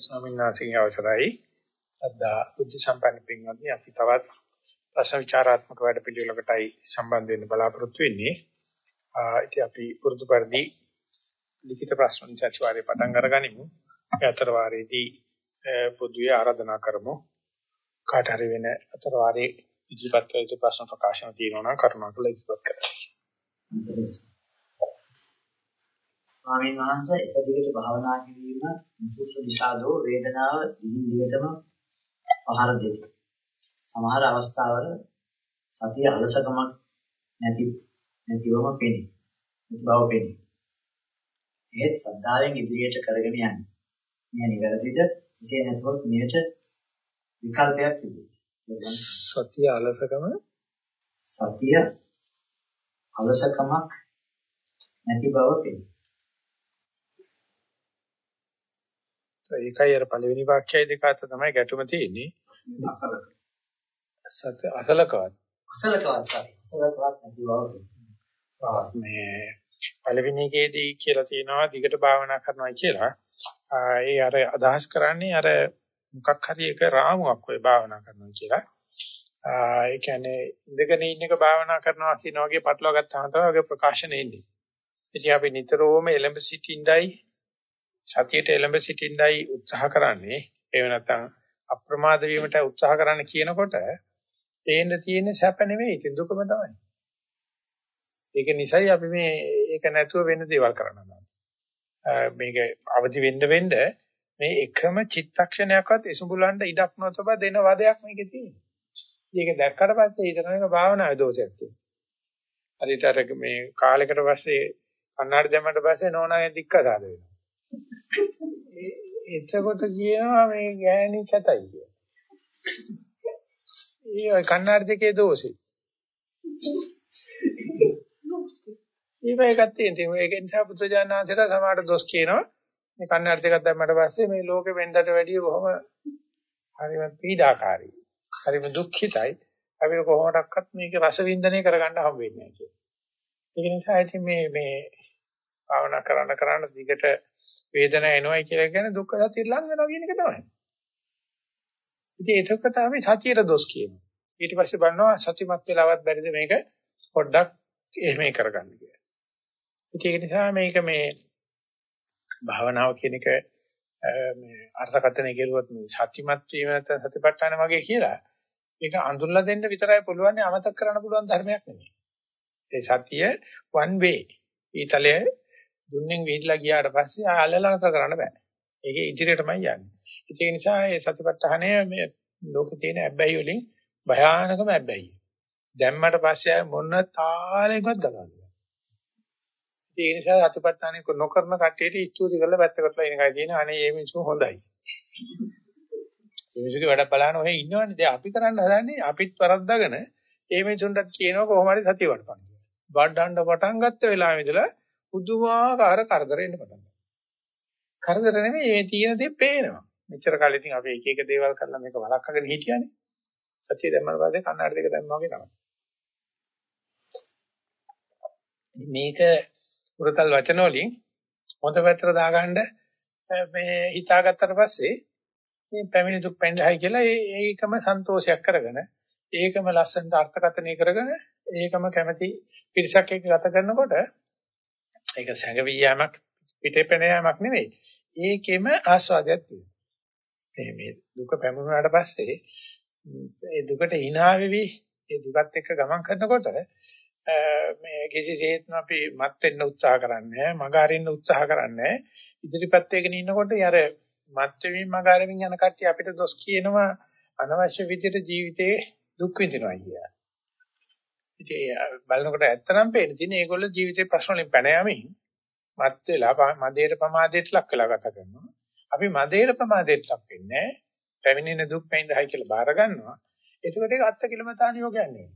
ස්වාමීන් වහන්සේගේ අවසරයි අදා බුද්ධ සම්පන්න පින්වත්නි අපි තවත් ප්‍රශ්න විචාරාත්මක වැඩ පිළිවෙලකටයි සම්බන්ධ වෙන්න බලාපොරොත්තු වෙන්නේ. ඉතින් අපි පුරුදු පරිදි ලිඛිත ප්‍රශ්න සතිವಾರේ පටන් අරගනිමු. ඒ අතර වාරයේදී පොදුවේ ආරාධනා කරමු. කාට හරි වෙන අතර වාරයේ ඉදිරිපත් කළ යුතු ප්‍රශ්න ප්‍රකාශන තියෙනවා නම් කරුණාකරලා ඉදිරිපත් කරන්න. ස්වාමීන් වහන්සේ එක දිගට භාවනා කිරීම මුසුසු විෂාදෝ වේදනාව දිගින් දිගටම පහර දෙයි. සමහර අවස්ථාවල සතිය අලසකමක් නැති නැතිවම පෙනේ. බව පෙනේ. ඒත් සද්ධායෙන් ඉදිරියට කරගෙන යන්නේ. මේ නිවැරදිද? එසේ නැත්නම් මෙයට විකල්පයක් තිබෙනවා. සතිය අලසකම සතිය අලසකමක් නැති බව පෙනේ. ඒකයි අර පළවෙනි වාක්‍යය දෙක අතර තමයි ගැටුම තියෙන්නේ. සත්‍ය අසලකවත්. අසලකවත් සත්‍ය. අසලකවත් නැති බව. මේ පළවෙනි එකේදී කියලා තියෙනවා දිගට භාවනා කරනවා කියලා. ඒ අර අදහස් කරන්නේ අර මොකක් හරි එක රාමුවක් ඔය භාවනා කරනවා කියලා. ඒ කියන්නේ ඉඳගෙන ඉන්න එක භාවනා කරනවා කියන වගේ පටලවා ගත්තාම තමයි ඔගේ ප්‍රකාශන එන්නේ. ඉතින් අපි නිතරම එලඹ සිටින්නයි සතියට එළඹ සිටින්නයි උත්සාහ කරන්නේ එහෙම නැත්නම් අප්‍රමාද වීමට උත්සාහ කරන්න කියනකොට තේන්න තියෙන සැප නෙවෙයි ඉතින් දුකම තමයි. ඒක නිසයි අපි මේ ඒක නැතුව වෙන දේවල් කරනවා. මේක අවදි වෙන්න වෙන්න මේ එකම චිත්තක්ෂණයක්වත් ඉසුඹුලන්න ඉඩක් නොතබ දෙන වදයක් මේකේ තියෙනවා. මේක දැක්කට පස්සේ හිතන එක භාවනාවේ දෝෂයක් තියෙනවා. හරියට අර මේ කාලයකට පස්සේ කන්නාඩි දැම්මට පස්සේ නෝනාගේ දික්කසාද වෙනවා. එතකොට කියනවා මේ ගෑණි කැතයි කියලා. ඒ කන්නාඩි දෙකේ දෝෂේ. ඊවෙකත් තියෙනවා. ඒක නිසා පුත්‍රජානනාංශයට සමාඩ දොස් කියනවා. මේ කන්නාඩි දෙකක් දැම්මට පස්සේ මේ ලෝකෙ වෙන්දට වැඩිය බොහොම හරිම පීඩාකාරී. හරිම දුක්ඛිතයි. අපි කොහොමඩක්වත් මේක රස වින්දනය කරගන්න හම් වෙන්නේ නැහැ කියලා. ඒක නිසා ඉතින් මේ මේ භාවනා කරන්න කරන්න දිගට වේදනාව එනවයි කියලා කියන්නේ දුක්ඛ සත්‍ය ලඟ වෙනවා කියන එක තමයි. ඉතින් ඒකකට අපි සතියට දොස් කියනවා. ඊට පස්සේ බලනවා සතිමත් වෙලාවත් බැරිද මේක පොඩ්ඩක් එහෙම කරගන්න කියලා. ඒක නිසා මේක මේ භාවනාව කියන එක මේ අර්ථකථනය කෙරුවොත් මේ සතිමත් වීම නැත්නම් සතිපට්ඨාන වගේ කියලා ඒක අඳුරලා දෙන්න විතරයි පුළුවන් අමතක කරන්න පුළුවන් ධර්මයක් නෙමෙයි. ඒ සතිය one way. ඊතලයේ දුන්නෙන් වීදලා ගියාට පස්සේ ආලලන කරන්න බෑ. ඒකේ ඉදිරියටමයි යන්නේ. ඒ නිසා මේ සතිපට්ඨානය මේ ලෝකේ තියෙන අබ්බැහි වලින් භයානකම අබ්බැහි. දැම්මට පස්සේ මොන තාලෙකවත් ගලවන්නේ. ඒ නිසා සතිපට්ඨානය නොකරන කට්ටියට ස්තුති කරලා පැත්තකටලා ඉන්න එකයි තියෙන. අනේ මේ මිනිස්සු හොඳයි. මේ මිනිස්සුගේ වැඩ බලන ඔහෙ ඉන්නවනේ. දැන් අපි කරන්න හදන්නේ අපිත් වරද්දාගෙන මේ මිනිසුන්ටත් කියනවා කොහොම හරි සතිය වඩපන් කියලා. වඩන්න පටන් ගත්ත වෙලාවෙ ඉඳලා පුදුමාකාර කරදර එන්න පටන් ගන්නවා. කරදර නෙමෙයි මේ තියෙන දේ පේනවා. මෙච්චර කාලෙ ඉතින් අපි එක එක දේවල් කරලා මේක වළක්වාගෙන හිටියානේ. සත්‍ය දැම්මම පස්සේ කන්නාඩි දෙක දැම්මා වගේ තමයි. මේක උරතල් වචන වලින් හොඳ පැත්තට දාගන්න මේ හිතාගත්තට පස්සේ මේ පැමිණි දුක් පැන්දහයි කියලා ඒකම සන්තෝෂයක් කරගෙන ඒකම ලස්සනට අර්ථකථනය කරගෙන ඒකම කැමැති පිරිසක් එක්ක ගත කරනකොට ඒක සැඟවි යෑමක් පිටේපෙන යෑමක් නෙවෙයි. ඒකෙම ආස්වාදයක් තියෙනවා. මේ දුක පැමුණාට පස්සේ ඒ දුකට hina වෙවි ඒ දුකත් එක්ක ගමන් කරනකොට මේ කිසිසේත්ම අපි මත් වෙන්න උත්සාහ කරන්නේ මග අරින්න උත්සාහ කරන්නේ ඉදිරිපත් වෙගෙන ඉන්නකොට අර මත් වෙමින් මග අරින්න යන කට්ටිය අපිට දොස් කියනවා අනවශ්‍ය විදිහට ජීවිතේ දුක් විඳිනවා කියලා. ඉතින් බලනකොට ඇත්තනම් පේන තියෙන මේගොල්ලෝ ජීවිතේ ප්‍රශ්න වලින් පැන යමින් මත් වෙලා මදේට ප්‍රමාදයට ලක් වෙලා ගත කරනවා. අපි මදේට ප්‍රමාදයට ලක් වෙන්නේ පැමිණෙන දුක් පැමිණයි කියලා බාර ගන්නවා. ඒකට ඒක අත්ති කිලමතාන යෝගයක් නෙවෙයි.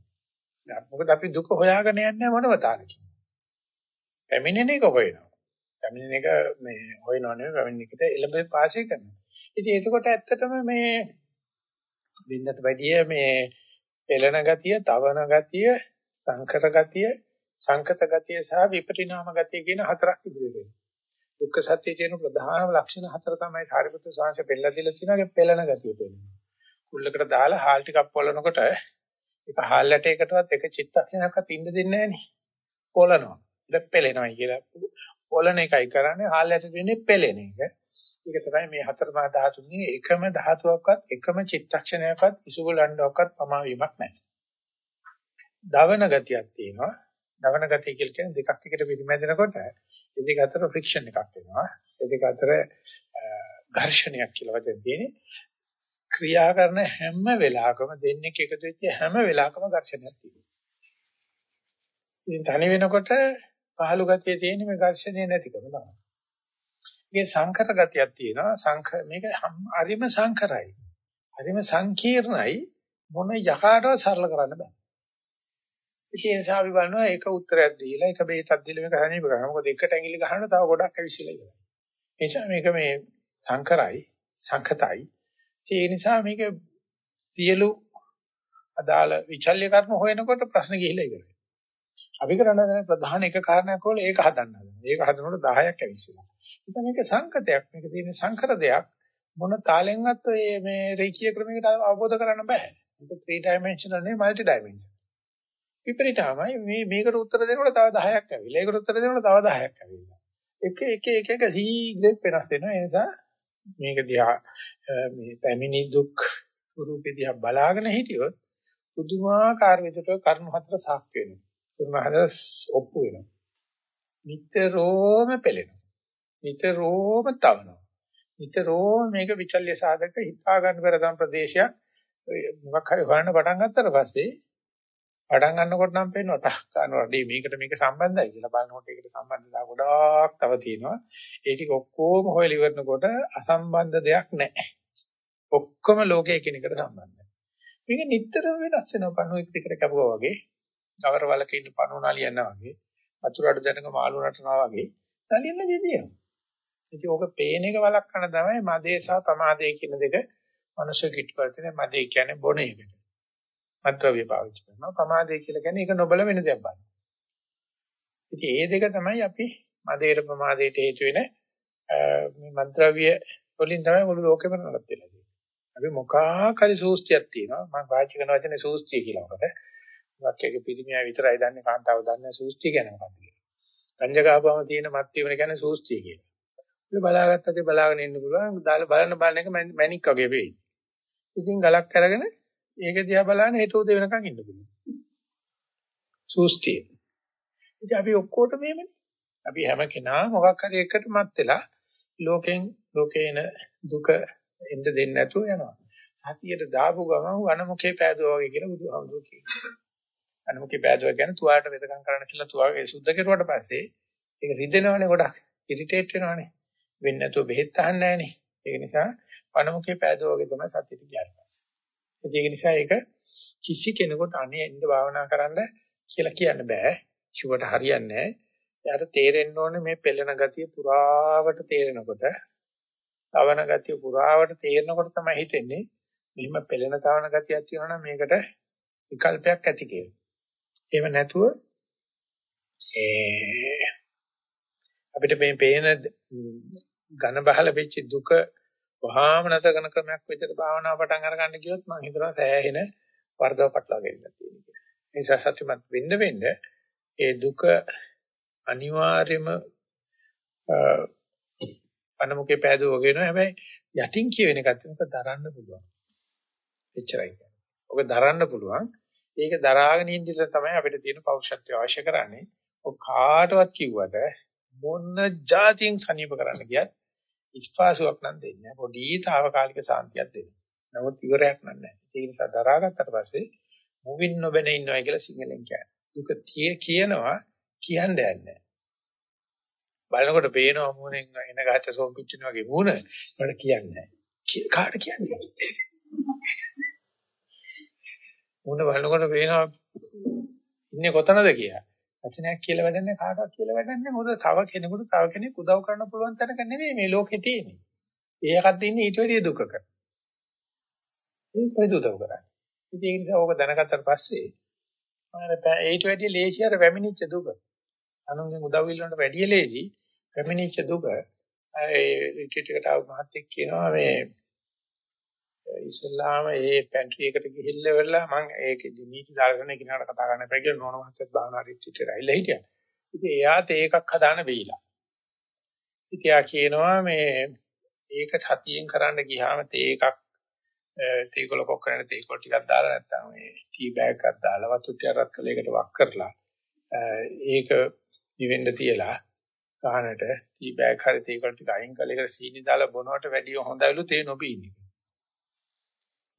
මොකද අපි දුක හොයාගෙන යන්නේ මොනව තාලකින්. පැමිණෙන එක හොයනවා. පැමිණෙන එක මේ හොයනව නෙවෙයි පැමිණෙන එකට එළඹ පාසය කරනවා. ඉතින් එතකොට ඇත්තටම මේ බින්දට වැඩිය මේ පෙළෙන ගතිය, තවන ගතිය, සංකත ගතිය, සංකත ගතිය සහ විපරිණාම ගතිය කියන හතරක් ඉදිරියට එනවා. දුක්ඛ සත්‍යයේ තියෙන ප්‍රධානම ලක්ෂණ හතර තමයි සාරිපුත්‍ර සාංශ පෙළලා දීලා තියෙනවා. පෙළන ගතිය පෙළෙනවා. කුල්ලකට දාලා හාල් ටිකක් පොළනකොට ඒක හාල් ඇටයකටවත් එක චිත්තක්ෂණයක්වත් ඉන්න දෙන්නේ නැහැ නේ. පොළනවා. ඒක පෙළෙනවායි කියලා. පොළන එකයි කරන්නේ හාල් ඇට දෙන්නේ පෙළෙන එක. ඒක තමයි මේ හතර මහා ධාතුන්ගේ එකම ධාතුවක්වත් එකම චිත්තක්ෂණයක්වත් ඉසුගලණ්ඩක්වත් පමාවීමක් නැහැ. දවන ගතියක් තියෙනවා. දවන ගතිය කියලා කියන්නේ දෙකක් එකට පිරිමැදෙනකොට ඒ දෙක අතර ෆ්‍රික්ෂන් එකක් වෙනවා. ඒ දෙක අතර ඝර්ෂණයක් කියලා වචන තියෙන්නේ. ක්‍රියා කරන හැම වෙලාවකම දෙන්නේ එකතු වෙච්ච හැම වෙලාවකම ඝර්ෂණයක් තියෙනවා. ඉතින් තනි වෙනකොට පහළු ගතිය තියෙන මේ ඝර්ෂණය නැතිකම තමයි. මේ සංකර ගතියක් තියෙනවා. සංඛ මේක හරිම සංකරයි. හරිම සංකීර්ණයි මොන යකාටවත් සරල කරන්න බෑ. ඉතින් ඒ නිසා අපි බලනවා ඒක උත්තරයක් දීලා ඒක බේතක් දීලා මේක හරියම කරනවා. මොකද එකට ඇඟිලි ගහනවා තව ගොඩක් ඇවිස්සලා ඉවරයි. ඒ නිසා මේක මේ සංකරයි, සංකතයි. ඒ නිසා මේක සියලු අදාළ විචල්්‍ය කර්ම හොයනකොට ප්‍රශ්න ගිහිලා ඉවරයි. අපි කරන්නේ ප්‍රධාන එක කාරණයක් වල ඒක හදන්න හදනවා. ඒක හදනකොට 10ක් ඇවිස්සලා. ඉතින් මේක සංකතයක්. මේක තියෙන සංකර දෙයක්. මොන තාලෙන්වත් මේ රේඛීය ක්‍රමයකට අවබෝධ කරන්න බෑ. ඒක 3 dimensional නෙවෙයි multi dimensional. විපරිණාමයි මේ මේකට උත්තර දෙනකොට තව 10ක් ඇවිල්ලා. ඒකට උත්තර දෙනකොට තව 10ක් ඇවිල්ලා. එක එක එක එක සීග්‍රේ වෙනස් වෙනවා. ඒ නිසා මේක දිහා මේ පැමිණි දුක් ස්වරූපෙ දිහා බලාගෙන හිටියොත් පුදුමාකාර විදිහට කර්ම හතර සාක්ෂි වෙනවා. තුන්වහර ඔප්පු වෙනවා. නිතරම පෙළෙනවා. නිතරම තවනවා. නිතරම මේක විචල්්‍ය සාධක හිතා ගන්න බැර ගන්න ප්‍රදේශයක් මොකක් හරි හොයන්න පටන් ගත්තට පස්සේ පටන් ගන්නකොට නම් පේනවා ටක් ගන්නවා ඩේ මේකට මේක සම්බන්ධයි කියලා බලනකොට ඒකට සම්බන්ධතා ගොඩාක් තව තියෙනවා. ඒ ටික ඔක්කොම හොයලා ඉවරනකොට අසම්බන්ධ දෙයක් නැහැ. ඔක්කොම ලෝකයේ කෙනෙකුට සම්බන්ධයි. මේක නිතරම වෙනස් වෙනවා. පණුවෙක් විතර කැපුවා වගේ. ගවරවලක ඉන්න පණුව නලියනවා වගේ. වතුර අඩ දැනක මාළු නටනවා වගේ. නලියන්න දෙදියා ඉතින් ඕක පේන එක වලක් කරන තමයි මදේ සහ ප්‍රමාදේ කියන දෙක. මනුෂ්‍ය කිට්පල්තේ මදේ කියන්නේ බොන එකට. මත්ද්‍රව්‍ය පාවිච්චි කරනවා. ප්‍රමාදය කියලා කියන්නේ ඒක නොබල වෙන දෙයක් බලන්න. ඉතින් මේ දෙක තමයි අපි මදේට ප්‍රමාදයට හේතු වෙන මේ මත්ද්‍රව්‍ය වලින් තමයි මුළු ලෝකෙම නඩත් වෙලා තියෙන්නේ. අපි මොකක් හරි සූස්තියක් තියෙනවා. මම පාවිච්චි කරන වචනේ සූස්තිය කියලා උකට. වාක්‍යයේ පිරිමියා විතරයි දන්නේ කාන්තාව දන්නේ සූස්තිය කියන්නේ මොකක්ද කියලා. ගංජා ගහපුවම තියෙන මත් වීම කියන්නේ සූස්තිය කියලා. ඒක බලාගත්තත් බලාගෙන ඉන්න පුළුවන්. දාලා බලන බලන එක මැනික් වගේ වෙයි. ඉතින් ගලක් අරගෙන ඒක දිහා බලන්න හෙට උදේ වෙනකන් ඉන්න පුළුවන්. සූස්තිය. ඉතින් අපි ඔක්කොටම මේමනේ. අපි හැම කෙනා මොකක් හරි එකට මත් වෙලා ලෝකෙන් ලෝකේන දුක එන්න දෙන්නේ නැතුව යනවා. සතියට දාපු ගමන් වනමුඛේ පෑදුවා වගේ කියලා බුදුහාමුදුරුවෝ කියනවා. වනමුඛේ පෑදුවා කියන්නේ තුවාලට වෙදකම් කරන්න ඉස්සලා තුවාලේ සුද්ධ කෙරුවට පස්සේ ඒක රිදෙනවනේ ගොඩක්. ඉරිටේට් වෙනවනේ. වෙන්නේ නැතුව බෙහෙත් අහන්නේ නැහනේ. ඒක නිසා වනමුඛේ පෑදුවා වගේ තමයි සතියට කියන්නේ. ඒක නිසා ඒක කිසි කෙනෙකුට අනේ එන්න භාවනා කරන්න කියලා කියන්න බෑ. කිව්වට හරියන්නේ නැහැ. එයාට තේරෙන්න ඕනේ මේ පෙළෙන ගතිය පුරාවට තේරෙනකොට, තවන ගතිය පුරාවට තේරෙනකොට තමයි හිතෙන්නේ මෙහිම පෙළෙන තවන ගතියක් තියෙනවා මේකට විකල්පයක් ඇති කියලා. එහෙම නැතුව ඒ අපිට මේ පේන ඝන බහල වෙච්ච දුක වහාම නැත කරන ක්‍රමයක් විදිහට භාවනාව පටන් අරගන්න කියොත් මම හිතනවා සෑහෙන වර්ධව පටලවා ගන්න තියෙනවා. ඒ නිසා සත්‍යමත් වෙන්න වෙන්න ඒ දුක අනිවාර්යම අනමුකේ පෑදුව වගේ නෝ හැබැයි යටින් කියවෙන එකත් මොකද දරන්න පුළුවන්. එච්චරයි කියන්නේ. ඔක දරන්න පුළුවන්. ඒක දරාගෙන ඉඳිලා තමයි අපිට තියෙන පෞරුෂත්වය අවශ්‍ය කරන්නේ. ඔක කාටවත් කිව්වට මොන જાතියෙන් සනීප කරන්න ගියත් ඉස්පාසුවක් නම් දෙන්නේ නැහැ. පොඩි తాවකාලික සාන්තියක් දෙනවා. නමුත් ඉවරයක් නැහැ. ඒ නිසා දරාගත්තට පස්සේ මුවින් නොබෙන ඉන්නවා කියලා සිංහලෙන් කියන්නේ. දුක කියනවා කියන්න යන්නේ බලනකොට පේනවා මූණෙන් එන ගහච්ච සෝම් පිටින වගේ මූණ මට කියන්නේ නැහැ. කාට කියන්නේ? මූණ බලනකොට පේනවා ඉන්නේ කොතනද කියලා. වචනයක් කියලා වැඩන්නේ කාටවත් කියලා වැඩන්නේ මොකද තව කෙනෙකුට තව කෙනෙක් උදව් කරන්න පුළුවන් තැනක නෙවෙයි මේ ලෝකේ තියෙන්නේ. ඒකත් ඉන්නේ ඊට වැඩිය දුකක. ඒක කොහෙද උදව් කරන්නේ? ඉතින් ඒ නිසා ඕක දැනගත්තට පස්සේ අර ඊට වැඩිය ලේසි අර වැමිනිච්ච දුක. අනුන්ගෙන් උදව් ඉල්ලනට වැඩිය ලේසි පැමිණිච්ච දුක ඒ රිට්‍රීට් එකට ආව මහත්තයෙක් කියනවා මේ ඉස්ලාම ඒ පැන්ට්‍රි එකට ගිහිල්ලා වෙලා මම ඒකේ නීති දාගෙන කිනාට කතා කරන්න එපා කියලා නෝන මහත්තයත් භාවනා රිට්‍රීට් එකට ඇවිල්ලා හිටියා. ඉතින් එයාත් ඒකක් හදාන වෙයිලා. ඉතින් එයා කියනවා මේ ඒක සතියෙන් කරන්න ගියාම තේකක් තේකොල කොක්කරන තේකොල ටිකක් දාලා නැත්නම් මේ ටී බෑග් එකක් දාලා වතු ටිකක් කලයකට වක් කරලා ඒක නිවෙන්න තියලා ගහනට ටී බෑග් හරි තේකොල ටික අයින් කරලා ඒකට සීනි දාලා බොනවට වැඩිය හොඳයිලු තේ නොබී ඉන්නේ.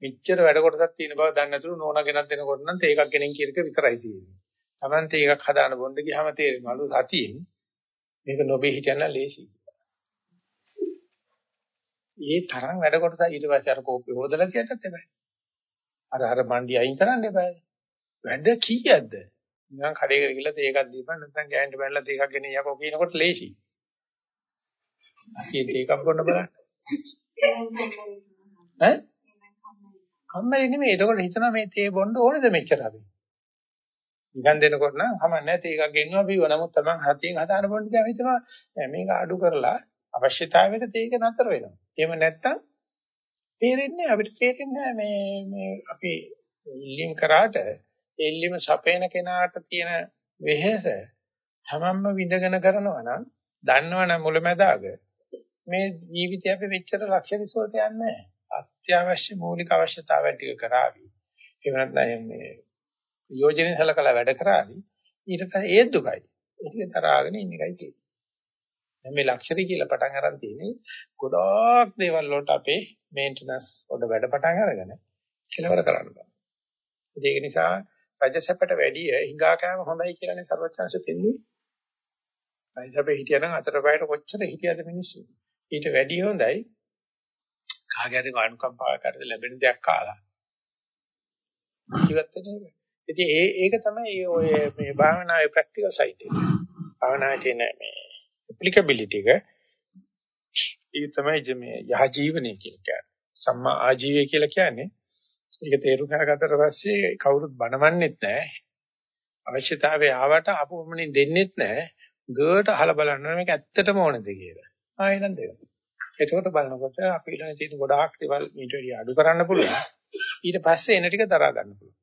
මෙච්චර වැඩ කොටසක් තියෙන බව දන්නේ නැතුළු නෝනා ගෙනත් දෙනකොට නම් තේ එකක් ගෙනින් කියන එක විතරයි තියෙන්නේ. Taman තේ එකක් හදාන බොන්න ගියාම තේරෙනවලු සතියෙන් මේක නොබී හිටියන ලේසි. ඒ තරම් වැඩ කොටස ඊට පස්සේ අර කෝප්පේ හොදලා කියන්නත් එපා. අර අර මණ්ඩි අයින් කරන්න එපා. වැඩ කීයක්ද? නිකන් කඩේකට ගිහලා තේ එකක් දීපන් නැත්නම් ගෑනට බැලලා තේ එකක් ගෙන යකෝ කියනකොට ලේසි. අපි තේ එකක් බොන්න බලන්න. ඈ? කම්මැලි නෙමෙයි. ඒකෝට හිතනවා මේ තේ බොන්න ඕනේද මෙච්චර අපි. නිකන් දෙනකොට නම් කමන්නේ තේ එකක් ගෙන්නවා බිව. නමුත් Taman හතියෙන් හදාන බොන්න ගියාම හිතනවා මේක අඩු කරලා අවශ්‍යතාවයට තේක නතර වෙනවා. එහෙම නැත්තම් තේරෙන්නේ අපිට තේරෙන්නේ මේ මේ අපි ඉල්ලීම් කරාට ඉල්ලීම සපේන කෙනාට තියෙන වෙහෙස තමන්ම විඳගෙන කරනවා නම් දන්නවනම් මුලැමැදාග මේ ජීවිතය අපි මෙච්චර ලක්ෂ විශ්වයට යන්නේ නැහැ. අත්‍යවශ්‍ය මූලික අවශ්‍යතාවයන් ටික කරાવી. එහෙම නැත්නම් මේ යෝජනේ සලකලා වැඩ කරાવી. ඊට පස්සේ ඒ දුකයි. ඒක තරහාගෙන ඉන්න එකයි තියෙන්නේ. දැන් මේ ලක්ෂරි කියලා පටන් අරන් තියෙන්නේ ගොඩාක් දේවල් වලට අපේ මේන්ටනන්ස් වල වැඩ පටන් අරගෙන කෙලවර කරන්න බෑ. ඒක නිසා රජසැපට වැඩිය හිඟා කෑම හොඳයි කියලානේ සර්වචන්ස දෙන්නේ. රජසැපේ හිටියනම් අතර බයට කොච්චර හිටියද මිනිස්සු. ඊට වැඩිය හොඳයි කාගේ හරි අනුකම්පාවක් කරලා ලැබෙන දෙයක් කාලා. ජීවත් වෙන එක. ඉතින් ඒ ඒක තමයි ඔය මේ භාවනාවේ ප්‍රැක්ටිකල් සයිඩ් එක. භාවනාවේ තියෙන මේ ඇප්ලිකබිලිටි එක ඒක තමයි මේ යහ ජීවනය කියලා කියන්නේ. සම්මා ආජීවය කියලා කියන්නේ ඒක තේරුම් අරගත්තට පස්සේ කවුරුත් බනවන්නෙත් නැහැ. අවශ්‍යතාවය ආවට අපොමණින් දෙන්නෙත් නැහැ. දුවට අහලා බලන්න මේක ඇත්තටම ඕනද කියලා. ආයෙනම් දෙන්න. එතකොට බලනකොට අපි ළඟ තියෙන ගොඩාක් දේවල් මීට වැඩිය අඩු කරන්න පුළුවන්. ඊට පස්සේ එන ටික දරා ගන්න පුළුවන්.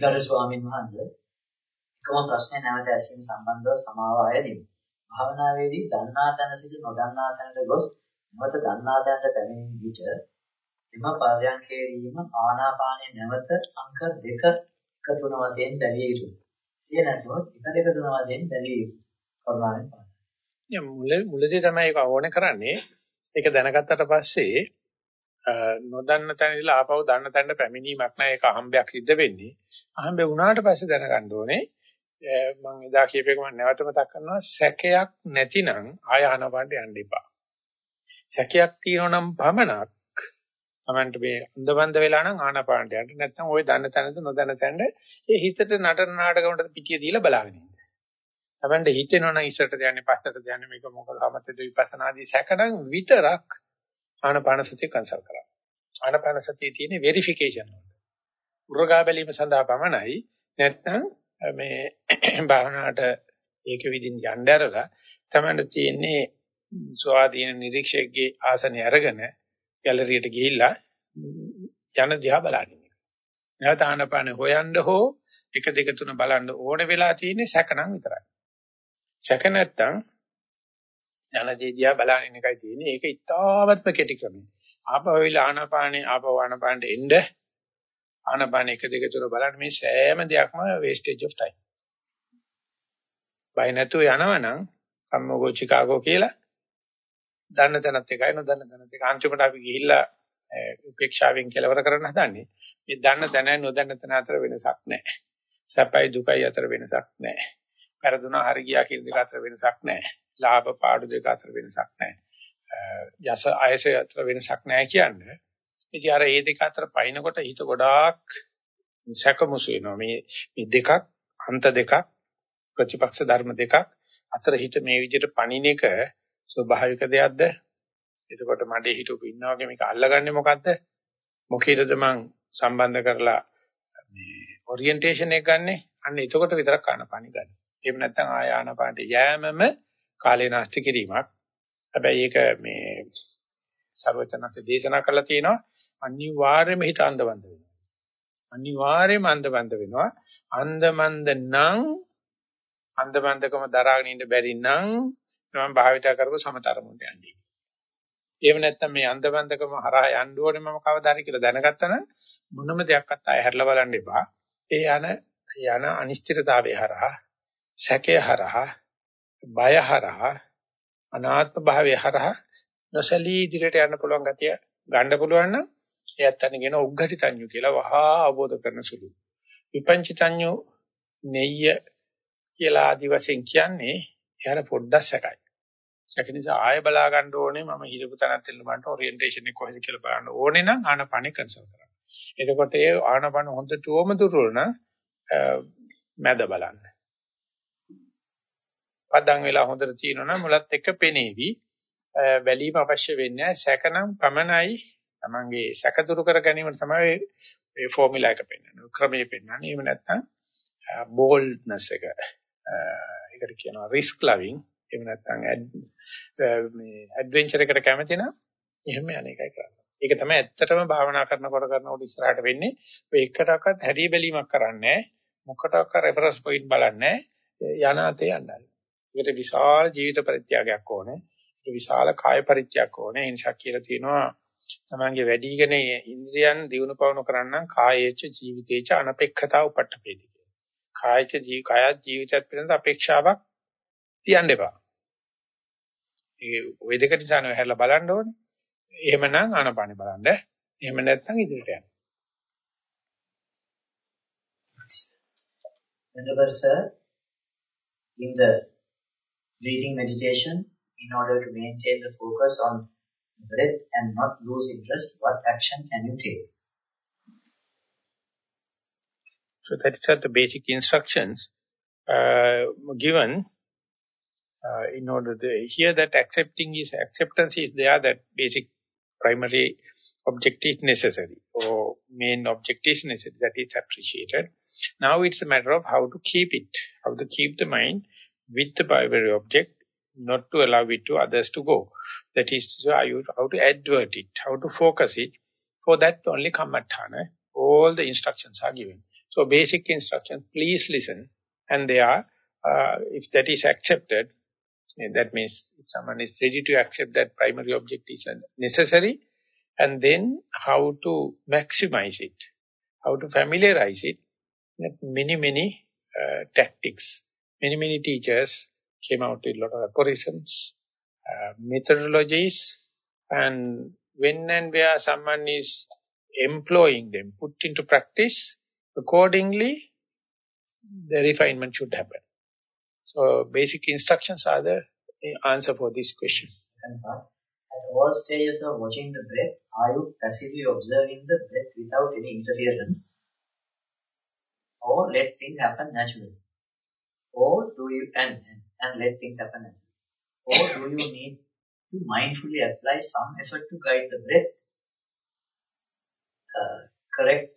ගරු ස්වාමීන් වහන්සේ එකම ප්‍රශ්නේ නැවත ඇසීම සම්බන්ධව සමාව ආයදිමු. භාවනාවේදී දන්නා තැන සිට නොදන්නා තැනට ගොස් නැවත දන්නා තැනට පැමිණෙන විට එම පර්යන්කේරීම ආනාපානයේ නැවත අංක 2 1 3 වශයෙන් බැලිය යුතුයි. සිය නැතොත් 1 2 3 වශයෙන් බැලිය යුතුයි. කරුණාවෙන් පාදයි. මුල මුලදී තමයි ඒක ඕනේ කරන්නේ. ඒක දැනගත්තට පස්සේ නොදන්න තැන ඉඳලා ආපහු දන්න තැනට පැමිණීමක් නෑ ඒක අහම්බයක් සිද්ධ වෙන්නේ. අහම්බේ වුණාට පස්සේ දැනගන්න ඕනේ මම එදා කියපේක මම නැවත මතක් කරනවා සැකයක් නැතිනම් ආය ආනපානට යන්න එපා. සැකයක් තියෙනවා නම් පමණක් තමන්ට මේ අන්දබන්ද වෙලා නම් ආනපානට යන්න නැත්නම් ওই දන්න තැනද නොදන්න තැනද ඒ හිතට නටන නාටකමට පිටිය දීලා බලාගෙන ඉන්න. තමන්ට හිතෙනවා නම් ඉස්සරට යන්නේ පස්සට යන්නේ මේක මොකද සමතේ විපස්සනාදී සැකනම් විතරක් ආනපාන සතිය කන්සල්ට් කරා. ආනපාන සතියේ තියෙන වෙරිෆිකේෂන් වල. උරගා බැලීම සඳහා පමණයි නැත්නම් මේ භාවනාවට ඒක විදිහින් යන්න ඇරලා තමයි තියෙන්නේ ස්වාධීන නිරීක්ෂකගේ ආසනය අරගෙන ගැලරියට ගිහිල්ලා යන දිහා බලන්නේ. නැවත ආනපාන හොයන්න හෝ එක දෙක තුන බලන්න ඕන වෙලා තියෙන්නේ සැකනම් විතරයි. සැක නැත්තම් යන දිහා බලන එකයි තියෙන්නේ. ඒක ඉතාමත්ම කෙටි ක්‍රමයක්. ආපහුවිල ආනපානේ ආපහු ආනපානට එන්න ආනපාන එක දෙක තුන බලන්න මේ සෑම දෙයක්ම wastage of time. බය නැතුව යනවනම් කම්මෝගෝ චිකාගෝ කියලා දන්න තැනත් එකයි නොදන්න තැනත් එක අන්තිමට අපි ගිහිල්ලා උපේක්ෂාවෙන් කෙලවර කරන්න හදන්නේ. මේ දන්න තැනයි නොදන්න තැන අතර වෙනසක් නැහැ. සැපයි දුකයි අතර වෙනසක් නැහැ. පෙරදුනා හරි ගියා කියන දෙක අතර වෙනසක් නැහැ. ලාභ පාඩු දෙක අතර වෙනසක් නැහැ. යස ආයස අතර වෙනසක් නැහැ කියන්නේ. ඉතින් අර මේ දෙක අතර පයින්නකොට හිත ගොඩාක් සැකමුසු වෙනවා. මේ මේ දෙකක් අන්ත දෙකක් ප්‍රතිපක්ෂ ධර්ම දෙකක් අතර හිත මේ විදිහට පණින එක ස්වභාවික දෙයක්ද? එතකොට මඩේ හිටපු ඉන්නා වගේ මේක අල්ලගන්නේ මොකද්ද? මොකේද මං සම්බන්ධ කරලා මේ ඔරියන්ටේෂන් එක ගන්නෙ? අන්න එතකොට විතරක් ආනපානි ගන්න. එහෙම නැත්නම් ආයානපානට යෑමම කාලේ නාස්ති කිරීමක්. හැබැයි ඒක මේ සර්වචනන්ත දේශනා කළා තියෙනවා අනිවාර්යයෙන්ම හිත අන්ධබන්ද වෙනවා. අනිවාර්යයෙන්ම අන්ධබන්ද වෙනවා. අන්ධමන්ද නම් අන්ධබන්දකම දරාගෙන ඉන්න බැරි නම් මම භාවිතා කරපු සමතරමුන්ට යන්නේ. එහෙම නැත්නම් මේ අන්ධබන්දකම හරහා යන්න ඕනේ මම කවදා හරි කියලා දැනගත්තා නම් මොනම දෙයක්වත් ආය හැරලා බලන්න එපා. ඒ යන යන අනිශ්චිතතාවය හරහා, සැකය හරහා, බය හරහා, අනාත්ම භාවය හරහා නොසලී ඉදිරියට යන්න පුළුවන් ගතිය ගන්න පුළුවන් නම් එයත් අනගෙන උග්ඝටිතඤ්ඤු කියලා වහා අවබෝධ කරන සුළු. විපංචිතඤ්ඤු නෙය්‍ය කියලා ආදි වශයෙන් කියන්නේ එයාට පොඩ්ඩක් සැකයි. සැක නිසා ආය බලා ගන්න ඕනේ මම හිරපු තැනත් එන්න මන්ට ඔරියන්ටේෂන් එක කොහෙද කියලා බලන්න ඕනේ නම් ආනපනේ කන්සල් කරන්න. එතකොට ඒ ආනපන හොඳටම දුර්වල නම් මැද බලන්න. පදන් වෙලා හොඳට තියෙනවා නම් මුලත් එක්ක පෙනේවි. වැලීම අවශ්‍ය වෙන්නේ නැහැ. සැකනම් පමණයි තමන්ගේ සැක දුරු කර ගැනීම තමයි මේ ෆෝමියුලා එක පෙන්වන්නේ. ක්‍රමයේ පෙන්වන්නේ. එහෙම නැත්නම් බෝල්ඩ්නස් එක. ඒකට කියනවා රිස්ක් ලවිං. එහෙම නැත්නම් මේ ඇඩ්වෙන්චර් එකකට කැමති නම් එහෙම යන එකයි කරන්නේ. ඒක තමයි ඇත්තටම භාවනා කරනකොට කරනකොට ඉස්සරහට වෙන්නේ. ඔය එකටවත් හැදී බැලීමක් කරන්නේ මොකටවත් රෙෆරන්ස් පොයින්ට් බලන්නේ යනාතේ යන්නයි. ඒකට විශාල ජීවිත පරිත්‍යාගයක් ඕනේ. ඒක විශාල කාය පරිත්‍යාගයක් ඕනේ. ඒ නිසා කියලා තියෙනවා තමන්ගේ වැඩිගෙන ඉන්ද්‍රියන් දියුණු පවණු කරන්න කායේච ජීවිතේච අනපේක්ෂතාව උපට්ඨපේති. කායච ජී කායත් ජීවිතයත් පිළිබඳ අපේක්ෂාවක් තියන්න එපා. ඒ ওই දෙක නිසා නෙවෙයි හැරලා බලන්න ඕනේ. එහෙමනම් ආනපානෙ බලන්න. එහෙම නැත්නම් ඉදිරියට යන්න. Venerable sir, in the breathing meditation, in order to maintain the focus on breath and not lose interest, what action can you take? So that is the basic instructions uh, given uh, in order to hear that accepting is acceptance is there that basic primary objective necessary or main objective necessary that is appreciated now it's a matter of how to keep it how to keep the mind with the primary object not to allow it to others to go. That is how to advert it how to focus it. For that only kammatthana all the instructions are given. So basic instructions please listen. And they are uh, if that is accepted that means if someone is ready to accept that primary object is necessary, and then how to maximize it, how to familiarize it, many, many uh, tactics, many, many teachers came out with a lot of aphorisms, uh, methodologies, and when and where someone is employing them, put into practice, accordingly, the refinement should happen. So basic instructions are the answer for this question. At all stages of watching the breath, are you passively observing the breath without any interference? Or let things happen naturally? Or do you, and, and, let things happen? Or do you need to mindfully apply some effort to guide the breath uh, correct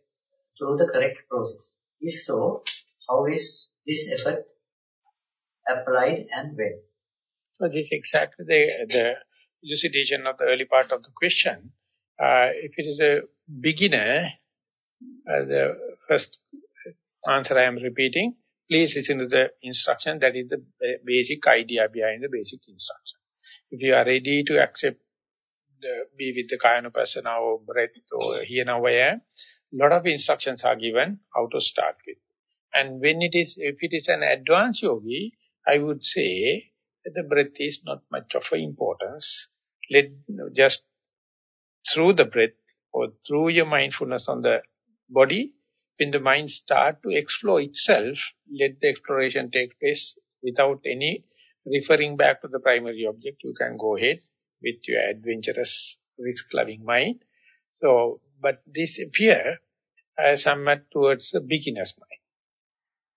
through the correct process? If so, how is this effort applied and when. So this is exactly the, the elucidation of the early part of the question. Uh, if it is a beginner, uh, the first answer I am repeating, please listen to the instruction. That is the basic idea behind the basic instruction. If you are ready to accept the, be with the Kayanupassana or breath or here now I am, lot of instructions are given how to start with. And when it is, if it is an advanced yogi, I would say that the breath is not much of importance. Let just through the breath or through your mindfulness on the body, when the mind start to explore itself, let the exploration take place without any referring back to the primary object. You can go ahead with your adventurous, risk-loving mind. So, but this appear as somewhat towards the beginner's mind.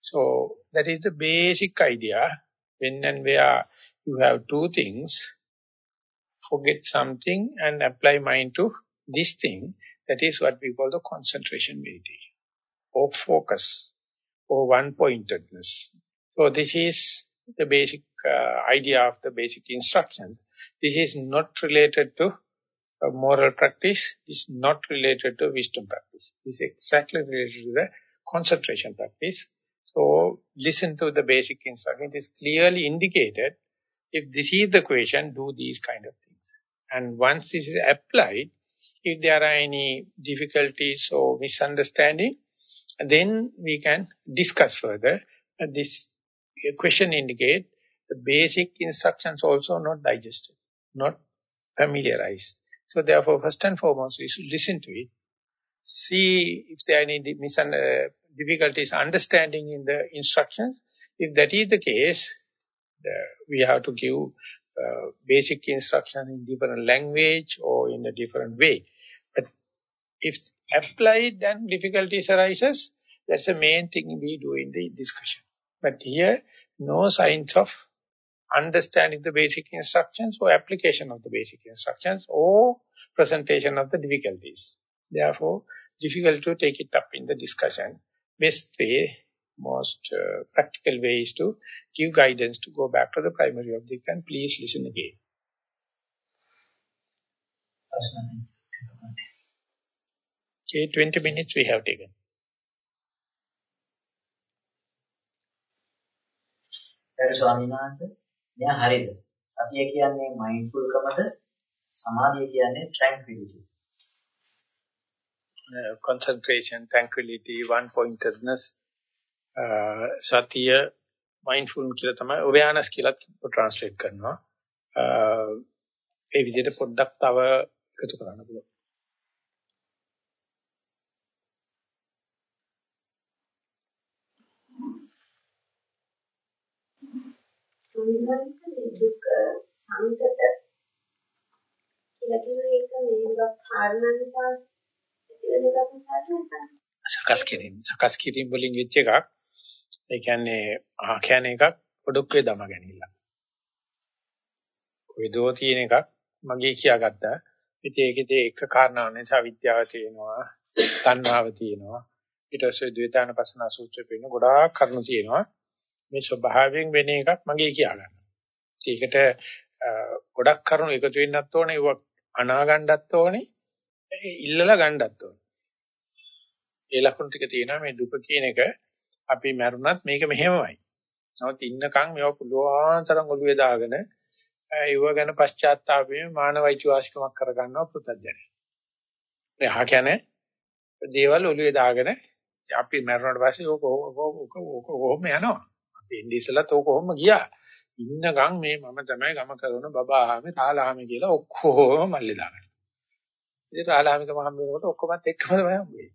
So that is the basic idea. When and where you have two things, forget something and apply mind to this thing. That is what we call the concentration meditation or focus or one-pointedness. So this is the basic uh, idea of the basic instruction. This is not related to moral practice, is not related to wisdom practice. Is exactly related to the concentration practice. So listen to the basic instruction. It is clearly indicated, if this is the question, do these kind of things. And once this is applied, if there are any difficulties or misunderstanding, then we can discuss further. And this question indicate the basic instructions also not digested, not familiarized. So therefore, first and foremost, we should listen to it, see if there are any uh, difficulties understanding in the instructions. If that is the case, we have to give uh, basic instruction in different language or in a different way. But if applied, then difficulties arises. That's the main thing we do in the discussion. But here, no signs of understanding the basic instructions or application of the basic instructions or presentation of the difficulties. Therefore, difficult to take it up in the discussion. Best way, most uh, practical way is to give guidance to go back to the primary object and please listen again. Okay, 20 minutes we have taken. ගරු ස්වාමීන් වහන්සේ මෙයා හරිද? සතිය කියන්නේ mindful කමද? සමාධිය කියන්නේ tranquility. Uh, concentration, tranquility, one pointedness, uh, සතිය mindful කියලා තමයි awareness කියලා translate කරනවා. uh, ඒ විදිහට පොඩ්ඩක් තව එකතු කරන්න පුළුවන්. සම්බන්ධ දුක සංකත කියලා කියන එක මේක කාරණා නිසා ඇතිවෙන එකක් නිසා සකස් කිරීම සකස් කිරීම වලින් වෙච්ච එකක් ඒ කියන්නේ ආ කියන එකක් පොඩොක්කේ දම ගැනීම. කොයිදෝ තියෙන එකක් මගේ කියාගත්තා. ඉතින් ඒකේ එක කාරණාවක් නිසා විද්‍යාව තියෙනවා, තණ්හාව තියෙනවා. ඊට පස්සේ ද්වේතානපසන සූත්‍රෙ පෙන්න ගොඩාක් කරුණු තියෙනවා. මේ ස්වභාවයෙන් වෙන එකක් මගේ කියා ගන්න. ඒකට ගොඩක් කරුණු එකතු වෙන්නත් ඕනේ, ඒක අනා ගන්නත් ඕනේ, ඉල්ලලා ගන්නත් ඕනේ. ඒ ලක්ෂණ ටික තියෙනවා මේ දුක කියන එක අපි මරුණත් මේක මෙහෙමමයි. නමුත් ඉන්නකම් මේවා පුළුවන් තරම් ඔළුවේ දාගෙන ඒව ගැන පශ්චාත්තාපයෙන් මානවයිච වාසිකමක් කරගන්නවා පුතඥය. මේ අහ කියන්නේ දේවල් ඔළුවේ දාගෙන අපි මරුණාට පස්සේ ඕක ඕක ඕක ඕක යනවා. එන්නේ ඉස්සලත් ඕක කොහොම ගියා. ඉන්නකම් මේ මම තමයි ගම කරන බබාහාමි රාලහාමි කියලා ඔක්කොම මල්ලි දාගන්න. ඉතින් රාලහාමිකම හම්බ වෙනකොට ඔක්කොමත් එක්කම තමයි හම්බ වෙන්නේ.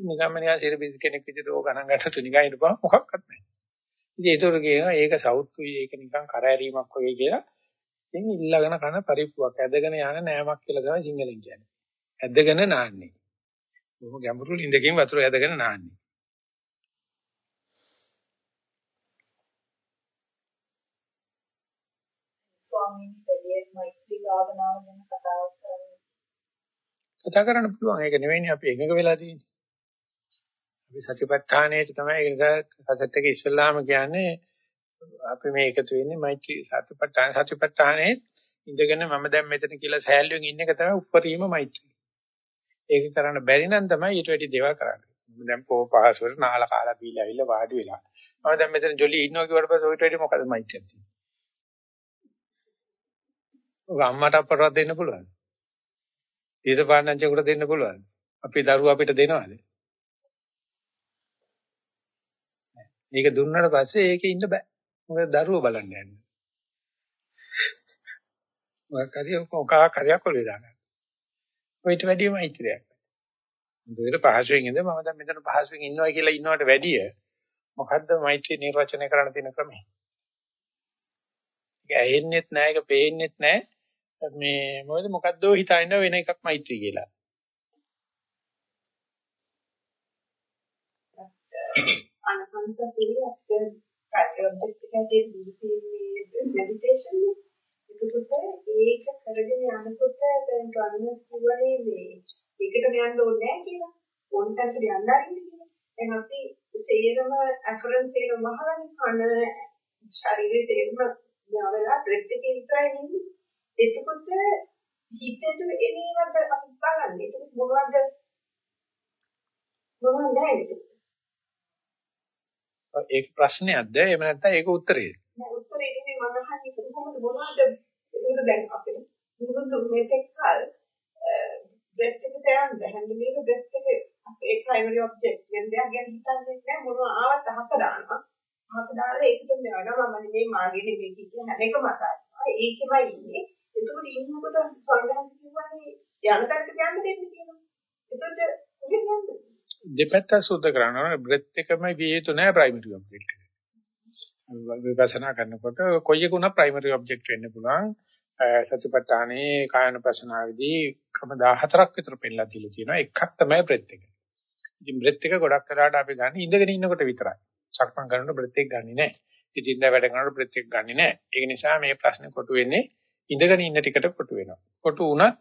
නිකම්ම නිකන් සිරබිස් කෙනෙක් විදිහට ඕක ගණන් ගන්න තුනිකා හිටපුවා මොකක්වත් නැහැ. ඉතින් ඒතර කියනවා ඒක සවුත්තුයි ඒක නිකන් කරෑරීමක් වගේ කියලා. ඉතින් ඉල්ලගෙන කන පරිප්පුවක් ඇදගෙන යන නෑමක් කියලා තමයි සිංහලෙන් කියන්නේ. ඇදගෙන නාන්නේ. බොහොම ගැඹුරු ලින්දකින් වතුර ඇදගෙන නාන්නේ. ස්වාමීන් වහන්සේ මෛත්‍රී භාවනාව ගැන කතාවක් කරන්නේ. කතා කරන්න පුළුවන්. ඒක නෙවෙයිනේ අපි එකඟ වෙලා තියෙන්නේ. අපි සතිපට්ඨානයේ තමයි ඒක නිසා සසත් එක ඉස්සල්ලාම කියන්නේ අපි මේ එකතු වෙන්නේ මෛත්‍රී සතිපට්ඨාන සතිපට්ඨානයේ ඉඳගෙන මම දැන් මෙතන කියලා සෑල්ලුවෙන් ඉන්න එක තමයි උපරිම මෛත්‍රී. ඒක කරන්න බැරි නම් තමයි ඊට වැඩි දේවල් කරන්නේ. මම දැන් පො පහසුවට නාල කාලා බීලා ඇවිල්ලා වාඩි වෙලා. මම දැන් මෙතන ජොලි ඉන්නවා කියවට පස්සේ ඊට වැඩි මොකද මෛත්‍රියක් තියෙන්නේ. ඔක අම්මට අප්පටවත් දෙන්න පුළුවන්. දීසපාණන්චේකට දෙන්න පුළුවන්. අපේ දරුවා අපිට දෙනවද? මේක දුන්නාට පස්සේ ඒකේ ඉන්න බෑ. මොකද දරුවෝ බලන්න යන්නේ. මොකක් හරි ඔකා කරයක් ඔලේ දාගන්න. ඔයිට වැඩිම මෛත්‍රියක්. දෙකට පහසුවෙන් ඉඳ මම දැන් මෙතන පහසුවෙන් ඉන්නවා කියලා ඉන්නවට වැඩිය මොකද්ද මෛත්‍රිය නිර්වචනය කරන්න තියෙන ක්‍රමය? ඒක ඇහෙන්නෙත් නැහැ, ඒක පේන්නෙත් නැහැ. මේ මොකද මොකද්ද හිතන්න වෙන එකක් මෛත්‍රී කියලා. අනසන්සතිය අපේ ප්‍රයෝගික කටේ දුන්නේ මෙඩිටේෂන් එතකොට ඒක කරගෙන යනකොට දැන් ගන්න කිව්වනේ මේ ඒකට යන්න ඕනේ නැහැ කියලා. ඕනටත් යන්න ආරින්න කියලා. දැන් අපි සේරම ඇෆරන්ස් සේරම මහවන කන ශරීරයේ සේරම යවලා බ්‍රෙත් එකේ විතරයි නෙමෙයි. එතකොට හිතට එනේවද අපි බලන්නේ. ඒක මොනවද? මොනවද ඒක ප්‍රශ්නයක්ද? එහෙම නැත්නම් ඒක උත්තරේද? නෑ උත්තරේ නෙමෙයි මම අහන්නේ කොහොමද මොනවද? ඒක දැන් අපිට මුරුදු මෙතෙක් කල බ්‍රෙත් එකට යන්න බැහැ. මේක බ්‍රෙත් එකේ ඒ ප්‍රයිමරි ඔබ්ජෙක්ට් වෙන දෙයක් ගැන හිතන්නේ නැහැ මොනවා ආවත් අහක දානවා. අහක දාලා ඒකට යනවා මම මේ මාගේ නෙමෙයි කියන හැම එකම අතාරිනවා. ඒකෙමයි ඉන්නේ. එතකොට ඉන්නකොට ස්වර්ණහන්ස කියන්නේ යන පැත්තට යන්න දෙන්නේ කියනවා. එතකොට කොහෙද යන්නේ? දෙපැත්ත සුද්ධ කරනවා බ්‍රෙත් එකම විය යුතු නැහැ ප්‍රයිමරි ඔබ්ජෙක්ට් එක. විපස්සනා කරනකොට කොයි එකුණ ප්‍රයිමරි ඔබ්ජෙක්ට් වෙන්න පුළුවන්. සතිපට්ඨානේ කායනපසනාවේදී ක්‍රම 14ක් විතර පෙන්නලා දීලා තියෙනවා. එකක් තමයි බ්‍රෙත් එක. ඉතින් බ්‍රෙත් එක ගොඩක් කරාට අපි ගන්න ඉඳගෙන ඉන්නකොට විතරයි. සක්මන් කරනකොට බ්‍රෙත් එක ගන්නෙ නැහැ. ඉතින් දැන් වැඩ කරනකොට බ්‍රෙත් එක ගන්නෙ නැහැ. ඒක නිසා මේ ප්‍රශ්නේ කොටු වෙන්නේ ඉඳගෙන ඉන්න ටිකට කොටු වෙනවා. කොටු වුණත්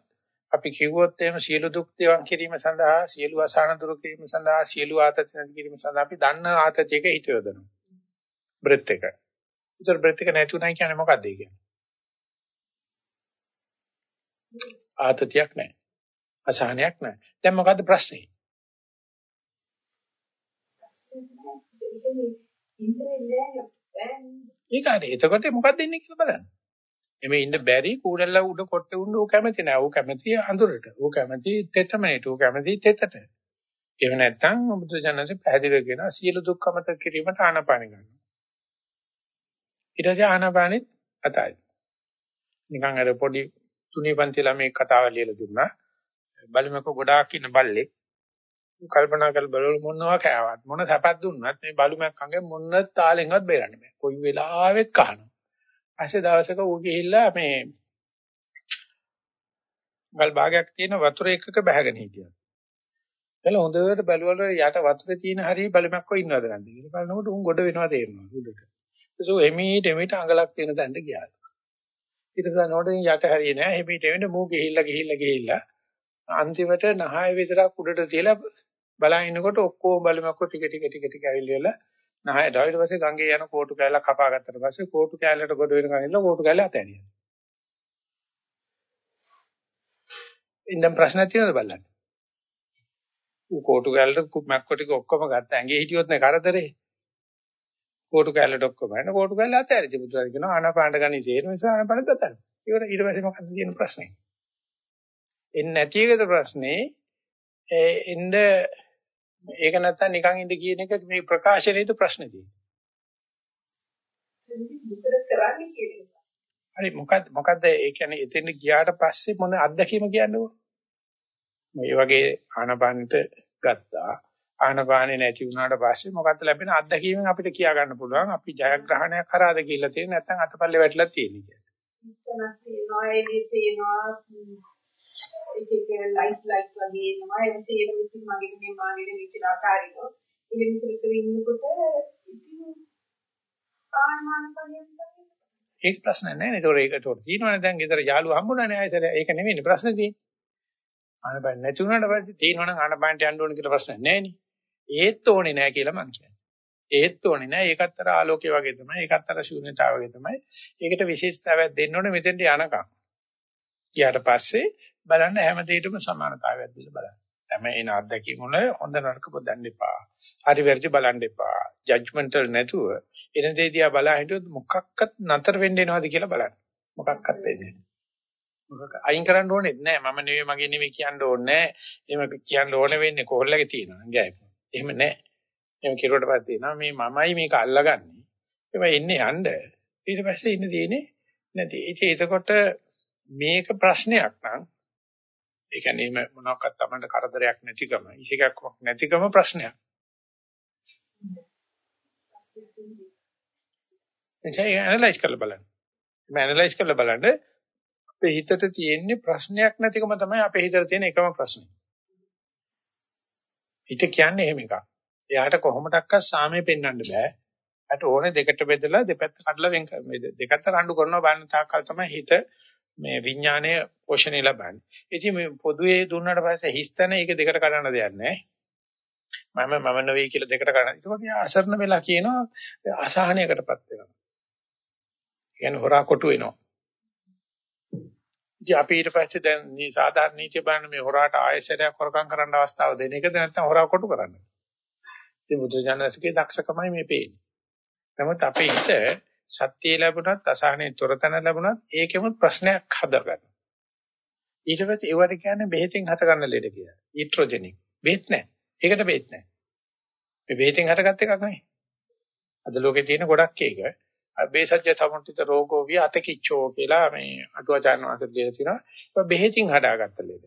අපි කිව්වොත් එහෙම සියලු දුක් දේවන් කිරීම සඳහා සියලු අසහන දුරු කිරීම සඳහා සියලු ආතති නැති කිරීම සඳහා අපි දන්න ආතතියක හිත යොදනවා. බ්‍රෙත් එක. ඒතර බ්‍රෙත් එක නැතුණයි කියන්නේ මොකක්ද ඒ කියන්නේ? ආතතියක් නැහැ. අසහනයක් නැහැ. දැන් මොකද්ද ප්‍රශ්නේ? ඒක හරි. එතකොට මොකක්ද ඉන්නේ කියලා බලන්න. එමේ ඉන්න බැරි කූඩල්ල උඩ කොට්ටේ උන්න ඌ කැමති නෑ. ඌ කැමති අඳුරට. ඌ කැමති තෙතමනේට. ඌ කැමති තෙතට. එහෙම නැත්නම් බුදුජානක පැහැදිලිව කියනවා සියලු දුක් අමතක කිරීමට ආනාපාන ගන්නවා. ඊට පස්සේ ආනාපානෙත් අතයි. නිකන් අර පොඩි තුනී පන්ති ළමයි කතාව ලියලා දුන්නා. බලමක ගොඩාක් ඉන්න බල්ලෙක් කල්පනා කරලා බලවල මොනවා කෑවත් මොන සැපක් දුන්නත් මේ බලුමක් අංගෙ මොන තාලෙන්වත් බේරන්න බෑ. කොයි වෙලාවෙත් කහනවා. පස්සේ දවසක ඌ ගිහිල්ලා මේ ගල් භාගයක් තියෙන වතුර එකක බහගෙන හිටියා. එතන හොඳට බැලුවල යට වතුරේ තියෙන හරිය බලුමක් කො ඉන්නවද නැද්ද කියලා බලනකොට උන් ගොඩ වෙනවා තේරෙනවා උඩට. ඒසෝ එමීට එමීට අඟලක් තියෙන තැනට ගියා. ඊට පස්සේ නෝඩෙන් යට හරිය නෑ. එමීට එමීට මූ ගිහිල්ලා ගිහිල්ලා ගිහිල්ලා අන්තිමට නහය විතරක් උඩට තියලා බලා ඉන්නකොට ඔක්කොම බලමක්කො ටික ටික ටික ටික ඇවිල්ලා නහයට ඊට පස්සේ ගංගේ යන කෝටු කෑල්ල කපා ගත්තට පස්සේ කෝටු කෑල්ලට ගොඩ වෙන ගනින්න කෝටු කෑල්ල අතෑරියා. ඉන්දම් ප්‍රශ්න තියෙනවද බලන්න. ඌ කෝටු කෑල්ලට මැක්කො ටික ඔක්කොම ගත්ත ඇඟේ හිටියොත් නේ කරදරේ. කෝටු කෑල්ලට ඔක්කොම එන්න කෝටු කෑල්ල අතෑරිච්ච පුදුරයි කියනවා ආනාපානට ගනි තේරෙන නිසා ආනාපානට අතෑර. ඊට ඊට පස්සේ මොකද්ද තියෙන ප්‍රශ්නේ? එන්නේ නැති එකද ප්‍රශ්නේ? එන්න ඒක නැත්තම් නිකන් ඉඳ කියන එක මේ ප්‍රකාශනයේද ප්‍රශ්නේ තියෙන්නේ. හරි මොකද්ද මොකද්ද ඒ කියන්නේ එතෙන් ගියාට පස්සේ මොන අත්දැකීම කියන්නේ? මේ වගේ ආනපානෙට ගත්තා. ආනපානෙ නැති වුණාට පස්සේ මොකද්ද ලැබෙන අත්දැකීමෙන් අපිට කියා ගන්න පුළුවන් අපි ජයග්‍රහණයක් කරාද කියලා තියෙන නැත්නම් අතපල්ලේ වැටලා තියෙන්නේ කියලා. එක එක ලයිට් ලයිට් වගේ එනවා ඒ වගේ ඒක ඉතින් මගේ මේ මාගේ විචාර ආකාරිනෝ එහෙම කර ඉන්නකොට ඉතින් ආනමන පරියන්ත ඒක ප්‍රශ්න නැහැ නේද? ඒක ඒතකොට තියෙනවනේ දැන් ගෙදර යාළුවා හම්බුණානේ ආයෙත් ඒක නෙමෙයි ප්‍රශ්නේ තියෙන්නේ. ආනපන නැති වුණාට පස්සේ තියෙනවනම් ආනපනට යන්න ඕන කියලා ප්‍රශ්න නැහැ නේ. ඒත් ඕනේ නැහැ කියලා මං කියන්නේ. ඒත් ඕනේ නැහැ. ඒකත් අර ආලෝකය වගේ තමයි. ඒකත් අර ශූන්‍යතාව වගේ තමයි. ඒකට විශේෂතාවයක් දෙන්න ඕනේ මෙතෙන්ට යනකම්. ඊට පස්සේ බලන්න හැම දෙයකම සමානතාවයක් දීලා බලන්න. හැම එන අත්දැකීම් වල හොඳ නරක බොදන්න එපා. හරි වැරදි බලන්න එපා. ජජ්මන්ටල් නැතුව එන දේ දිහා බලා හිටියොත් මොකක්වත් නතර වෙන්න එනවද කියලා බලන්න. මොකක්වත් වෙන්නේ මොකක් අයින් කරන්න ඕනේ නැහැ. මම නෙවෙයි මගේ නෙවෙයි කියන්න ඕනේ නැහැ. එහෙම කියන්න ඕනේ වෙන්නේ කොහොල්ලගේ තියෙනවා. නේද? එහෙම නැහැ. එහෙම කිරුවට පස්සේ තියෙනවා මේ මමයි මේක අල්ලගන්නේ. ඒවා එන්නේ යන්න. ඊට පස්සේ ඉන්න තියෙන්නේ නැති. ඉතින් එතකොට මේක ප්‍රශ්නයක් නම් ඒ කියන්නේ එහෙම මොනවාක්වත් Tamanට කරදරයක් නැතිකම, ඉෂේකක් නැතිකම ප්‍රශ්නයක්. එතැයි ඇනලයිස් කරලා බලන්න. මේ ඇනලයිස් කරලා බලන්න අපේ හිතට තියෙන්නේ ප්‍රශ්නයක් නැතිකම තමයි අපේ හිතට තියෙන එකම ප්‍රශ්නේ. හිත කියන්නේ එහෙම එකක්. එයාට කොහොමඩක්වත් සාමය පෙන්වන්න බෑ. අට ඕනේ දෙකට බෙදලා දෙපැත්ත කඩලා වෙන් දෙකට රණ්ඩු කරනවා බලන තාක්කල් තමයි හිත මේ විඥානය පෝෂණය ලබන්නේ. ඉතින් මේ පොදුවේ දුන්නාට පස්සේ හිස්තන ඒක දෙකට කඩන්න දෙයක් නැහැ. මම මම නෙවෙයි කියලා දෙකට ගන්න. ඒකෝට යා අසරණ වෙලා කියනවා අසහනයකටපත් වෙනවා. කියන්නේ හොරා කොටු වෙනවා. ඉතින් අපි ඊට පස්සේ දැන් මේ සාධාරණ නීතිය බලන්න මේ හොරාට ආයෙසරයක් හොරකම් කරන්න අවස්ථාව දෙන එකද නැත්නම් හොරා කොටු කරන්න. ඉතින් බුදුජානකගේ දක්ෂකමයි මේ පේන්නේ. නමුත් අපේ හිත සත්‍ය ලැබුණත් අසහනේ තොරතන ලැබුණත් ඒකෙම ප්‍රශ්නයක් හදගන්න. ඊට පස්සේ ඒවට කියන්නේ බෙහෙතින් හට ගන්න ලෙඩ කියලා. ඊට්‍රොජෙනික්. බෙහෙත් නැහැ. ඒකට බෙහෙත් නැහැ. මේ බෙහෙතින් හටගත් එකක් නෙවෙයි. අද ලෝකේ තියෙන ගොඩක් ඒක බේසජ්‍ය සමුත්‍ිත රෝගෝ විය අතකිච්චෝ කියලා මේ අටුවාචාර්ය වහන්සේ දෙලා තිනවා. ඒක බෙහෙතින් හදාගත්ත ලෙඩ.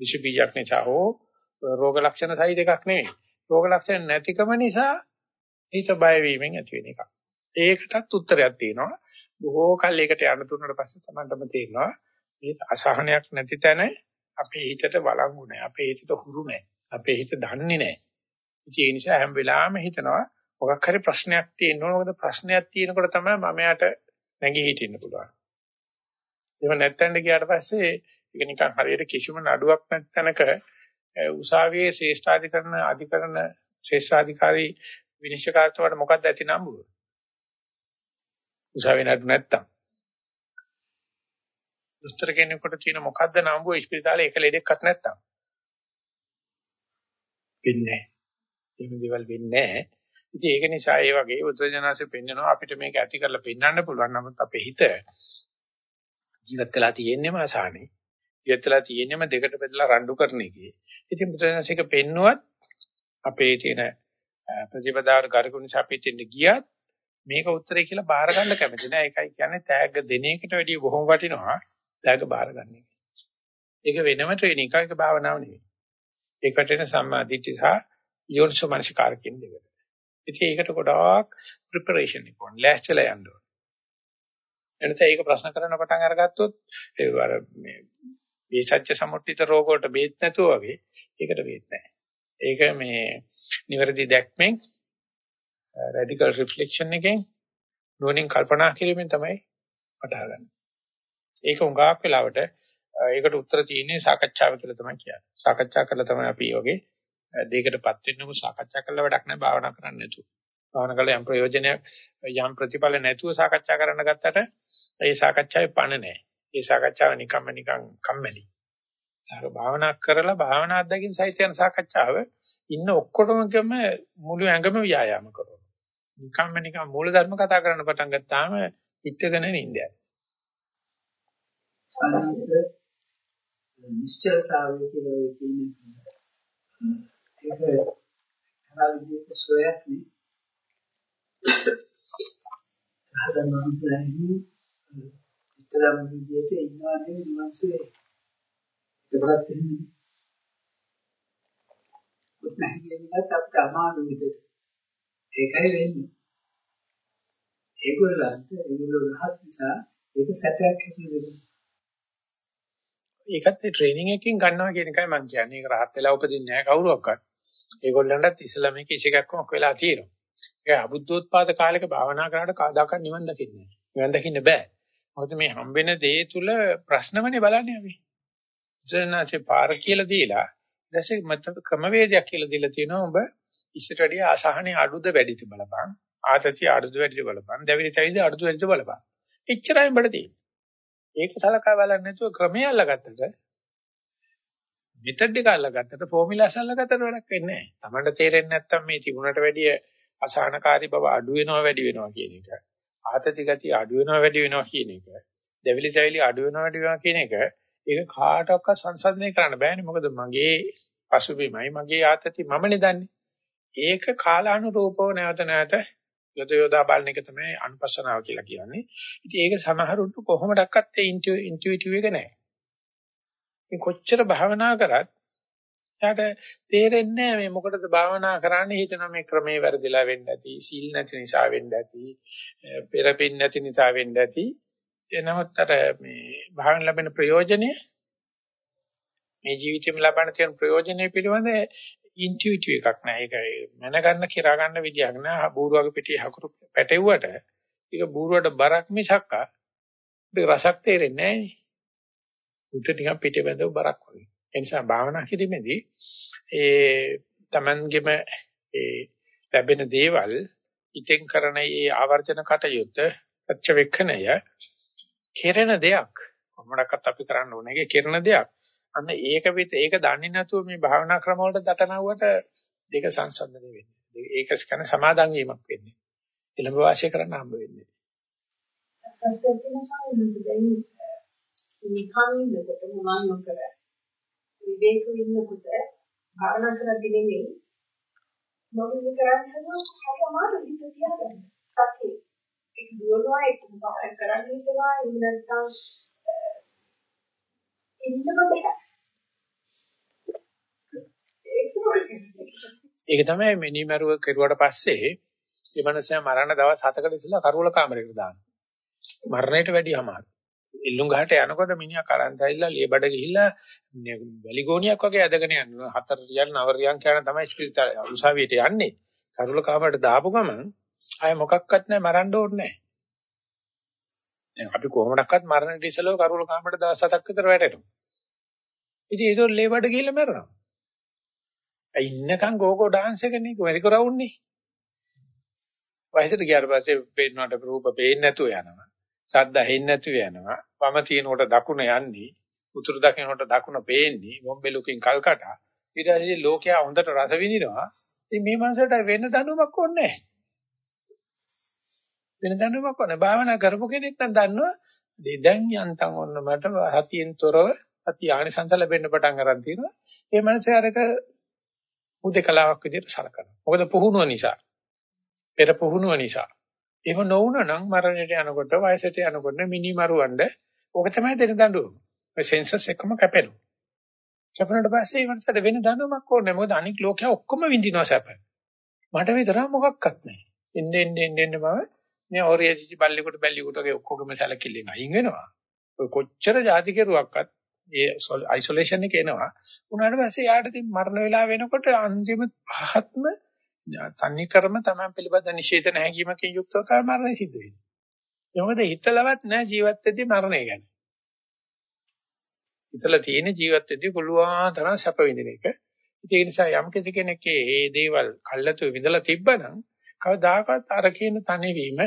විෂ බීජයක් නිසා හෝ රෝග ලක්ෂණ සහිත එකක් නෙවෙයි. රෝග ලක්ෂණ නැතිකම නිසා හිත බය වීමෙන් ඇති වෙන එකක්. ඒකටත් උත්තරයක් තියෙනවා. බොහෝ කල් ඒකට යන්න දුන්නාට පස්සේ තමන්ටම තේරෙනවා මේ අසහනයක් නැති තැන අපේ හිතට වළංගු නැහැ. අපේ හිතට හුරු නැහැ. අපේ හිත දන්නේ නැහැ. ඒ නිසා හැම වෙලාවෙම හිතනවා මොකක් හරි ප්‍රශ්නයක් තියෙනවා. මොකද ප්‍රශ්නයක් තියෙනකොට තමයි මම යාට නැගී හිටින්න පුළුවන්. එහෙම නැත්තඳ ගියාට පස්සේ ඒක නිකන් හරියට කිසිම නඩුවක් නැත්නක උසාවියේ ශ්‍රේෂ්ඨාධිකරණ අධිකරණ ශ්‍රේෂ්ඨාධිකාරී විනිශ්චයකාරතුමාට මොකක්ද ඇති නම්බුව? උසාවියේ නඩු නැත්තම්. දොස්තර කෙනෙකුට තියෙන මොකද්ද නම්බුව ඉස්පිරිතාලේ එක ලෙඩෙක්වත් නැත්තම්. වෙන්නේ නැහැ. එහෙම දේවල් වෙන්නේ නැහැ. ඉතින් ඒක නිසා ඒ වගේ උද්දජනanse පෙන්නනවා අපිට මේක ඇති කරලා පෙන්වන්න පුළුවන්. නමුත් අපේ හිත ජීවත් වෙලා තියෙන්නේම අසහනේ. ජීවත් වෙලා තියෙන්නේම දෙකට බෙදලා රණ්ඩු කරන එකේ. ඉතින් උද්දජනanseක පෙන්නුවත් අපේ තියෙන ප්‍රතිපදාවට ගරුකුණ සපිටින්න ගියත් මේක උත්තරේ කියලා බාර ගන්න කැමති නෑ. ඒකයි කියන්නේ තෑග්ග දෙන එකට වැඩිය බොහොම වටිනවා. තෑග්ග බාර ගන්න එක. ඒක වෙනම ට්‍රේනින් එකක් ඒක භාවනාව නෙවෙයි. ඒකට එන සම්මා දිට්ඨි සහ යෝනිසෝ මනසිකාර කියන දෙකට. ඉතින් ඒකට ගොඩාක් ප්‍රිපරේෂන් එක ඕන. ලෑස්තිලා යන්න ඕන. එනතේ ඒක ප්‍රශ්න කරන පටන් අරගත්තොත් ඒ වර මේ මේ සත්‍ය සමුත්‍ිත රෝග වලට බේත් නැතුව වගේ ඒකට බේත් නැහැ. ඒක මේ නිවැරදි දැක්මෙන් රැඩිකල් රිෆ්ලෙක්ෂන් එකෙන් නුවණින් කල්පනා කිරීමෙන් තමයි වටහාගන්නේ. ඒක උඟාක් වෙලාවට ඒකට උත්තර තියෙන්නේ සාකච්ඡාව කියලා තමයි කියන්නේ. සාකච්ඡා කරලා තමයි අපි යෝගේ දෙයකටපත් වෙන්නම සාකච්ඡා කරලා වැඩක් නැහැ භාවනා කරන්න නැතුව. භාවනා කළා යම් ප්‍රයෝජනයක් යම් ප්‍රතිඵල නැතුව සාකච්ඡා කරන්න ගත්තට ඒ සාකච්ඡාවේ පණ නැහැ. ඒ සාකච්ඡාව නිකම්ම නිකන් කම්මැලි. සාක භාවනා කරලා භාවනා අධ්‍යක්ෂින් සහිත යන සාකච්ඡාව ඉන්න ඔක්කොටම මුළු ඇඟම ව්‍යායාම කරනවා. නිකම්ම නිකන් මූල ධර්ම කතා කරන්න පටන් ගත්තාම හිතගෙන නින්දයක්. නිශ්චලතාවය කියලා කියන්නේ ඒක කරා විදිහට සොයක් නේ. හදන්න ඕනේ ඉතරම් විදිහට ඉන්නවා නේ නිවන්සේ. ඒකවත් එහෙම. ඔත් නැහැ කියනකත් අපිට අමාරු විදිහට. ඒකයි වෙන්නේ. ඒගොල්ලන්ට ඒගොල්ලෝ රහත් නිසා ඒක සැපයක් හැටියට ඒකත් ඒ ට්‍රේනින් එකකින් ගන්නවා කියන එකයි මම කියන්නේ. ඒක රහත් වෙලා උපදින්නේ නැහැ කවුරුවක්වත්. ඒගොල්ලන්ටත් ඉස්ලාමයේ කිසිකක්ම වෙලා තියෙනවා. ඒක අබුද්ධෝත්පාද කාලයක භාවනා කරාට කවදාකවත් නිවන් දකින්නේ නැහැ. නිවන් දකින්න බෑ. මොකද මේ හම්බෙන දේ තුල ප්‍රශ්නමනේ බලන්නේ අපි. ඉතින්නාචේ පාර කියලා දීලා ඊටසේ මත ක්‍රමවේදයක් කියලා දීලා තියෙනවා ඔබ ඉස්සරට වැඩිය අසහනේ අඩුද වැඩිද බලපන්. ආතතිය අඩුද වැඩිද බලපන්. දැවිලි තැවිලි අඩුද වැඩිද බලපන්. එච්චරයි බඩ තියෙන්නේ. ඒක සලකා බලන්නේ නැතුව ක්‍රමය අල්ලගත්තට මෙතඩ් එක අල්ලගත්තට ෆෝමියුලාස් අල්ලගත්තට වැඩක් වෙන්නේ නැහැ. Tamanට තේරෙන්නේ නැත්තම් මේ තිබුණට වැඩිය අසහනකාරී බව අඩු වෙනවා වැඩි වෙනවා කියන එක. ආතති ගතිය අඩු වෙනවා වැඩි වෙනවා කියන එක. දෙවිලි තැවිලි අඩු වෙනවා වැඩි වෙනවා කියන එක. ඒක කාටවත් සංසන්දනය කරන්න බෑනේ. මොකද මගේ පසුබිමයි මගේ ආතති මමනේ දන්නේ. ඒක කාලානුරූපව නැවත නැවත යොද යොදා බලන එක තමයි අනුපස්සනාව කියලා කියන්නේ. ඉතින් ඒක සමහරුන්ට කොහොමඩක්වත් ඒ ඉන්ටියුටිව් එක නැහැ. මේ කොච්චර භාවනා කරත් එයාට තේරෙන්නේ නැහැ මේ මොකටද භාවනා කරන්නේ හිතන මේ ක්‍රමේ වැරදිලා වෙන්න ඇති, සීල් නැති නිසා වෙන්න ඇති, පෙරපින් නැති නිසා වෙන්න ඇති. එනමුත් අර මේ භාවන ලැබෙන ප්‍රයෝජනය මේ ජීවිතේම ලබන තියෙන ප්‍රයෝජනෙ පිළිබඳ ඉන්ටියුටිව් එකක් නෑ. ඒක මනගන්න කිරා ගන්න විදියක් නෑ. බූරුවගේ පිටියේ හකුරු පැටෙව්වට ඒක බූරුවට බරක් මිසක් ඒක රසක් තේරෙන්නේ නෑනේ. උට නිකන් පිටේ බැඳව බරක් වගේ. ඒ නිසා භාවනා කිරීමේදී ඒ Tamanගෙම ඒ ලැබෙන දේවල් ඉතින් කරන ඒ ආවර්ජන කටයුත්ත ප්‍රත්‍යවේක්ෂණය කෙරෙන දෙයක් කොහොමඩක්වත් අපි කරන්න ඕනේ ඒක කෙරෙන දෙයක් අන්න ඒක විත ඒක දන්නේ නැතුව මේ භාවනා ක්‍රම වලට දටනවුවට දෙක සංසන්දනය වෙන්නේ ඒක කියන්නේ සමාදන් වීමක් වෙන්නේ එළඹ වාසය කරන්න හම්බ වෙන්නේ නිකන් ඉන්නකොට මොනවාන් නොකර විවේක ඉන්නකොට භාවනා කරද්දී නෙමෙයි මොකද කරන්නේ හරි අමාරු හිත තියාගන්න. සතිය. ඒක දුවනවා ඒක මොකක් කරන්න හිතනවා එහෙම නැත්නම් ඉන්නම බෑ. ඒක තමයි මිනිමරුව කෙරුවට පස්සේ මේ මනසයා මරණ දවස් 7කට ඉස්සෙල්ලා කරුවල කාමරයකට දානවා. මරණයට වැඩිය අමාරු. ඉල්ලුම් ගහට යනකොට මිනිහා කරන්ත ඇවිල්ලා ලියබඩ ගිහිල්ලා වැලිගෝනියක් වගේ ඇදගෙන යනවා. හතර රියල් නව රියල් කියන තමයි ස්පිරිතාලේ උසාවියට යන්නේ. කරුල කාමරට දාපු ගමන් ආය මොකක්වත් නැහැ මරන්න ඕනේ නැහැ. දැන් අපි කොහොමඩක්වත් මරණට ඉස්සෙල්ලා කරුල කාමරට දවස් හතක් විතර වැටෙනවා. ඉතින් ඒක ලේබඩ ගිහිල්ලා මරනවා. අය ඉන්නකම් ගෝකෝ ඩාන්ස් එකනේ වැඩි කරවුන්නේ. වයසට ගියාට පස්සේ පේන්නට රූප පේන්නේ නැතුව යනවා. ශබ්ද ඇහෙන්නේ නැතුව යනවා. වම තිනකොට දකුණ යන්නේ. උතුරු දකින්නකොට දකුණ පේන්නේ. මොම්බෙලුකින් කල්කට. ඊට පස්සේ ලෝකයා හොඳට රස විඳිනවා. ඉතින් මේ මනසට වෙන දැනුමක් ඕනේ නැහැ. වෙන දැනුමක් ඕනේ. භාවනා කරපු කෙනෙක් නම් දන්නවා. දැන් යන්තම් ඔන්න මට හතියෙන් තොරව අති ආනිසංස ලැබෙන්න පටන් ගන්න තියෙනවා. ඒ මනසේ අරක උදේකලාවක් විදිහට සලකනවා. මොකද පුහුණුව නිසා. පෙර පුහුණුව නිසා. එහෙම නොවුනනම් මරණයට යනකොට වයසට යනකොට මිනි මරුවන්ඩ ඕක තමයි දෙන දඬුවම. ඔය සෙන්සස් එකම කැපෙනවා. කැපුණාට පස්සේ ඒ වන්සට වෙන දඬුවමක් ඕනේ. මොකද අනික් ලෝකයා ඔක්කොම විඳිනවා සැප. මට විතරක් මොකක්වත් නැහැ. එන්න එන්න එන්න එන්න මම මේ ඔරියසිචි බල්ලෙකුට බැල්ලියෙකුට වගේ ඔක්කොගම සැලකිල්ලෙන් අයින් වෙනවා. ඔය කොච්චර જાති කෙරුවක්වත් ඒ අයිසොලේෂන් එක එනවා. උනාට පස්සේ යාට ඉතින් මරණ වෙලාව වෙනකොට අන්තිම පහත්ම තන්නේ කරම තමයි පිළිබඳ නිෂේධන හැඟීමකින් යුක්තව තමයි මරණය සිද්ධ වෙන්නේ. ඒ මොකද හිතලවත් නැහැ ජීවත් වෙද්දී මරණය ගැන. හිතලා තියෙන ජීවත් වෙද්දී පුළුවන් තරම් සැප විඳින එක. ඒ නිසා යම් කෙනෙක් මේ දේවල් කල්ලාතු විඳලා තිබ්බනම් කවදාකවත් අර කියන තනිවීම,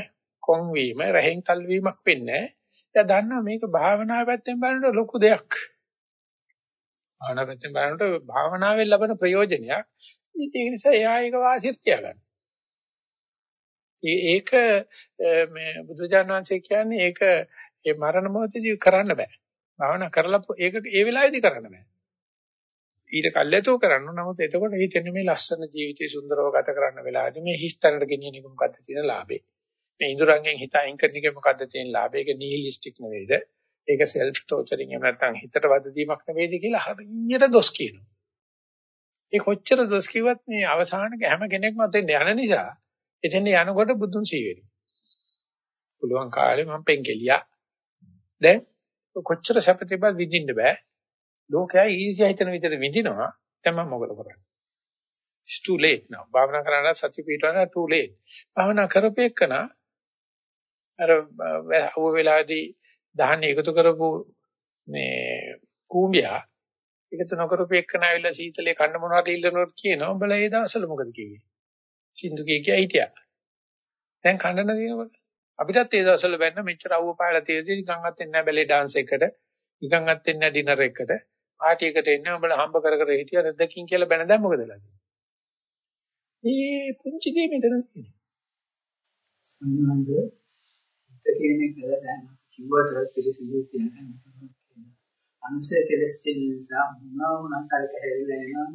කොන් වීම, රහෙන් තල් වීමක් වෙන්නේ නැහැ. එයා දන්නවා මේක භාවනාව පැත්තෙන් බලනකොට ලොකු දෙයක්. භාවනාව පැත්තෙන් බලනකොට භාවනාවෙන් ලබන ප්‍රයෝජනයක්. ඉතින් ඒ නිසා එයා ඒක වාසියට තියාගන්න. ඒක මේ බුදුජානක වහන්සේ කියන්නේ ඒක ඒ මරණ මොහොතදී කරන්න බෑ. භාවනා කරලා ඒක ඒ වෙලාවේදී කරන්න බෑ. ඊට කල්යතෝ කරන්න නමුත් එතකොට හිතෙන්නේ මේ ලස්සන ජීවිතේ සුන්දරව ගත කරන්න වෙලාවදී මේ හිස්තැනට ගෙනියන එක මොකද්ද තියෙන ලාභේ. මේ ඉඳුරංගෙන් හිත අයින් කරන එක මොකද්ද තියෙන ලාභේ. ඒක නිහිලිස්ටික් නෙවෙයිද? ඒක සෙල්ෆ් ටෝචරින් එහෙම නැත්නම් හිතට වද දීමක් නෙවෙයිද කියලා හරියට දොස් කියනවා. ඒ කොච්චර දොස් කිව්වත් මේ අවසානක හැම කෙනෙක්ම අතෙන් යන නිසා එතෙන් යනකොට බුදුන් සී වෙනවා. පුළුවන් කාලේ මම පෙන්කෙලියා. දැන් කොච්චර සැප තිබ්බත් විඳින්න බෑ. ලෝකයා ඊසියා හිතන විදිහට විඳිනවා. දැන් මම මොකද කරන්නේ? It's too late now. භාවනා කරන්න සත්‍ය පිටවන්න too late. භාවනා කරපේකන අර අවුව වෙලාවේදී දහන්න එකතු කරපු මේ කූඹියා එකතු නොකරපු එක්කන ඇවිල්ලා සීතලේ කන්න මොනවද ඉල්ලනොත් කියනවා. උඹලා ඒ දවස්වල මොකද කිව්වේ? සින්දු කිය කිය හිටියා. දැන් කන්න නදිනකොට අපිටත් ඒ දවස්වල බැන්න මෙච්චර අවුව පායලා තියෙද්දි නිකන් අත්ෙන් නැහැ බැලේ ඩාන්ස් එකට. නිකන් අත්ෙන් නැහැ ඩිනර් එකට. පාටි එකට එන්න උඹලා හම්බ කර කර හිටියා නැද්දකින් කියලා බැන දැන් මොකද වෙලා තියෙන්නේ? මේ පුංචි දේ මෙතන තියෙනවා. සම්මානද ඉත කියන එක දැන් කිව්වට පිළිසිදු කියන අනුසය කෙලස් තියෙන නිසා මොනවා වුණත් අර කැහැරිලා එනවා.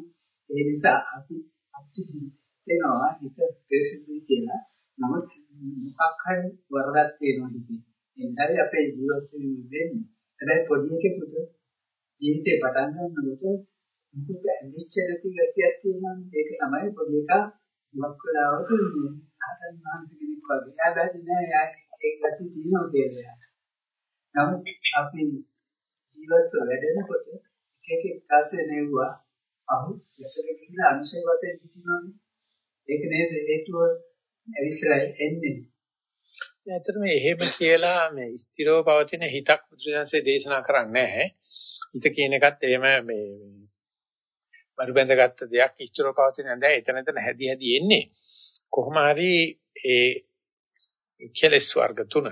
ඒ නිසා අපි අපිට හිතෙනවා හිත පිළිසිදු කියලා. නමුත් මොකක් හරි වරදක් තියෙනවා හිතේ. එන්නයි අපේ ජීවිත වෙන්නේ. හැබැයි පොඩි එකෙකුට ජීවිතේ පටන් ගන්නකොට මුකුත් ඇලිච්ච නැති ගතියක් තියෙනවා. ඒක තමයි පොඩි එකා ඉවක් වෙලාවට ඉන්නේ. ආතන් මහන්සි කෙනෙක් වගේ. එයා බැරි නෑ ඒ ගතිය තියෙනවා කියලා. නමුත් අපි ජීවිත වැඩෙනකොට එක එක කාසේ නෙවුවා අහු යටට ගිහිල්ලා අනුශය වශයෙන් පිටිනවනේ. ඒක නේද හේතුව ඇවිස්සලා එන්නේ. ඇත්තටම එහෙම කියලා මේ ස්ථිරව පවතින හිතක් බුදුසසුනේ දේශනා කරන්නේ නැහැ. හිත කියන එකත් එහෙම මේ පරිබඳගත්ත දෙයක් ඉස්තරව පවතින දැන් එතන එතන හැදි හැදි එන්නේ කොහොම හරි ඒ කෙලස් වර්ග තුන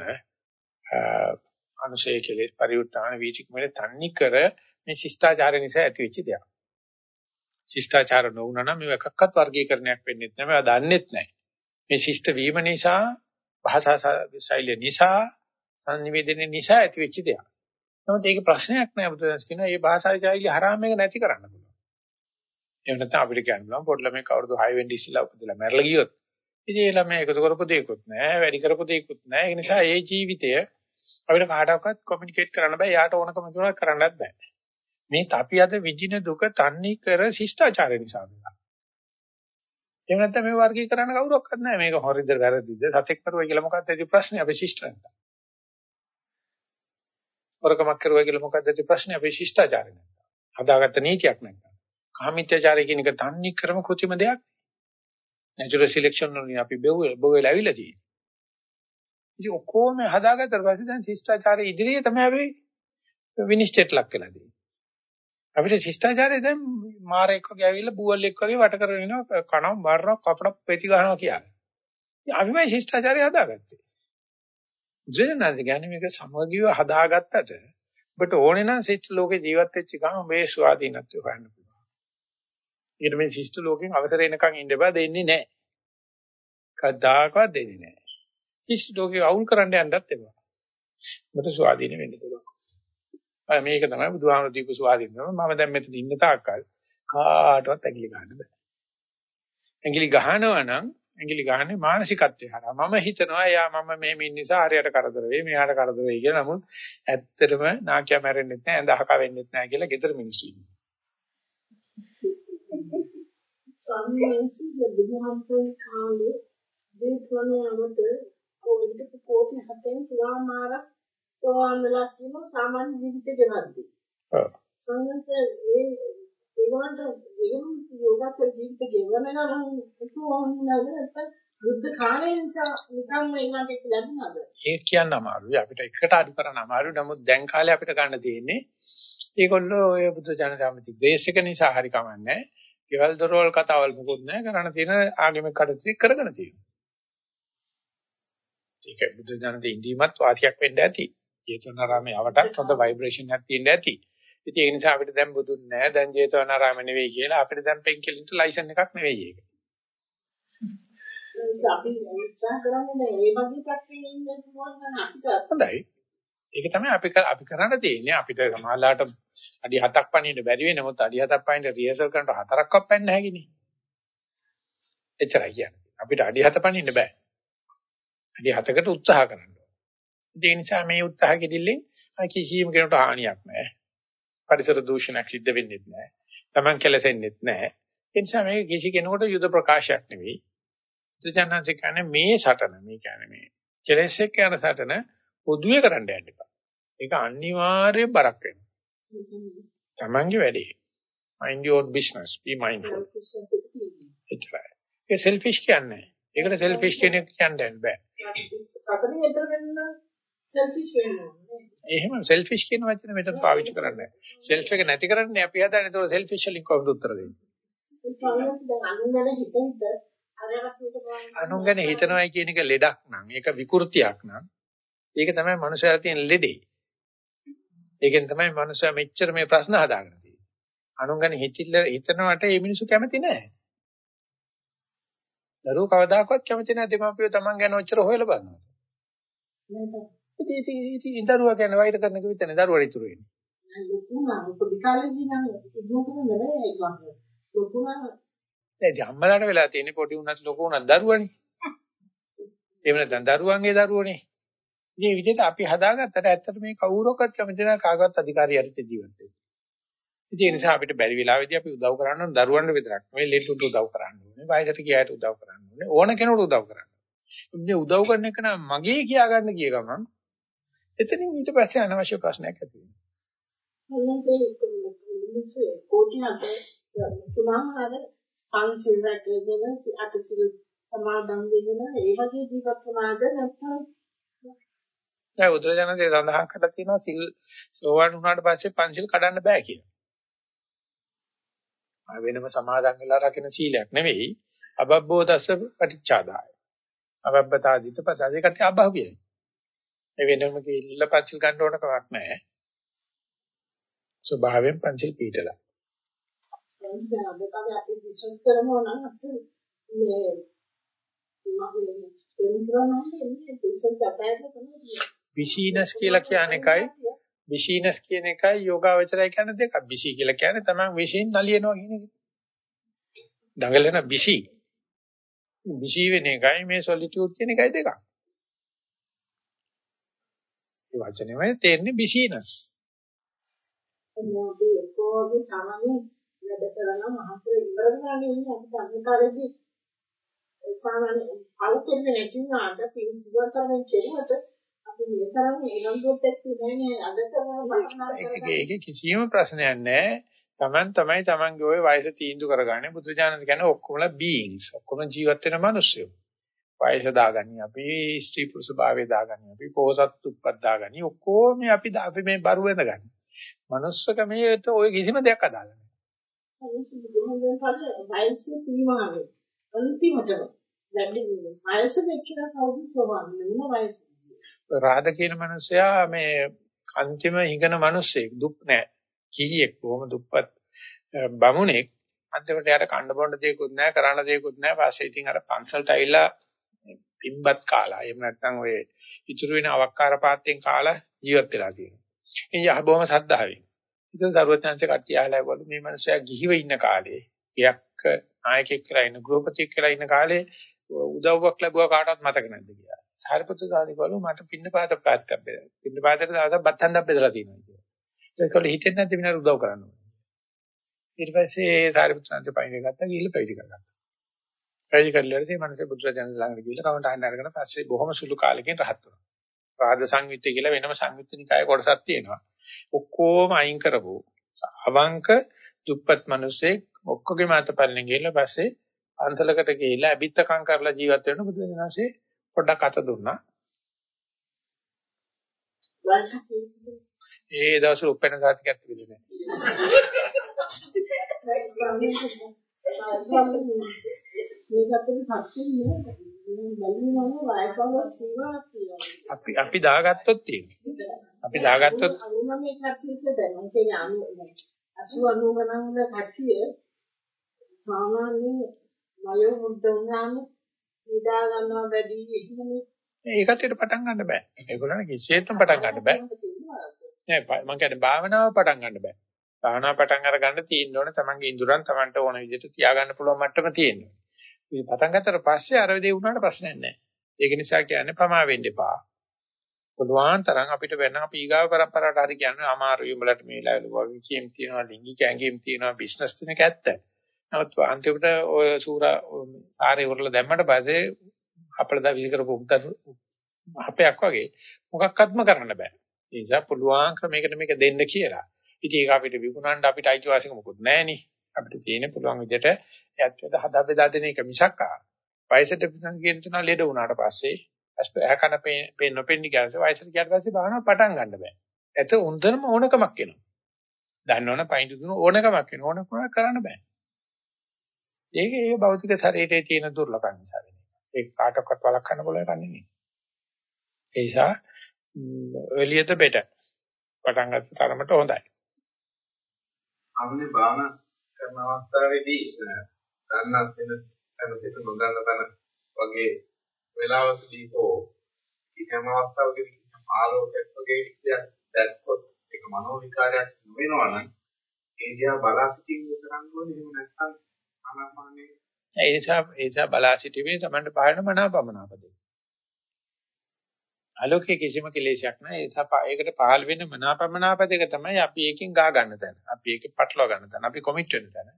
අනුශය කෙලස් පරිඋත්තාන වීචිකමල තන්නේ කර මේ ශිෂ්ටාචාර නිසා ඇතිවෙච්ච දෙයක්. ශිෂ්ටාචාර නොවුනා නම් මේව එකක්වත් වර්ගීකරණයක් වෙන්නේ නැහැ. මේවා දන්නෙත් නැහැ. මේ ශිෂ්ට වීම නිසා භාෂා ශෛලිය නිසා සංනිවේදනයේ නිසා ඇතිවෙච්ච දෙයක්. නමුත් ඒක ප්‍රශ්නයක් නෑ බුදුදහම කියනවා මේ භාෂා ශෛලිය හරහා මේක නැති කරන්න පුළුවන්. එහෙම නැත්නම් අපිට කියන්න පුළුවන් පොඩි ළමෙක් කවුරුදු 6 වෙනි ඉස්සලා උපදලා මැරලා ගියොත් ඉතින් ඒ ළමයා එකතු කරපු දෙයක්වත් නෑ වැඩි කරපු දෙයක්වත් නෑ. ඒ නිසා ඒ ජීවිතය අපිට කාටවත් කොමියුනිකේට් කරන්න බෑ. යාට ඕනකම තුනක් කරන්නත් බෑ. මේ අපි අද විඳින දුක තන්නේ කර ශිෂ්ටාචාරය නිසා වෙනවා එහෙම නැත්නම් මේ වර්ගීකරණ කවුරක්වත් නැහැ මේක හොරිද වැරදිද සතෙක් කරුවා කියලා මොකක්ද ඒ ප්‍රශ්නේ? අපි ශිෂ්ට නැත්නම් වරකමක් කරුවා කියලා මොකක්ද ඒ ප්‍රශ්නේ? අපි ශිෂ්ටාචාරය නැත්නම් හදාගත්ත නීතියක් නැත්නම් කාමීත්‍යචාරය කියන එක තන්නේ ක්‍රම කෘතිම දෙයක්. නැචරල් සිලෙක්ෂන් වලින් අපි බොවෙලා ඇවිල්ලා තියෙන්නේ ඉතින් ඔක්කොම හදාගත්තට පස්සේ දැන් ශිෂ්ටාචාරය ඉදිරියේ තමයි අපි විනිශ්චයට ලක් වෙලා තියෙන්නේ අපිට ශිෂ්ටාචාරය දැන් මාරෙක් වගේ ඇවිල්ලා බූවල්ෙක් වගේ වට කරගෙන ඉනවා කණම් මරනවා කපඩ පෙති ගන්නවා කියන්නේ. ඉතින් අපි මේ ශිෂ්ටාචාරය හදාගත්තේ. ජීනන්ද කියන්නේ මේක සමගිව හදාගත්තට ඔබට ඕනේ නම් ශිෂ්ට ලෝකේ ජීවත් වෙච්ච ගමන් මේ ස්වාධීනත්වය හොයන්න පුළුවන්. ඊට මේ ශිෂ්ට ලෝකෙන් අවසර එනකන් ඉන්න බෑ දෙන්නේ නැහැ. කවදාකවත් දෙන්නේ නැහැ. ශිෂ්ට ලෝකේ අවුල් කරන්න යන්නත් එපා. ඔබට ස්වාධීන වෙන්න පුළුවන්. මේක තමයි බුදුහාමුදුරු දීපු ස්වාධීනම මම දැන් මෙතන ඉන්න තාක්කල් කාටවත් ඇඟිලි ගන්න බෑ. ඇඟිලි ගහනවා නම් ඇඟිලි ගහන්නේ මානසිකත්වය හරහා. මම හිතනවා යා මම මේ මින් නිසා හරියට කරදර වෙයි, මෙයාට කරදර වෙයි කියලා. නමුත් ඇත්තටම නාකිය මැරෙන්නෙත් නැහැ, ඇඳ හක වෙන්නෙත් නැහැ කියලා ගෙදර මිනිස්සු ඉන්නවා. ස්වාමීන් වහන්සේ බුදුහාමුදුරුවෝ කාලේ දේශනාවලට කොවිඩ් කෝටි හතෙන් තුවාමාරක් සෝවාන් වෙලා කියන සාමාන්‍ය ජීවිතේ ගෙවද්දි. ඔව්. සංගත ඒ ඒගොල්ලන්ට ඒගොල්ලෝ යෝගාචර ජීවිත ගෙවන ගමන් සෝවාන් වෙලා නැත්තම් බුද්ධ කාලේ නිසා නිකම්ම ඒකට ලැබුණාද? ඒක කියන්න අමාරුයි. අපිට එකට අඩු කරන්න අමාරුයි. නමුත් දැන් කාලේ අපිට ගන්න තියෙන්නේ ඒගොල්ලෝ ඔය බුද්ධ ජනතාවති බේස් එක නිසා හරි කමන්නේ. ගෙවල් දොරවල් කතාවල් මොකුත් නැහැ. කරණ තියෙන ආගමික කටයුතු කරගෙන තියෙනවා. ඒක බුද්ධ ජනතේ ඉඳීමත් වාසියක් වෙන්න ඇති. ජේතවනාරාමේ යවටත් හොඳ ভাইබ්‍රේෂන් එකක් තියෙන්න ඇති. ඉතින් ඒ නිසා අපිට දැන් බුදුන් නැහැ දැන් ජේතවනාරාම නෙවෙයි කියලා අපිට දැන් පෙන්කෙලින්ට ලයිසන් එකක් නෙවෙයි ඒක. අපි උත්සාහ කරන්නේ ඒ වගේ තත්ත්වෙක ඉන්න පුළුවන් නම් අපිට හොඳයි. ඒක තමයි අපි අපි කරන්න තියෙන්නේ අපිට සමාජලාට අඩි 7ක් පනින්න බැරි වෙන මොකද අඩි 7ක් පනින්න රිහර්සල් කරනකොට හතරක්වත් පනින්න හැකිනේ. එච්චරයි කියන්නේ. අපිට අඩි 7 පනින්න බෑ. අඩි 7කට උත්සාහ කරන්න. ඒ නිසා මේ උත්සාහ කෙරෙල්ලෙන් කිසියම් කෙනෙකුට හානියක් නැහැ. පරිසර දූෂණයක් සිද්ධ වෙන්නේ නැහැ. Taman කෙලසෙන්නේ නැහැ. ඒ නිසා මේ කිසි කෙනෙකුට යුද ප්‍රකාශයක් නෙවෙයි. සුජානන්සේ කියන්නේ මේ සටන මේ කියන්නේ මේ කෙලෙස් එක්ක යන සටන පොදුවේ කරන්න යන්න එපා. ඒක අනිවාර්යයෙන් බරක් වෙනවා. Tamanගේ වැඩේ. Mind your business. Be mindful. එච්චරයි. ඒ selfish කියන්නේ. ඒකට selfish කියන එක කියන්න බෑ. සසලින් ඈතර වෙන්න selfish ඕනේ. එහෙම selfish කියන වචනේ මෙතන පාවිච්චි කරන්නේ නැහැ. self එක නැති කරන්නේ අපි හදන්නේ ඒක selfish වලින් කොහොමද උත්තර දෙන්නේ? අනුන් ගැන හිතනවයි කියන එක ලෙඩක් නම් ඒක විකෘතියක් නම් ඒක තමයි මනුස්සයලා තියෙන ලෙඩේ. ඒකෙන් තමයි මනුස්සයා මෙච්චර මේ ප්‍රශ්න හදාගෙන තියෙන්නේ. අනුන් ගැන හිතිල්ල හිතනවට මේ මිනිස්සු කැමති නැහැ. දරුවෝ කවදාකවත් කැමති නැහැ දෙමාපියෝ Taman ගැන ඔච්චර හොයලා බලනවා. ඉතින් ඉතින් දරුවා ගැන වෛර කරන එක විතරනේ දරුවා ඉතුරු වෙන්නේ. ලොකුනා පොඩි කාලේදී නම් ඉක්මනට නෙවෙයි ඒක. ලොකුනා ඒ අම්මලාට වෙලා තියෙන්නේ පොඩි උනත් ලොකු උනත් දරුවනේ. එහෙම නැත්නම් දරුවන්ගේ දරුවනේ. ඉතින් විදිහට අපි හදාගත්තට ඇත්තට මේ කවුරක්වත් කැමති නැහැ කාගවත් අධිකාරිය යටතේ ජීවත් වෙන්න. ඉතින් ඒ නිසා අපිට බැරි වෙලාවෙදී අපි උදව් කරන්න ඕන දරුවන්ට විතරක් නෙවෙයි ලෙඩට උදව් කරන්න ඕනේ. වයසට ගියාට උදව් කරන්න ඕනේ. ඕන කෙනෙකුට උදව් කරන්න. ඉතින් උදව් කරන එක නම් මගේ කියා ගන්න ගිය ගමන් එතනින් ඊට පස්සේ අනවශ්‍ය ප්‍රශ්නයක් ඇති වෙනවා. මොනසේ කෝටි හතේ තුනමාර පන්සිල් රැකගෙන අටසිල් සමාදන් වෙගෙන ඒ වගේ ජීවත් වුණාද නැත්නම් දැන් උද්දේශනයේ සඳහන් කරලා තියෙනවා සිල් සෝවන් වුණාට පස්සේ පන්සිල් කඩන්න බෑ කියලා. වෙනම සමාදන් වෙලා රකින්න සීලයක් නෙවෙයි. අබබ්බෝදස්ස පටිච්චාදාය. අබබ්බතාදිත පසාදේකට අභව්‍යයි. ඒ වෙනම කිල්ල පංචිල් ගන්න ඕන කමක් නැහැ. ස්වභාවයෙන් පංචිල් පීඨලා. දැන් අද තමයි අපි විශ්වාස කරනවා නම් අපි මේ විෂීනස් කියලා කියන එකයි විෂීනස් කියන එකයි යෝගාවචරය කියන දෙකක්. විෂී කියලා කියන්නේ තමන් විෂීන් නලියනවා කියන එක. දඟලන විෂී. විෂී වෙන එකයි මේ සොලිටියුඩ් කියන එකයි දෙකක්. ඒ වචනේම තේරෙන්නේ විෂීනස්. මොකද ඔක්කොගේ සමනේ වැඩ කරන මහසර ඉවර වෙනානේ ඉන්නේ අපි අන්තිකාරේදී සාමාන්‍ය අලුතෙන් නැති වුණාට පිළිගුවතරෙන් කෙරුවට අපි ඒ තරම් ඒගොල්ලෝත් එක්ක නෑනේ අද කරන ඒක කිසියම් ප්‍රශ්නයක් නෑ. Taman තමයි Tamanගේ ওই වයස තීන්දුව කරගන්නේ. බුදුජානක කියන්නේ ඔක්කොමලා බීයින්ස්. ඔක්කොම ජීවත් වෙන මිනිස්සු. වයස දාගන්නේ අපි, ස්ත්‍රී පුරුෂ භාවය දාගන්නේ අපි, පොහසත් උප්පත් දාගන්නේ ඔක්කොම අපි අපි මේ බරු වෙනගන්නේ. මනුස්සකමේට ඔය කිසිම දෙයක් අදාළ නෑ. වයස සීමාවේ අන්තිමටම දැන් වයස වෙච්ච කවුද සෝවාන් වෙන වයස රාද කියන මිනිසයා මේ අන්තිම හිඟන මිනිස්සෙක් දුක් නැහැ. කීයක් බොහොම දුප්පත් බමුණෙක් අන්තිමට යාට කන්න බොන්න දෙයක්වත් නැහැ කරන්න දෙයක්වත් නැහැ. වාසේ ඉතින් අර පන්සලට ඇවිල්ලා පිම්බත් කාලා. එහෙම නැත්නම් ඔය ඉතුරු වෙන අවක්කාර පාත්තෙන් කාලා ජීවත් වෙලා තියෙනවා. ඉතින් යහ බොහොම සද්ධාවෙන්. ඉතින් සරුවත්‍යංශ කට්ටිය ආලා ඒගොල්ලෝ මේ මිනිසයා ගිහිව ඉන්න කාලේ ගියක් නායකයෙක් කියලා ඉන්න ගෘහපතියෙක් කියලා ඉන්න කාලේ උදව්වක් ලැබුවා කාටවත් මතක නැද්ද කියලා. සාරිපුත්‍ර සාධිකවලු මට පින්න පාත පැත්තක් බෙදලා. පින්න පාතේට දවසක් බත් හන්දක් බෙදලා තියෙනවා කියලා. ඒකවල හිතෙන්නේ නැති විනාඩි උදව් කරන්න ඕනේ. ඊට පස්සේ සාරිපුත්‍ර සාන්තේ පයින් ගත්තා ගිහිල්ලා පැවිදි කරගත්තා. පැවිදි කරලා ඉතින් මනසේ බුදුරජාණන් ළඟට ගිහිල්ලා කවුන්ට අහන්න අරගෙන පස්සේ බොහොම සුළු කාලෙකින් රහත් වුණා. රාජ සංයුත්තය කියලා වෙනම සංයුත්ත නිකායේ කොටසක් තියෙනවා. ඔක්කොම අයින් කරපො අවංක දුප්පත් මිනිස්සෙක් ඔක්කොගේ මාතපල්ලෙන් ගිහිල්ලා පස්සේ අන්සලකට ගිහිල්ලා අබිත්තකම් කරලා ජීවත් වෙන බුදුදහමසේ පොඩ්ඩක් අත දුන්නා. ඒ දවස් උපෙන සාතිකයක් තිබුණේ අපි අපි දාගත්තොත් තියෙනවා. අපි දාගත්තොත් අනුමම කට්ටියට දැනුම් කියන්නේ 80 90 ගණන් වල කට්ටිය සාමාන්‍යයෙන් වයෝ මුද්ද වුණාම නිදා ගන්නවා වැඩි එහෙමනේ ඒ කට්ටියට පටන් ගන්න බෑ. ඒගොල්ලන් කිසිසේත්ම පටන් ගන්න බෑ. නෑ මම කියන්නේ භාවනාව පටන් ගන්න බෑ. භාවනාව පටන් අර ගන්න තියෙන්න ඕනේ තමන්ගේ ඉඳුරන් තමන්ට ඕන විදිහට තියාගන්න පුළුවන් මට්ටම තියෙනවා. මේ පටන් ගත්තට පස්සේ අර දේ වුණාට ප්‍රශ්නයක් නෑ. ඒක නිසා කියන්නේ පමා වෙන්න එපා. පුළුවන් තරම් අපිට වෙන අපි ඊගාව પરම්පරාවට හරි කියන්නේ අමාරුයි උඹලට මේ ලැබෙල වගේ කීම් තියෙනවා ලිංගික ඇඟීම් තියෙනවා බිස්නස් තියෙන එක ඇත්ත. නමුත් අන්තිමට ඔය සූරා සාරේ උරලා දැම්මට පස්සේ අපල දා විලි කරපු අපයක් වගේ මොකක්වත්ම කරන්න බෑ. ඒ නිසා පුළුවන් ක්‍රමයකට මේක දෙන්න කියලා. ඉතින් ඒක අපිට විකුණන්න අපිට අයිතිවාසිකම මොකුත් නැහෙනි. අපිට තියෙන පුළුවන් විදිහට ඇත්තට හදා බෙදා දෙන එක මිසක් ආ. වයසට පිටන් කියන තුන ලෙඩ වුණාට පස්සේ ඇහකන පේන නොපෙන්නි කියලා වයසට ගියාට පස්සේ භාවනාව පටන් ගන්න බෑ. ඒත් හොඳම ඕනකමක් එනවා. දන්නවනේ පයින් දුන ඕනකමක් එනවා. ඕනකම කරන්න බෑ. ඒක ඒ භෞතික ශරීරයේ තියෙන දුර්ලභම නිසා වෙන්නේ. ඒක කාටවත් වළක්වන්න පුළුවන් එකක් නෙමෙයි. ඒ නිසා එළියට බෙට පටන් ගන්න තරමට හොඳයි. අන්නේ බාන කරන අවස්ථාවේදී දන්නත් වෙන තැනකට නොදන්න තැන වගේ වෙලාවකදී හෝ කිසියම් අවස්ථාවකදී ආලෝකයක් වගේ දෙයක් දැක්කොත් ඒක මනෝ විකාරයක් වෙනවා නම් ඒ දිහා බලා සිටින්න කරන්න ඕනේ එහෙම නැත්නම් ආනාපානේ ඒ නිසා ඒ නිසා බලා සිටීමේ තමයි පාරණ මනාපමනාපදේ. ආලෝකයේ කිසිම කෙලෙසයක් නැහැ. ඒ නිසා ඒකට පහළ වෙන මනාපමනාපදේක තමයි අපි එකකින් ගා ගන්න තැන. අපි ඒක පටලවා ගන්න තැන. අපි කොමිට් වෙන තැන.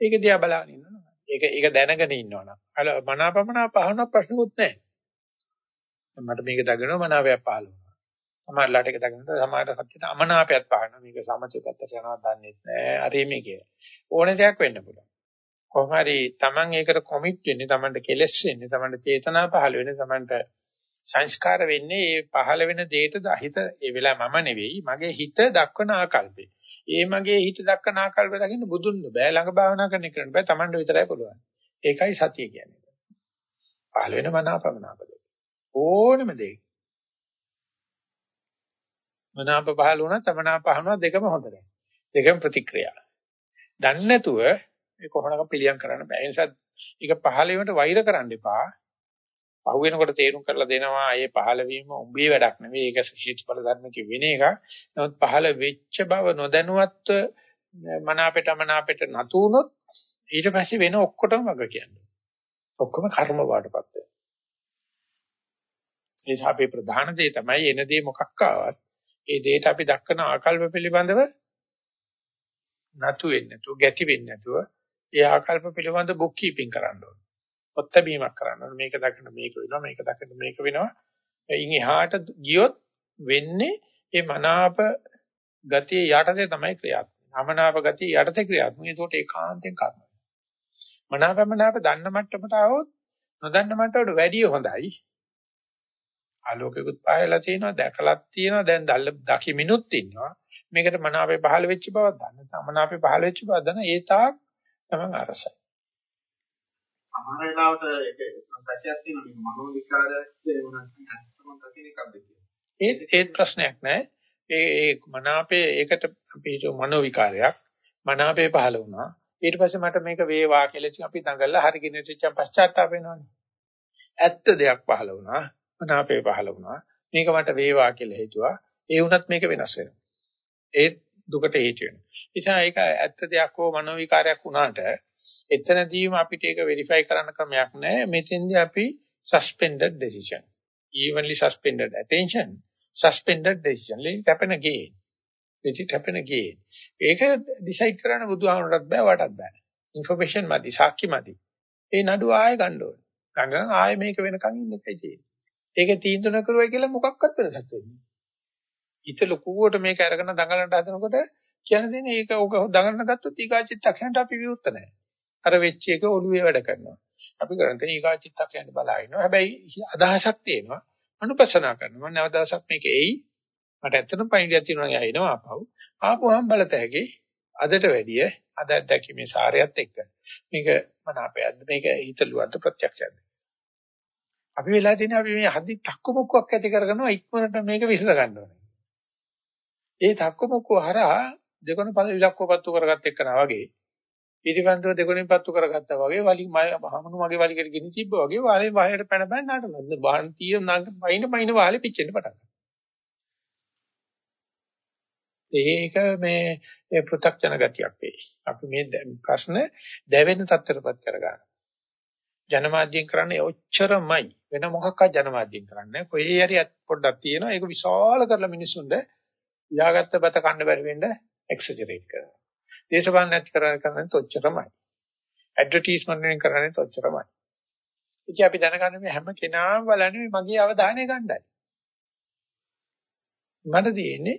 ඒක දිහා බලාගෙන ඉන්නවා. ඒක ඒක දැනගෙන ඉන්නවනම්. අල මනාපමනාප පහන ප්‍රශ්නකුත් නැහැ. මට මේක දගෙනවා මනාපයක් පහළ වුණා. සමහරලාට ඒක දගෙනට සමහරට සත්‍යට අමනාපයක් පහළ මේක සමචේ පැත්තට යනවා දන්නේ නැහැ. හරි මේ කියලා. ඕන දෙයක් වෙන්න පුළුවන්. කොහොම හරි Taman ඒකට කොමිට් වෙන්නේ Tamanට කෙලස් වෙන්නේ Tamanට චේතනා පහළ වෙන්නේ Tamanට සංස්කාර වෙන්නේ ඒ පහළ වෙන දෙයට හිත ඒ වෙලාව මම නෙවෙයි මගේ හිත දක්වන ආකල්පේ. ඒ මගේ හිත දක්වන ආකල්පය දකින්න බුදුන් බෑ ළඟ භාවනා කරන්න කරන්න බෑ Tamanට විතරයි පුළුවන්. ඒකයි සතිය කියන්නේ. පහළ වෙන මනාපමනාපද. ඕනෙම දෙයක්. මනාප පහළ වුණා තමනාප පහළ දෙකම හොඳ නැහැ. දෙකම ප්‍රතික්‍රියා. දන්නේ නැතුව ඒ කොහොමද පිළියම් කරන්න බෑ. ඒ නිසා ඒක පහළ වීමට වෛර කරන්න එපා. පහු වෙනකොට තේරුම් කරලා දෙනවා ඒ පහළ වීම උඹේ වැඩක් නෙවෙයි. ඒක හේතුඵල ධර්මක වෙන එකක්. නමුත් පහළ වෙච්ච බව නොදැනුවත්ව මනාපෙට මනාපෙට නතු වුණොත් ඊට පස්සේ වෙන ඔක්කොටම වග කියන්නේ. ඔක්කොම කර්ම වාටපත් වෙනවා. ඒ නිසා අපේ ප්‍රධාන දේ තමයි එන දේ මොකක් ආවත් ඒ දෙයට අපි දක්වන ආකල්ප පිළිබඳව නතු වෙන්නේ නැතුව ගැටි වෙන්නේ නැතුව ඒ ආකල්ප පිළිබඳ බුක් කීපින් කරන්න ඕනේ. පොත් බැීමක් කරන්න ඕනේ. මේක දකින්න මේක වෙනවා මේක දකින්න මේක වෙනවා. එයින් එහාට ගියොත් වෙන්නේ මේ මනාප ගතිය යටතේ තමයි ක්‍රියාත්මක. අමනාප ගතිය යටතේ ක්‍රියාත්මක. ඒකට ඒකාන්තයෙන් කරනවා. මනාපමනාප දන්න මට්ටමට આવොත් නොදන්න මට්ටමට වැඩිය හොඳයි. ආලෝකයකුත් පහළලා තියෙනවා දැකලත් තියෙනවා දැන් දකිමිනුත් ඉන්නවා මේකට මනාවේ පහළ වෙච්ච බවක් දන්න තමනාවේ පහළ වෙච්ච බවක් දන්න ඒ තාක් තමන් අරසයි. සමහර වෙලාවට ඒක සත්‍යයක් තියෙනවා මේක මනෝ විකාරයක් වෙනවා නැත්නම් දකින්න එකක්ද කියලා. ඒ ඒ ප්‍රශ්නයක් නෑ. ඒ ඒ මනාපේ ඒකට අපි හිතුව මනෝ විකාරයක් මනාපේ පහළ වුණා. ඊට පස්සේ මට මේක වේවා කියලා අපි දඟලලා හරිගෙන ඉච්ච පශ්චාත්තාප වෙනවනේ. ඇත්ත දෙයක් පහළ වුණා. මනාපේ පහළ වුණා. මේක මට වේවා කියලා හිතුවා. ඒ වුණත් මේක වෙනස් වෙනවා. ඒ දුකට හේතු වෙනවා. නිසා ඒක ඇත්ත දෙයක් හෝ මනෝ විකාරයක් වුණාට එතනදීම අපිට ඒක වෙරිෆයි කරන්න ක්‍රමයක් නැහැ. මෙතෙන්දී අපි suspended decision. evenly suspended attention, suspended decision. let it happen again. let it happen again. ඒක decide කරන්න බුදුහාමුදුරට බෑ වටත් බෑ. information මදි, සාක්ෂි මදි. ඒ නඩු ආයෙ ගන්න ඕනේ. ගංගා ආයෙ මේක වෙනකන් ඉන්න එකයි තියෙන්නේ. ඒක තීන්දුව කරුවයි කියලා මොකක්වත් වෙනසක් වෙන්නේ හිත ලොකුවට මේක අරගෙන දඟලන්න හදනකොට කියන දෙන්නේ ඒක ඔක දඟලන ගත්තොත් ඊගාචිත්තක්ෂණයට අපි විවුර්ත නැහැ. අර වෙච්ච එක ඔළුවේ වැඩ කරනවා. අපි කරන්නේ ඊගාචිත්තක්ෂණයට බලා ඉන්නවා. හැබැයි අදහසක් තියෙනවා. අනුපස්සනා කරනවා. නැව දවසක් මේක එයි. මට ඇත්තටම පණිවිඩයක් තියෙනවා නම් එනවා ආපහු. ආපුවාම බලතැගේ අදට වැඩිය අද දැකීමේ සාරයත් එක්ක මේක මන අපේ මේක හිතලුවට ප්‍රත්‍යක්ෂයක්ද අපි වෙලා තියෙන්නේ අපි මේ හදි තක්කු මුක්කුවක් ඇති කරගෙනවා ඉක්මනට මේක විසඳ ගන්න ඕනේ. ඒ තක්කු මුක්කුව හරහා දෙකොන පළ ඉලක්කවපත්තු කරගත්ත එක්කනා වගේ ඊටිපන්තව දෙකොනින් පත්තු කරගත්තා වගේ වලි මහමනු මගේ වලිකට ගිනි තිබ්බ වගේ වාලේ වහයට පැන පැන නටනවා. බාහන් තිය නංග පයින් පයින් වාලේ පිච්චෙන්න පටන් ඒක මේ ඒ පෘථග්ජන ගතියක් වෙයි. අපි මේ ප්‍රශ්න දැවෙන තත්ත්වයටපත් කරගන්න. ජනමාධ්‍යෙන් කරන්නේ ඔච්චරමයි වෙන මොකක්වත් ජනමාධ්‍යෙන් කරන්නේ කොහේ හරි පොඩ්ඩක් තියෙනවා ඒක විශාල කරලා මිනිස්සුන්ට ඉයාගත්ත බත කන්න බැරි වෙන්න එක්සජරේට් කරනවා. දේශපාලන නැති කරන්නේ ඔච්චරමයි. ඇඩ්වර්ටයිස්මන්ට් එකෙන් කරන්නේ ඔච්චරමයි. ඉතින් අපි දැනගන්න මේ හැම කෙනාම බලන්නේ මගේ අවධානය ගන්නයි. මට තියෙන්නේ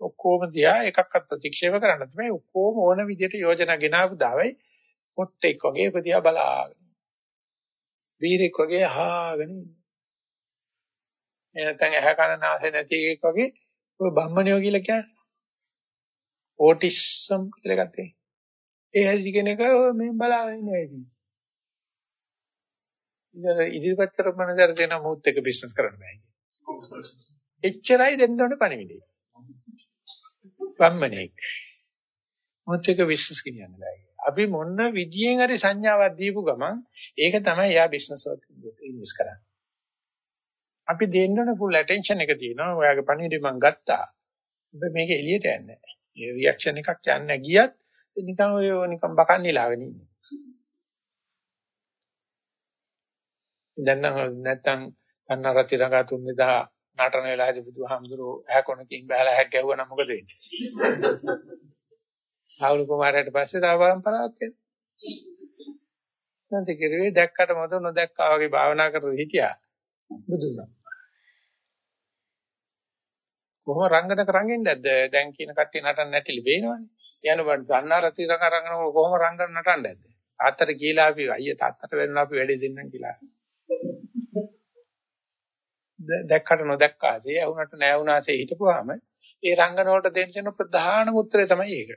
ඔක්කොම දිහා එකක්වත් ප්‍රතික්ෂේප කරන්න තමයි ඔක්කොම ඕන විදිහට යෝජනා ගෙනාවු දාවයි පොට්ටෙක් වගේ ප්‍රතිහා බලාගෙන. බීරෙක් වගේ අහගෙන ඉන්නේ. එනතන් ඇහ කන නාසය නැති එකෙක් වගේ ඔය බම්මනියෝ කියලා කියන්නේ. ඕටිසම් කියලා ගත්තේ. ඒ හැදි කෙනෙක් මේ බලාගෙන ඉන්නේ ඉතින්. ඉතින් ඉදිරිපත් කරපමණ දර දෙන මොහොත් එක බිස්නස් කරන්න බෑ. එච්චරයි දෙන්න ඕනේ පණිවිඩය. බම්මනියෙක්. මොහොත් එක බිස්නස් කියන්න බෑ. අපි මොන විදියෙන් හරි සංඥාවක් දීපු ගමන් ඒක තමයි යා බිස්නස් වලට ඉන්වෙස්ට් කරන්නේ. අපි දෙන්න ඕන full attention එක තියෙනවා. ඔයාගේ පණිවිඩය මම ගත්තා. ඔබ මේක එළියට යන්නේ නැහැ. ඒ රියැක්ෂන් එකක් යන්නේ ගියත් නිකන් ඔය නිකන් බකන් නිලාගෙන ඉන්නේ. දැන් නම් නැත්තම් තන්නරති රඟා තුන්නේ දා නටන වෙලාවේදී බුදුහාමුදුරුවෝ ඇහ කොනකින් බහලා හැක් ගැහුවා නම් මොකද වෙන්නේ? රාහුල කුමාරයාට පස්සේ තව පරම්පරාවක් එනවා. නැන්ති කිරුවේ දැක්කට මොකද නොදැක්කා වගේ භාවනා කරලා හිටියා. බුදුන් කොහොම රංගනක රංගෙන්නේ නැද්ද? දැන් කියන කට්ටිය නටන්න නැතිලි බේනවනේ. යන බඩ ගන්නාරති රංග රංගන කොහොම රංගන නටන්නේ නැද්ද? තාත්තට කියලා අපි අයිය තාත්තට වෙන්න අපි වැඩේ දෙන්නම් කියලා. දැක්කට නොදැක්කාසේ ඇහුනට නැවුනාසේ හිටපුවාම ඒ රංගන වලට දෙන්න තියෙන ප්‍රධානම උත්තරේ තමයි ඒක.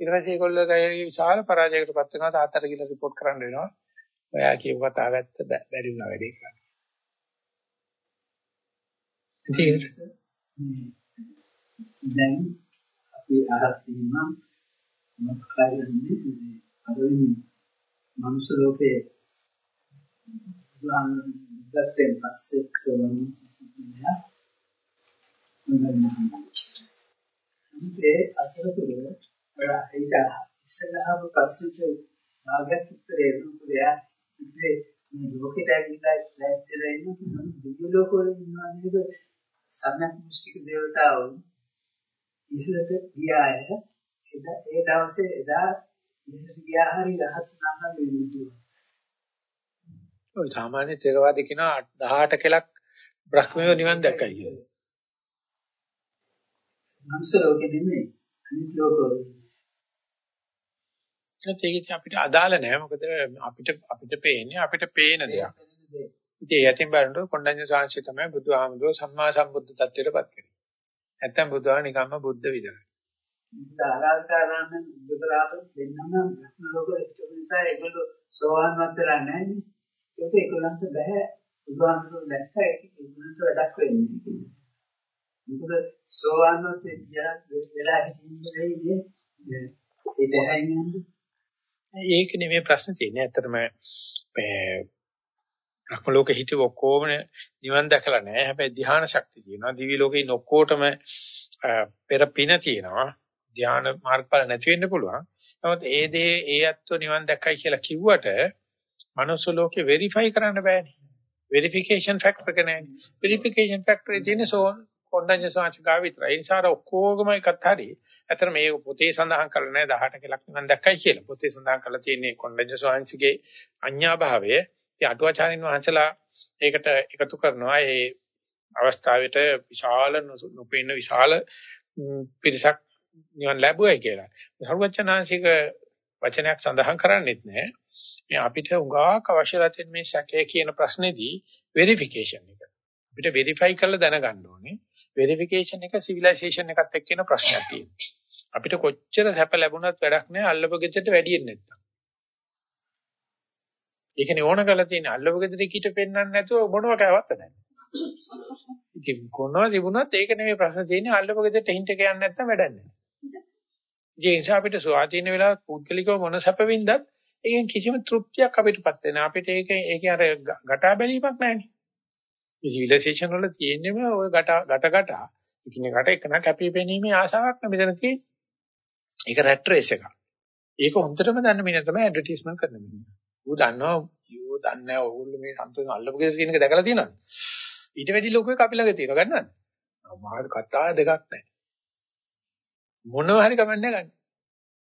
ඊට පස්සේ ඒගොල්ලෝ විශාල පරාජයකට පත් වෙනවා තාත්තට කියලා report කරන්න වෙනවා. ඔයා කියපු කතාව ඇත්ත බැරි වුණා වැඩේ කරන්න. දැන් අපි අහත් ඉන්නම් මොකක්ද අදින් මනුෂ්‍ය ලෝකේ බුදුන් පස්සේ සෝවන් ඒ අතරතුර ඒක ඉස්සරහම ප්‍රශ්නට භාගයක් උත්තරේ දුන්නා ඉතින් මේ ලෝකෙට ඇවිල්ලා ලැස්තිලා ඉන්න දිව්‍ය ලෝකවල ඉන්නවා නේද? සම්‍යක් මුස්තික දේවතාවුන් ඉහළට ගියාය එදා ඒ දවසේ එදා ඉහළට ගියා හරි රහත් නම් වෙන්නේ ඔය සාමාන්‍ය ථේරවාදී කියන 18 කෙලක් බ්‍රහ්මයෝ නිවන් දැක්කයි කියලා. මනුස්ස ලෝකෙ නෙමෙයි අනිත් ලෝකවල. ඒක අපිට අදාළ නෑ මොකද අපිට අපිට පේන්නේ අපිට පේන දෙයක්. ඉතින් ඒ යටින් බලනකොට කොණ්ඩඤ්ඤ සාංශය තමයි බුදුහාමුදුරුවෝ සම්මා සම්බුද්ධ tattweටපත් කරන්නේ. නැත්තම් බුදුහාම නිකම්ම බුද්ධ විතරයි. ආරාධනාරාම බුදුරාම දෙන්නම ලෝකෙට නිසා ඒගොල්ලෝ සෝවාන් වන්දලා නැහැ. ඒක ඒගොල්ලන්ට බෑ බුදුහාමුදුරුවෝ දැක්ක ඒගොල්ලන්ට වැඩක් වෙන්නේ. මොකද සෝවාන් වන්දලා වෙලා හිටින්නේ. ඒ දැහැන්නේ ඒක නෙමෙයි ප්‍රශ්න තියෙන්නේ. ඇත්තටම බ්‍රහ්ම ලෝකෙ හිටව ඔක්කොම නිවන් දැකලා නැහැ. හැබැයි ධ්‍යාන ශක්තිය තියෙනවා. දිවි ලෝකේ ඉන්න ඔක්කොටම පෙර පින තියෙනවා. ධ්‍යාන මාර්ගඵල නැති වෙන්න පුළුවන්. නමුත් ඒ දේ ඒ අත්ව නිවන් දැක්කයි කියලා කිව්වට මනුස්ස ලෝකේ වෙරිෆයි කරන්න බෑනේ. වෙරිෆිකේෂන් ෆැක්ටර් එක නැහැ. වෙරිෆිකේෂන් ෆැක්ටර් එකේ තියෙන සෝන් කොණ්ඩඤ්ඤ සාංශිකා විතරයි. ඒ නිසා ඔක්කොගම එකත් හරි. ඇතර මේ පොතේ සඳහන් කරලා නැහැ 18 කලක් නිවන් දැක්කයි කියලා. පොතේ සඳහන් කරලා තියෙන්නේ කොණ්ඩඤ්ඤ සාංශිකේ අඤ්ඤා භාවය. ඉතින් අටුවාචාරින් වහන්සේලා ඒකට එකතු කරනවා. ඒ අවස්ථාවට විශාල නොපෙන්න විශාල පිරිසක් නිවන් ලැබුවයි කියලා. සර්වචනාංශික වචනයක් සඳහන් කරන්නේත් නැහැ. මේ අපිට උගාක් අවශ්‍යලා තියෙන මේ සැකය කියන ප්‍රශ්නේදී වෙරිෆිකේෂන් එක. අපිට වෙරිෆයි කරලා දැනගන්න ඕනේ. වෙරිෆිකේෂන් එක සිවිලයිසේෂන් එකත් එක්ක එන ප්‍රශ්නයක් තියෙනවා. අපිට කොච්චර සැප ලැබුණත් වැඩක් නැහැ අල්ලපගෙදරට වැඩියෙන් නැත්තම්. ඒකනේ ඕන කරලා තියෙන්නේ අල්ලපගෙදර කීට පෙන්වන්න නැතුව මොනව කෑවත් නැහැ. ඉතින් කොනවා තිබුණත් ඒක නෙමෙයි ප්‍රශ්න තියෙන්නේ අල්ලපගෙදරට හින්ට කියන්නේ නැත්තම් වැඩක් නැහැ. ඒ නිසා අපිට ස්වාධීන වෙලා පුද්ගලිකව මොන සැපවින්දත් ඒකෙන් කිසිම තෘප්තියක් අපිටපත් වෙන්නේ අපිට ඒක ඒකේ අර ගටා බැලීමක් නැහැනේ. මේ සිවිලයිසේෂන් වල තියෙන්නේම ওই ගට ගට ගට එකිනෙකට එකන කැපිපෙනීමේ ආසාවක් නෙමෙයි මෙතන තියෙන්නේ. ඒක රැට් රේස් එකක්. ඒක හොඳටම දන්න මිනිහ තමයි ඇඩ්වර්ටයිස්මන්ට් කරන මිනිහ. ඌ දන්නවා යෝ දන්නේ ඕගොල්ලෝ මේ සම්තෝෂ අල්ලපු ගෙදර තියෙන එක දැකලා තියෙනවද? ඊට වැඩි ලොකුවෙක් අපි ළඟ තියෙනවා ගන්නවද? මාත් කතා දෙකක් නැහැ. මොනවා හරි කමන්නේ ගන්න.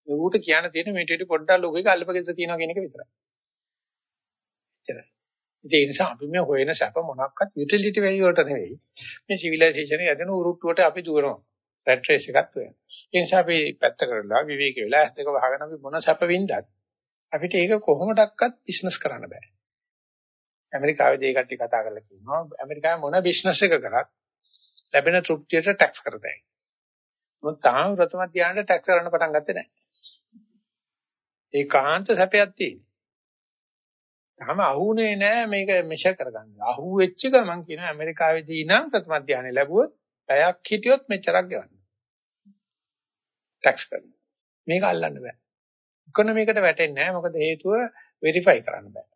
ඌට කියන්න තියෙන මේ ටික පොඩ්ඩක් ලොකුවෙක් අල්ලපු ගෙදර තියෙනවා කියන එක විතරයි. එච්චරයි. ඒ නිසා අපි මේ හොයන සැප මොනක්වත් යුටිලිටි වැලියු වලට නෙවෙයි. මේ සිවිලයිසේෂන් එක ඇදෙන උරුට්ටුවට අපි දුවනවා. රැට් රේස් එකක් වෙනවා. ඒ නිසා අපි පැත්ත කරලා විවේක වෙලා ඇස් දෙක වහගෙන අපි මොන සැප වින්දත් අපිට ඒක කොහොමඩක්වත් බිස්නස් කරන්න බෑ. ඇමරිකාවේ දේ කට්ටිය කතා කරලා කියනවා ඇමරිකාවේ මොන බිස්නස් එක කරත් ලැබෙන තෘප්තියට ටැක්ස් කරතයි. මොකද තාම ප්‍රථම ධානයට ටැක්ස් කරන්න පටන් ගත්තේ නැහැ. ඒකාන්ත සැපයක් තියෙනවා. තාම අහුනේ නෑ මේක මෙෂර් කරගන්න. අහුවෙච්ච ගමන් කියන ඇමරිකාවේදී නම් ප්‍රථම ධානය ලැබුවොත් පැයක් හිටියොත් මෙච්චරක් ගෙවන්න. ටැක්ස් කරන්න. මේක අල්ලන්න බෑ. ඉකොනොමිකට වැටෙන්නේ නෑ මොකද හේතුව වෙරිෆයි කරන්න බෑ.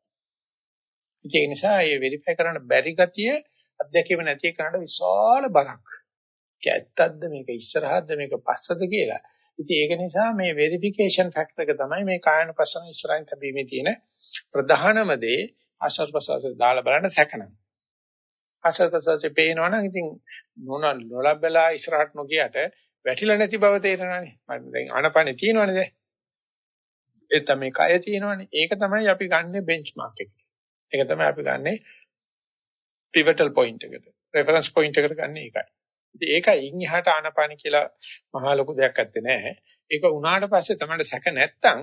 ඒ නිසා මේ වෙරිෆයි කරන්න බැරි ගතිය අධ්‍යක්ෂකව නැති කරන්න විශාල බරක්. ඇත්තක්ද මේක ඉස්සරහද මේක පස්සද කියලා. ඉතින් ඒක නිසා මේ වෙරිෆිකේෂන් ෆැක්ටර් එක තමයි මේ කායන පස්සන ඉස්සරහින් තිබීමේ තියෙන ප්‍රධානම දේ ආශ්වාස ප්‍රශ්වාසය දාලා බලන්න සැකනම්. ආශ්වාස ප්‍රශ්වාසය පේනවනම් ඉතින් මොන නොලබලා ඉස්සරහට නොගියට වැටිලා නැති බව තේරෙනවානේ. මම දැන් ආනපනේ තියෙනවනේ දැන්. ඒ තමයි කය තියෙනවනේ. ඒක තමයි අපි ගන්නෙ බෙන්ච්මාර්ක් එක. ඒක තමයි අපි ගන්නෙ pivotal point එකට. reference point එකට ගන්න එකයි. ඉතින් ඒකයි ඉන් එහාට ආනපාන කියලා මහා ලොකු දෙයක් ඇත්තේ නැහැ. ඒක උනාට පස්සේ තමයි සැක නැත්තම්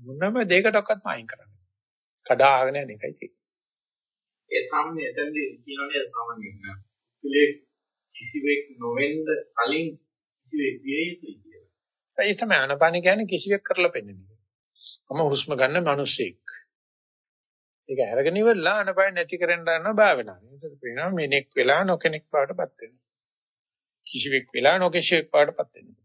මොනම දෙයකටවත් මායින් කරන්න. කඩාගෙන යන එකයි තියෙන්නේ. ඒ සම්මේ එතනදී කියනනේ සාමාන්‍යයෙන් පිළේ කිසිවෙක් නොවෙන්න කලින් කිසිවෙක් විය යුතුයි කියලා. ඒ තමයි අනපාන කියන්නේ කිසිවෙක් කරලා පෙන්නන්නේ. මම හුස්ම ගන්න මිනිස්සෙක්. ඒක අරගෙන ඉවරලා අනපාන නැති කරන්න යන භාවනාව. ඒකට පේනවා මෙනෙක් වෙලා නොකෙනෙක් බවටපත් වෙනවා. කිසිවෙක් වෙලා නොකිසිවෙක් බවටපත් වෙනවා.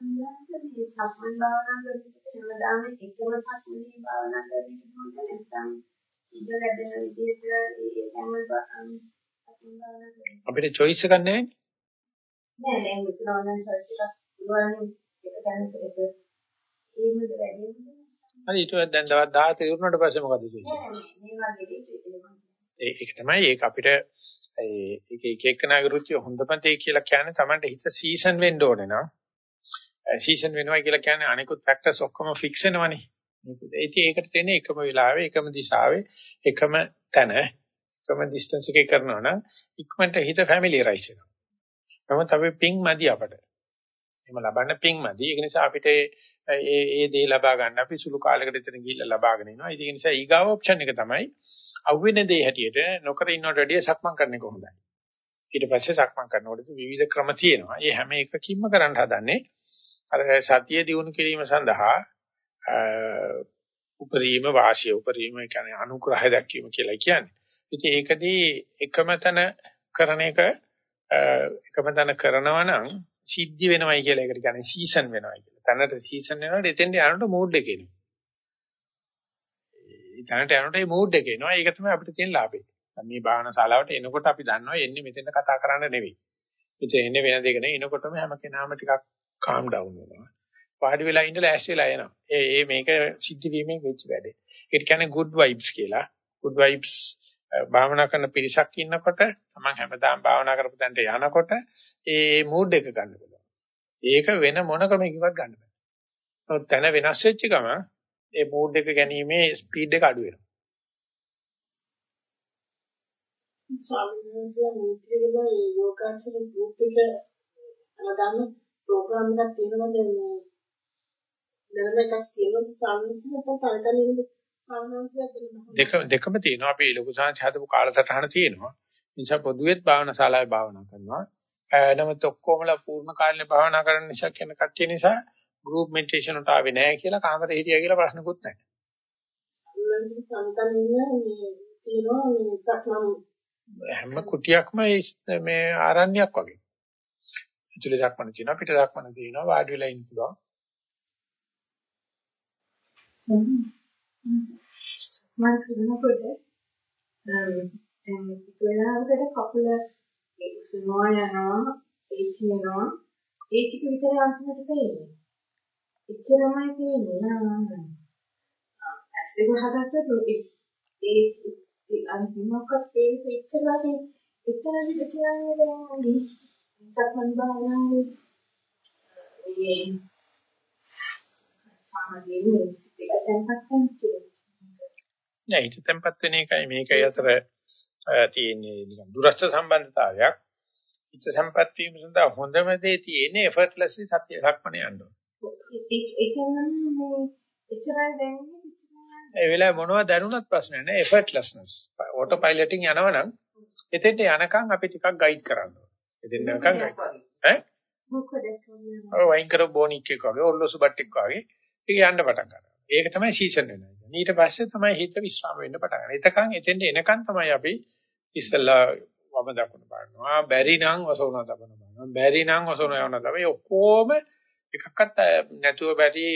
මේ සක්මන් භාවනා කරනකොට හැමදාම එකම සක්මනේ භාවනා කරනකොට නැත්නම් ඉඳ ලැබෙන විදිහට ඒ හැම. අපිට choice එකක් නැහැ. නෑ නෑ මෙතන ඕනනම් choice එකක් පුළුවන් එක දැනට එක ඒමද වැඩි හරි ඊට දැන් දවස් 17 ඉවරනට පස්සේ මොකද වෙන්නේ? ඒක තමයි ඒක අපිට ඒක එක එකනාගේ රුචිය හොඳම තේ කියලා කියන්නේ Tamanට හිත සීසන් වෙන්න ඕනේ නේද? සීසන් වෙනවා කියලා කියන්නේ අනිකුත් ෆැක්ටර්ස් ඔක්කොම ෆික්ස් වෙනවනේ. ඉතින් ඒකට තියෙන එකම වෙලාවේ එකම දිශාවේ එකම තැන එකම ඩිස්ටන්ස් එකේ කරනවා නම් ඉක්මනට හිත ෆැමිලියරයිස් වෙනවා. නමුත් අපි පිං මදි අපට. එහෙම ලබන්න පිං මදි. ඒක නිසා අපිට ඒ ඒ දේ ලබා ගන්න අපි සුළු කාලයකට එතන ගිහිල්ලා ලබාගෙන ඉනවා. ඒ නිසා ඊගාව ඔප්ෂන් එක තමයි අවුවෙන දේ හැටියට නොකර ඉන්නවට වැඩිය සක්මන් කරන එක හොඳයි. ඊට පස්සේ සක්මන් කරනකොට විවිධ ක්‍රම තියෙනවා. ඒ හැම එකකින්ම කරන්න හදන්නේ අර සතිය දිනු කිරීම සඳහා උපරිම වාසිය උපරිම කියන්නේ අනුග්‍රහය දක්වීම කියලා කියන්නේ. ඉතින් ඒකදී එකම තැන කරන එක එකම තැන කරනවා නම් සිද්ධි වෙනවයි කියලා ඒකට කියන්නේ සීසන් වෙනවයි කියලා. තැනට සීසන් වෙනකොට එතෙන්ට යනකොට මූඩ් එක එනවා. ඒ තැනට යනකොට ඒ මූඩ් එක එනවා. ඒක තමයි අපිට තියෙන ලාභය. මේ භාවනා ශාලාවට එනකොට අපි දන්නවා එන්නේ මෙතෙන්ට කතා කරන්න නෙවෙයි. ඉතින් එන්නේ වෙන දෙයක නෙවෙයි. එනකොටම හැම කෙනාම ටිකක් calm down වෙනවා. වාඩි වෙලා ඉඳලා ඇස් වෙලා එනවා. ඒ ඒ මේක සිද්ධ වීමෙන් වෙච්ච වැඩේ. ඒක කියන්නේ good vibes කියලා. good vibes භාවනා කරන පිරිසක් ඉන්නකොට තමන් හැමදාම භාවනා කරපු තැනට යනකොට ඒ මූඩ් එක ගන්න පුළුවන්. ඒක වෙන මොන ක්‍රමයකින්වත් ගන්න බෑ. නමුත් තැන වෙනස් වෙච්ච ගම ඒ මූඩ් එක ගැනීමේ ස්පීඩ් එක අඩු වෙනවා. ස්වාමීන් වහන්සේ මේ විදිහට යෝගාචර ගෲප් එක අමදාන ප්‍රෝග්‍රෑම් එකක් තියෙනවද මේ දැනම එකක් තියෙනවා සාමාන්‍යයෙන් නැත්නම් තනතන ඉන්න සාමාන්‍යයෙන් දෙක දෙකම තියෙනවා අපි ලොකු සංහස හදපු කාලසටහන තියෙනවා නිසා පොදුවේත් භාවනා ශාලාවේ භාවනා කරනවා නමුත් ඔක්කොමලා පූර්ණ කාලේ භාවනා කරන නිසා කියන කට්ටිය නිසා ගෲප් මෙඩිටේෂන් වලට ආවේ නැහැ කියලා කාමරේ හිටියා කියලා ප්‍රශ්නකුත් නැහැ. තනතන ඉන්න මේ තියෙනවා මේ සක්මන් හැම කුටියක්ම මේ ආරණ්‍යයක් වගේ. ඇතුලේ දක්වන තියෙනවා පිට දක්වන තියෙනවා වාඩි වෙලා ඉන්න පුළුවන්. මම කරනකොට දැන් වෙලාවකට කකුල උසනවා යනවා ඒ කියනවා ඒ ටික විතර අන්තිමට තේරෙන්නේ. එච්චරමයි තේරෙන්නේ නෑ. ඇස් දෙක හදත්තොත් ඒ ඒ අන්තිමකට තේරෙන්නේ එච්චරයි එච්චරයි කියන්නේ දැන් සක්මන් භාවනාවේ මේ සාමාන්‍යයෙන් සිතේ තැන්පත් නෑ හිත තැන්පත් වෙන එකයි මේකයි අතර තියෙන්නේ නිකන් දුරස්ත සම්බන්ධතාවයක්. හිත සම්පත් වීම සඳහා හොඳම දේ තියෙන්නේ effortlessly සත්‍ය සක්මනේ යන්න. ඒ වෙලාවේ මොනවද දැනුණත් ප්‍රශ්න නෑ effortlessness. auto piloting යනවනම් එතෙන්ට යනකම් අපි ටිකක් ගයිඩ් කරන්න ඕන. එතෙන් යනකම් ගයිඩ්. ඈ? මොකද? ඔය වයින් කර බොනික් එක වගේ ඔල්ලොසු බට්ටික් වගේ ඒක යන්න පටන් ගන්නවා. ඒක තමයි සීසන් වෙනවා. ඊට පස්සේ තමයි හිත විස්්‍රාම වෙන්න පටන් ගන්න. එතකන් එතෙන්ට එනකන් තමයි අපි ඉස්සල්ලා වම දකුණ බලනවා. බැරි නම් ඔසවන දකුණ බලනවා. බැරි නම් ඔසවන යවන තමයි ඔක්කොම එකක්වත් නැතුව බැරි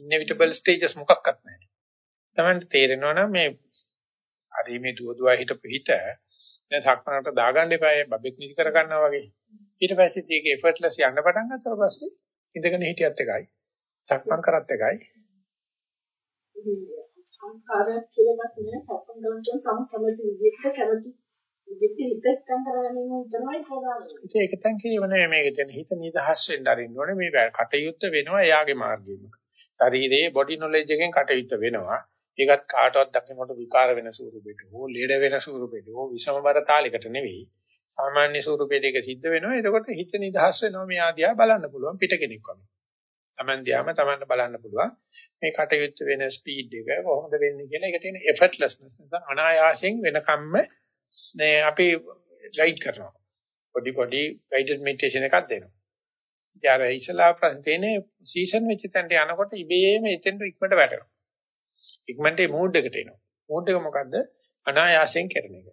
ඉන්එවිටබල් ස්ටේජස් මොකක්වත් නැහැ. තමයි තේරෙනවා නම් මේ හරි මේ දුව දුව හිටපු හිත දැන් සක්මනට දාගන්න එපා බබෙක් නිදි කර ගන්නවා වගේ. ඊට පස්සේ ඒක effortless යන්න පටන් ගන්නතර පස්සේ ඉඳගෙන හිටියත් එකයි. සක්මන් කරත් එකයි. සංඛාරයක් කියලා එකක් නෑ සක්මන් කරන තම කැමති විදිහට කැමති විදිහට හිතක් කරගෙන ඉන්න තමයි ප්‍රධානම. ඒක තැන් කියව නෙමෙයි මේක දැන් හිත නිදහස් වෙන්න අරින්න ඕනේ මේ කටයුත්ත වෙනවා එයාගේ මාර්ගයෙම. ශරීරයේ බොඩි නොලෙජ් එකෙන් කටයුත්ත වෙනවා. ඒකත් කාටවත් දකින්නට විකාර වෙන ස්වරූපෙට හෝ ලෙඩ වෙන ස්වරූපෙට හෝ විෂමබර තාලයකට නෙවෙයි. සාමාන්‍ය ස්වරූපයේ දෙක සිද්ධ වෙනවා. එතකොට හිත නිදහස් වෙනවා මේ ආදියා බලන්න පුළුවන් පිට කෙනෙක් වගේ. Taman දිහාම Tamanට බලන්න පුළුවන්. මේ කටයුත්ත වෙන ස්පීඩ් එක කොහොමද වෙන්නේ කියලා ඒක තියෙන effortlessness නිසා අනායාසයෙන් වෙනකම්ම මේ අපි ගයිඩ් කරනවා. පොඩි පොඩි guided meditation එකක් දෙනවා. ඊට ඉස්සලා ප්‍රශ්න සීසන් වෙච්ච තැනට යනකොට ඉබේම එතෙන්ට ඉක්මනට වැටෙනවා. ඉක්මනට ඒ මූඩ් එකට එනවා. මූඩ් එක මොකද්ද? අනායාසයෙන් කරන එක.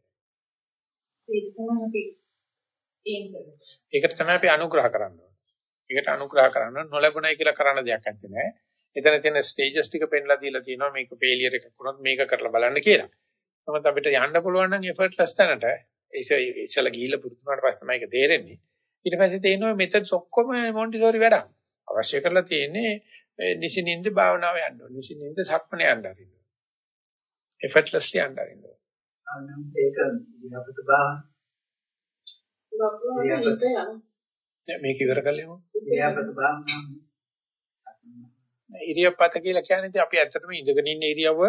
ඒකට තමයි අපි අනුග්‍රහ කරන්න. ඒකට අනුග්‍රහ කරන්න නොලැබුණයි කියලා කරන්න දෙයක් නැත්තේ. එතන තියෙන ස්ටේජස් ටික පෙන්ලා දීලා තියෙනවා මේක ෆේලියර් එකක් වුණොත් මේක කරලා බලන්න කියලා. නමුත් අපිට යන්න පුළුවන් නම් එෆර්ට්ලස් තැනට ඉස්සලා ගිහිල්ලා පුරුදු වුණාට පස්සේ තමයි ඒක තේරෙන්නේ. ඊට පස්සේ තේිනවා මෙතඩ්ස් ඔක්කොම මොන්ටිසෝරි වැඩක්. අවශ්‍ය කරලා තියෙන්නේ නිසිනින්ද භාවනාව යන්න ඕනේ. නිසිනින්ද සක්මන යන්න හරින්න. effortlessly යන්න හරින්න. අනම් ඒක විහපත භාවනාව. මේක ඉවර කළේමු. ඉරියප්පත කියලා කියන්නේ අපි ඇත්තටම ඉඳගෙන ඉන්න ඉරියව්ව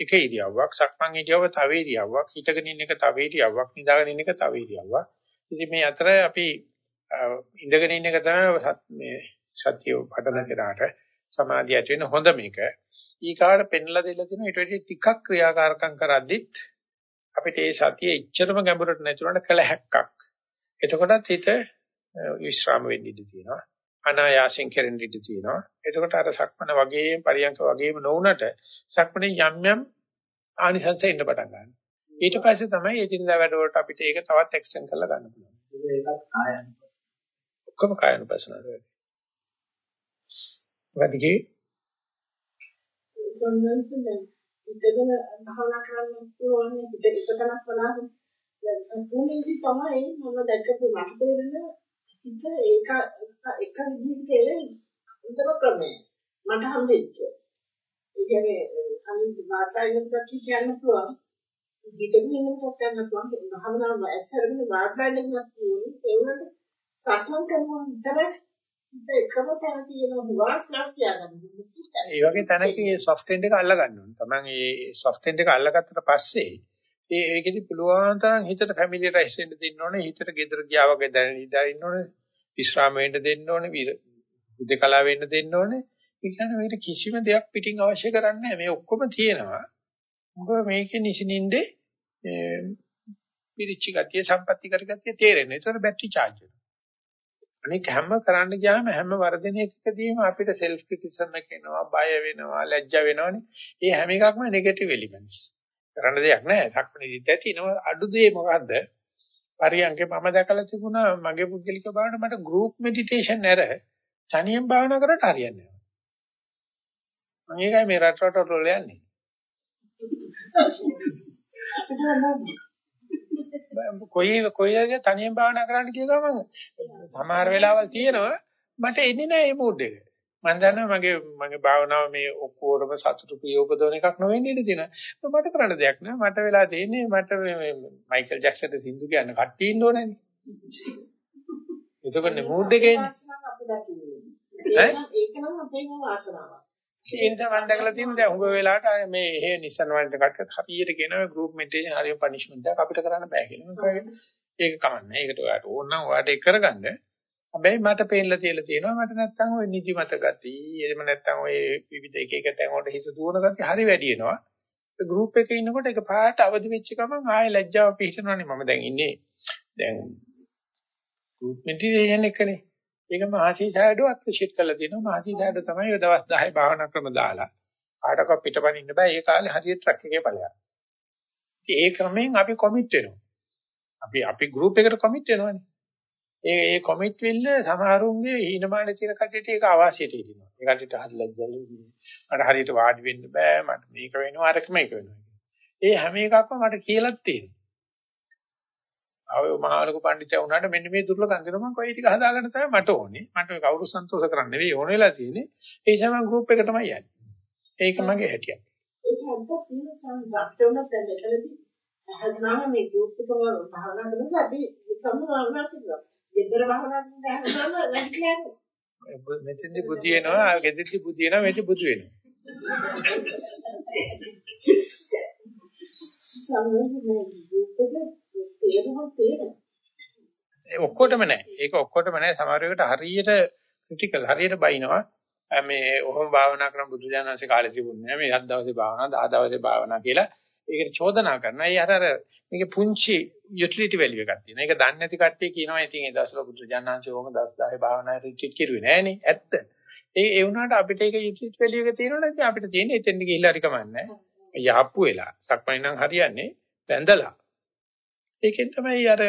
එක ඉරියව්වක් සක්මන් ඉරියව්ව තව ඉරියව්වක් හිටගෙන ඉන්න එක තව ඉරියව්වක් නිදාගෙන ඉන්න එක තව ඉරියව්වක් ඉතින් මේ අතර අපි ඉඳගෙන ඉන්න එක තමයි මේ සත්‍ය පඩන කරාට සමාධිය ඇති වෙන හොඳ මේක. ඊකාට පෙන්ලා දෙලා තියෙන ඊට වඩා ටිකක් ක්‍රියාකාරකම් කරද්දිත් අපිට ඒ සතිය ඉච්චරම ගැඹුරට නැතුණාට කළ හැක්කක්. එතකොටත් හිත විශ්‍රාම වෙන්න ඉඩ තියෙනවා. අනායාසයෙන් කෙරෙන්න ඉඩ තියෙනවා. එතකොට අර සක්මන වගේම පරියන්ක වගේම නොවුනට සක්මනේ යම් යම් ආනිසංස ඉන්න පටන් ගන්නවා. ඊට පස්සේ තමයි එදිනදා වැඩවලට අපිට ඒක තවත් එක්ස්ටෙන්ඩ් කරලා ගන්න පුළුවන්. ඒකත් කායන ඔක්කොම කායනුපසනාව වැඩි. මොකද කියේ? සම්මන්ත්‍රණය ඉතගෙන භාවනා කරන්න ඕනේ එකතනක් බලන්න. දැන් සම්පූර්ණයෙන්දි තමයි මම දැක්කපු මට තේරෙන හිත ඒක එක විදිහට කෙරේ උන්ටම ක්‍රමය. මට හම්බෙච්ච. ඒ කියන්නේ අනිත් වාතාවරණයක් කියන්න පුළුවන්. හිතගෙන ඉන්නකොට ගන්න පුළුවන්. භාවනාව ඇස්සරගෙන වාතාවරණයක් තියෙන්නේ ඒ වුණාට සක්මන් කරනවා විතරයි එකම තැන තියෙන හුඟක් නම් තියාගන්න. ඒ වගේ තැනක මේ සොෆ්ට්වෙයාර් එක අල්ල ගන්න ඕනේ. තමන් මේ සොෆ්ට්වෙයාර් එක අල්ලගත්තට පස්සේ ඒ ඒකෙදි පුළුවන් තරම් හිතට ෆැමිලියරයිස් වෙන්න දෙන්න ඕනේ. හිතට gedara ගියා වගේ දැනෙන්න ඉඳින්න ඕනේ. විශ්‍රාම වෙන්න දෙන්න ඕනේ. උදේකලා වෙන්න දෙන්න ඕනේ. ඒ කියන්නේ මේකට කිසිම දෙයක් පිටින් අවශ්‍ය කරන්නේ නැහැ. මේ ඔක්කොම තියෙනවා. මොකද මේකේ නිසිනින්දේ පිරිච්ච ගතිය සම්පත්‍ති කරගතිය තේරෙන්නේ. ඒතර බැටරි charge වෙනවා. අනික හැම කරන්න ගියාම හැම වර්ධන එකකදීම අපිට self criticism එක එනවා, බය වෙනවා, ලැජ්ජා වෙනවනේ. ඒ හැම එකක්ම negative elements. කරන්න දෙයක් නැහැ. සක්මණේදිත් ඇති නෝ අඩු දේ මොකද්ද? පරියන්කේ මම දැකලා තිබුණා මගේ පුද්ගලික භාවන මට group meditation නැර තනියෙන් භාවනා කරලා හරියන්නේ නැහැ. මම ඒකයි මේ රට රට වල යන්නේ. කොයි කොයිලගේ තනියෙන් භාවනා කරන්න කිය ගමන් සමහර වෙලාවල් තියෙනවා මට එන්නේ නැහැ මේ මූඩ් එක. මම දන්නවා මගේ මගේ භාවනාව මේ ඔක්කොරම සතුටු ප්‍රයෝගදවන එකක් නොවෙන්න ඉඩ තියෙනවා. මට කරන්න දෙයක් නෑ. මට වෙලා තියෙන්නේ මට මේ මයිකල් ජැක්සන්ට සින්දු කියන්න කට්ටිය ඉන්න ඕනේ. එතකොට මූඩ් එකේ ඉන්නේ. මම දැකලා තියෙන දැන් උග වෙලාවට මේ එහෙ Nissan වලට කට්ට හරියට කියනවා group meditation හරිය punishment එකක් අපිට කරන්න බෑ කියලා. ඒක කමන්නේ. ඒකට ඔයාලට ඕන නම් ඔයාලට ඒක කරගන්න. හැබැයි මට පේන්නලා තියලා තියෙනවා මට නැත්තම් ওই නිදිමත ගති එහෙම නැත්තම් ওই විවිධ එක එක තැන් වලට හිස දුවන ගති හරි වැඩි වෙනවා. ඒ ගෲප් එකේ ඉන්නකොට එක පාට අවදි වෙච්ච ගමන් ආයෙ ලැජ්ජාව පිහිටනවනේ මම දැන් ඉන්නේ. දැන් ගෲප් මෙඩිටේෂන් එකනේ. ඒක මහසි සයඩෝ අප්‍රීෂিয়েට් කරලා දෙනවා මහසි සයඩෝ තමයි ඔය දවස් 10 භාවනා ක්‍රම දාලා. කාටක පිටපණින්න බෑ. ඒ කාලේ හරියට ට්‍රක් එකේ ඵලයක්. ඉතින් ඒ ක්‍රමයෙන් අපි කොමිට් වෙනවා. අපි අපි ගෲප් එකට කොමිට් වෙනවානේ. ඒ ඒ කොමිට් වෙන්න සමහරුන්ගේ හීනමාන තියෙන කටට ඒක අවාසියට හිටිනවා. ඒ කටට හරි ලැජ්ජයි. මට හරියට වාඩි වෙන්න බෑ. මට මේක වෙනවා අරක මේක වෙනවා. ඒ හැම එකක්ම මට කියලාත් තියෙනවා. ආව මහාලක පඬිතුයා වුණාට මෙන්න මේ දුර්ලභ දෙනවා මම කොයි ටික හදාගන්න තමයි මට ඕනේ. මට කවුරු සන්තෝෂ කරන්න නෙවෙයි ඕන වෙලා තියෙන්නේ. ඒ නිසා මම ගෲප් එක තමයි යන්නේ. ඒක මගේ හැටියක්. ඒක හද්ද තියෙන සංග්‍රහණයක් දැන් මෙතනදී හදනාම මේ ගෲප් එක භාවනා කරනකොට අපි සම්මානයක් කරනවා. ගෙදර භාවනා කරනකොට වැඩි කියන්නේ. මෙතෙන්දි බුද්ධි වෙනවා, ගෙදරදි බුද්ධි වෙනවා, මෙතෙන්දි බුදු වෙනවා. ඒ ඔක්කොටම නැහැ. ඒක ඔක්කොටම නැහැ. සමහර වෙලාවට හරියට ක්‍රිටිකල් හරියට බයිනවා. මේ ඔහොම භාවනා කරන බුදුජානනාංශ කාලේ තිබුණේ නැහැ. මේ හත් දවසේ භාවනා, දහ දවසේ භාවනා කියලා ඒකට චෝදනා කරනවා. ඒ අර අර මේකේ පුංචි යුටිලිටි වැලියු එකක් තියෙනවා. ඒක දන්නේ නැති කට්ටිය කියනවා ඉතින් ඒ දවස්වල බුදුජානනාංශ ඕම දවස් 10 භාවනා රිට්‍රීට් කිරුවේ නෑනේ. ඇත්ත. ඒ ඒ වුණාට අපිට ඒක යුටිලිටි වැලියු එක තියෙනවා නම් අපිට තියෙන්නේ එතෙන්ට ගිහිල්ලා හරි කමන්නේ. යහප්පු වෙලා. සක්මණේ නම් හරියන්නේ. බැඳලා. ඒකෙන් තමයි අර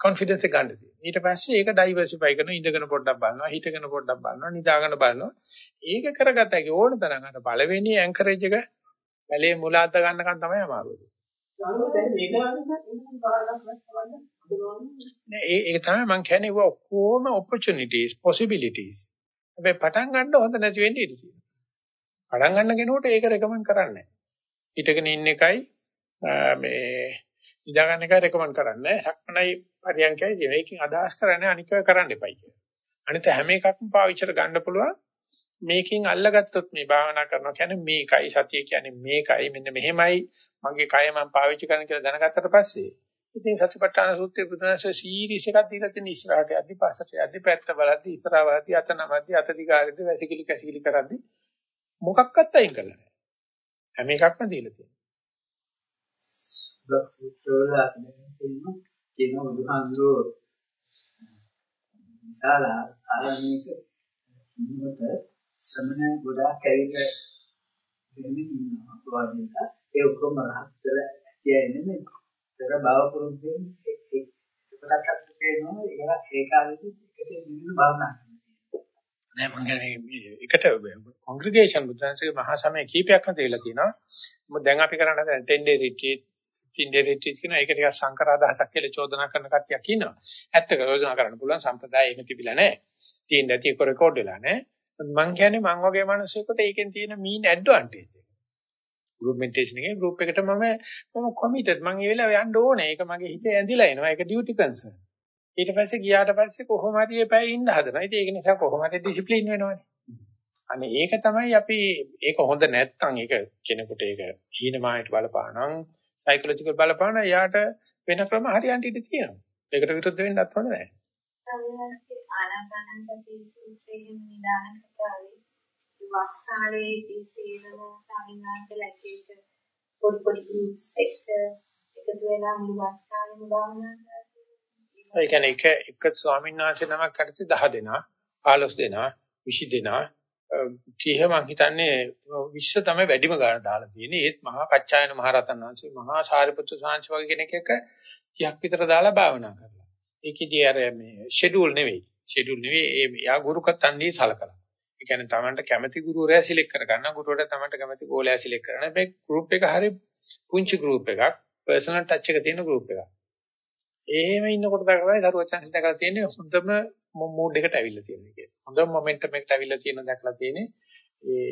කොන්ෆිඩන්ස් එක ගන්න තියෙන්නේ. ඊට පස්සේ ඒක ඩයිවර්සිෆයි කරනවා ඉඳගෙන පොඩ්ඩක් බලනවා හිටගෙන පොඩ්ඩක් බලනවා නිදාගෙන බලනවා. ඒක කරගත හැකි ඕන තරම් අර පළවෙනි ඇන්කරේජ් එක පැලේ මුල අද්ද ගන්නකන් තමයි අමාරුයි. නෑ ඒක තමයි මම කියන්නේ ඒවා ඔක්කොම opportunities possibilities. හැබැයි පටන් ගන්න හොඳ නැති වෙන්නේ ඉතින්. පටන් ගන්න කෙනෙකුට ඒක රෙකමන්ඩ් කරන්නේ නෑ. හිටගෙන ඉන්න එකයි මේ ඉඳා ගන්න එකයි රෙකමන්ඩ් කරන්නේ. හැක්මනයි පරියන්කයි කියන එකකින් අදහස් කරන්නේ අනික කරන්න එපයි කියලා. අනිත හැම එකක්ම පාවිච්චිට ගන්න පුළුවන්. මේකෙන් අල්ලගත්තොත් මේ භාවනා කරනවා කියන්නේ මේකයි සතිය කියන්නේ මේකයි. මෙන්න මෙහෙමයි. මගේ කය මම පාවිච්චි කරන කියලා දැනගත්තට පස්සේ ඉතින් සතිපට්ඨාන සූත්‍රයේ බුදුන්සේ සීරීස් එකක් දීලා තියෙන ඉස්සරහට යද්දි පස්සට යද්දි පැත්ත බලද්දි ඉස්සරහ බලද්දි අත නමද්දි අත දිගාරෙද්දි වැසිකිලි කැසිකිලි කරද්දි මොකක්වත් අයින් කරලා නැහැ. හැම එකක්ම දීලා තියෙනවා. සූත්‍රවල තියෙනවා කියන බුදුහාමුදුරෝ විශාල ආරණ්‍යක ඉන්නකොට ශ්‍රමණ ගොඩාක් ඇවිල්ලා දෙන්නේ ඉන්නවා වාදික ඒ ඔක්කොම රහත්තර ඇතියයි නෙමෙයි. ඒතර භව පුරුද්දෙන් එක් එක් එකකට අපිට පේනවා ඒක ඒ කාලෙදි එකට නිවින භාවනා නෑ මම කියන්නේ එකට කොන්ග්‍රිගේෂන් බුද්ධාංශයේ මහා සමය කීපයක් හදලා තියෙනවා. මොකද දැන් අපි කරන්නේ දැන් 10 day retreat 15 day retreat කියන එක ටිකක් සංකර අදහසක් කියලා චෝදනා කරන කට්ටියක් ඉන්නවා. ඇත්තක යෝජනා කරන්න පුළුවන් සම්ප්‍රදාය එහෙම තිබිලා නෑ. තියෙන නැති එක රෙකෝඩ් වෙලා නෑ. මම කියන්නේ මං වගේ මිනිසෙකුට ඒකෙන් තියෙන මීන් ඇඩ්වාන්ටේජ් එක. ගෲප් මෙඩිටේෂන් එකේ ගෲප් එකට මම මම කොමිටඩ් මං ඒ වෙලාව යන්න ඕනේ. ඒක මගේ හිතේ ඇඳිලා එනවා. ඒක ඩියුටි කන්සර්න්. ඊට පස්සේ ගියාට පස්සේ කොහොම හරි ඒ පැය ඉන්න හදනවා. ඉතින් ඒක නිසා කොහොම හරි ඩිසිප්ලින් වෙනවනේ. අනේ ඒක තමයි අපි ඒක හොඳ නැත්නම් ඒක කෙනෙකුට ඒක හීනමායට බලපානම් සයිකොලොජිකල් බලපාන යාට වෙන ක්‍රම හරියන්ට ඉඳී තියෙනවා. ඒකට විරුද්ධ වෙන්නත් හොඳ නැහැ. සමහරවිට ආනාපාන සති සූත්‍රයෙන් නිදාන කතාවේ වස් කාලේදී සීලම සමිනාන්තලා එක පොඩි පොඩි ගෲප්ස් එක්ක එකතු වෙලා මුළු වස් කාලෙම භාවනා කරනවා. ඒ කියන්නේ එක එක ස්වාමීන් වහන්සේ නමක් කරති 10 දෙනා 15 දෙනා 20 දෙනා 30 මං හිතන්නේ විශ්ව තමයි වැඩිම ගාන දාලා තියෙන්නේ. ඒත් මහා කච්චායන මහරතන් වහන්සේ මහා සාරිපුත්‍ර සාංශ වගේ කෙනෙක් එක්ක 30ක් විතර දාලා භාවනා කරලා. ඒකෙදී අර මේ ෂෙඩියුල් නෙවෙයි. ෂෙඩියුල් නෙවෙයි ඒ යා ගුරුකත්තන්දී සලකලා. ඒ කියන්නේ Tamanට කැමති ගුරුවරයා සිලෙක්ට් කරගන්න ගුරුවරයා Tamanට කැමති ගෝලයා සිලෙක්ට් කරන හැබැයි ගෲප් එක හරිය පුංචි ගෲප් එකක් පර්සනල් ටච් එක තියෙන ගෲප් එකක්. එහෙම ඉන්නකොට තමයි දරුවචන්ස් දැකලා තියෙන්නේ හොඳම මූඩ් එකට ඇවිල්ලා තියෙන එක. හොඳම මොමන්ටම් එකට ඇවිල්ලා තියෙන දැකලා තියෙන්නේ.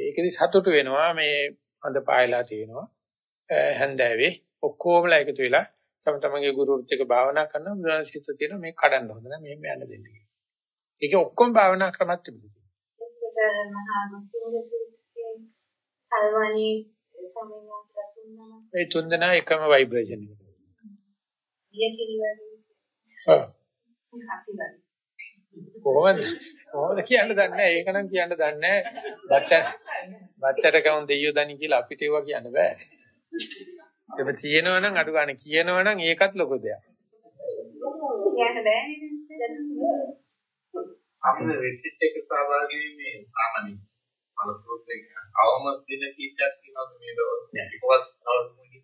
ඒකෙදි සතුටු වෙනවා මේ හඳ පායලා තියෙනවා. හැන්දෑවේ ඔක්කොමලා එකතු වෙලා තම තමන්ගේ ගුරුවරුත් එක්ක භාවනා කරනවා බුදුන්සිත තියෙන මේ කඩන්න හොඳ නැහැ මෙහෙම යන්න දෙන්න කියලා. ඒක ඔක්කොම භාවනා ක්‍රමත් තිබුණා. ඒක මහා ගුරුතුමෝ සල්වණී ස්වාමීන් වහන්සේලා තුන්දෙනා. ඒ තුන්දෙනා එකම ভাইබ්‍රේෂන් එක. කොහොමද? කොහොමද කියන්න දන්නේ? ඒක නම් කියන්න දන්නේ බත්තර බත්තර කවුන් දෙයියෝ දනි කියලා අපිට ඒවා කියන්න බෑ. ඒක තියෙනවා නම් අඩු ගන්න. කියනවා නම් ඒකත් ලොකු දෙයක්. කියන්න බෑනේ අපේ රිට්‍රීට් එක සහභාගී මේ සාමාන්‍ය අලුත් එක. අවම දින කීපයක් තියෙනවද මේ දවස්? අවුරුද්දකින්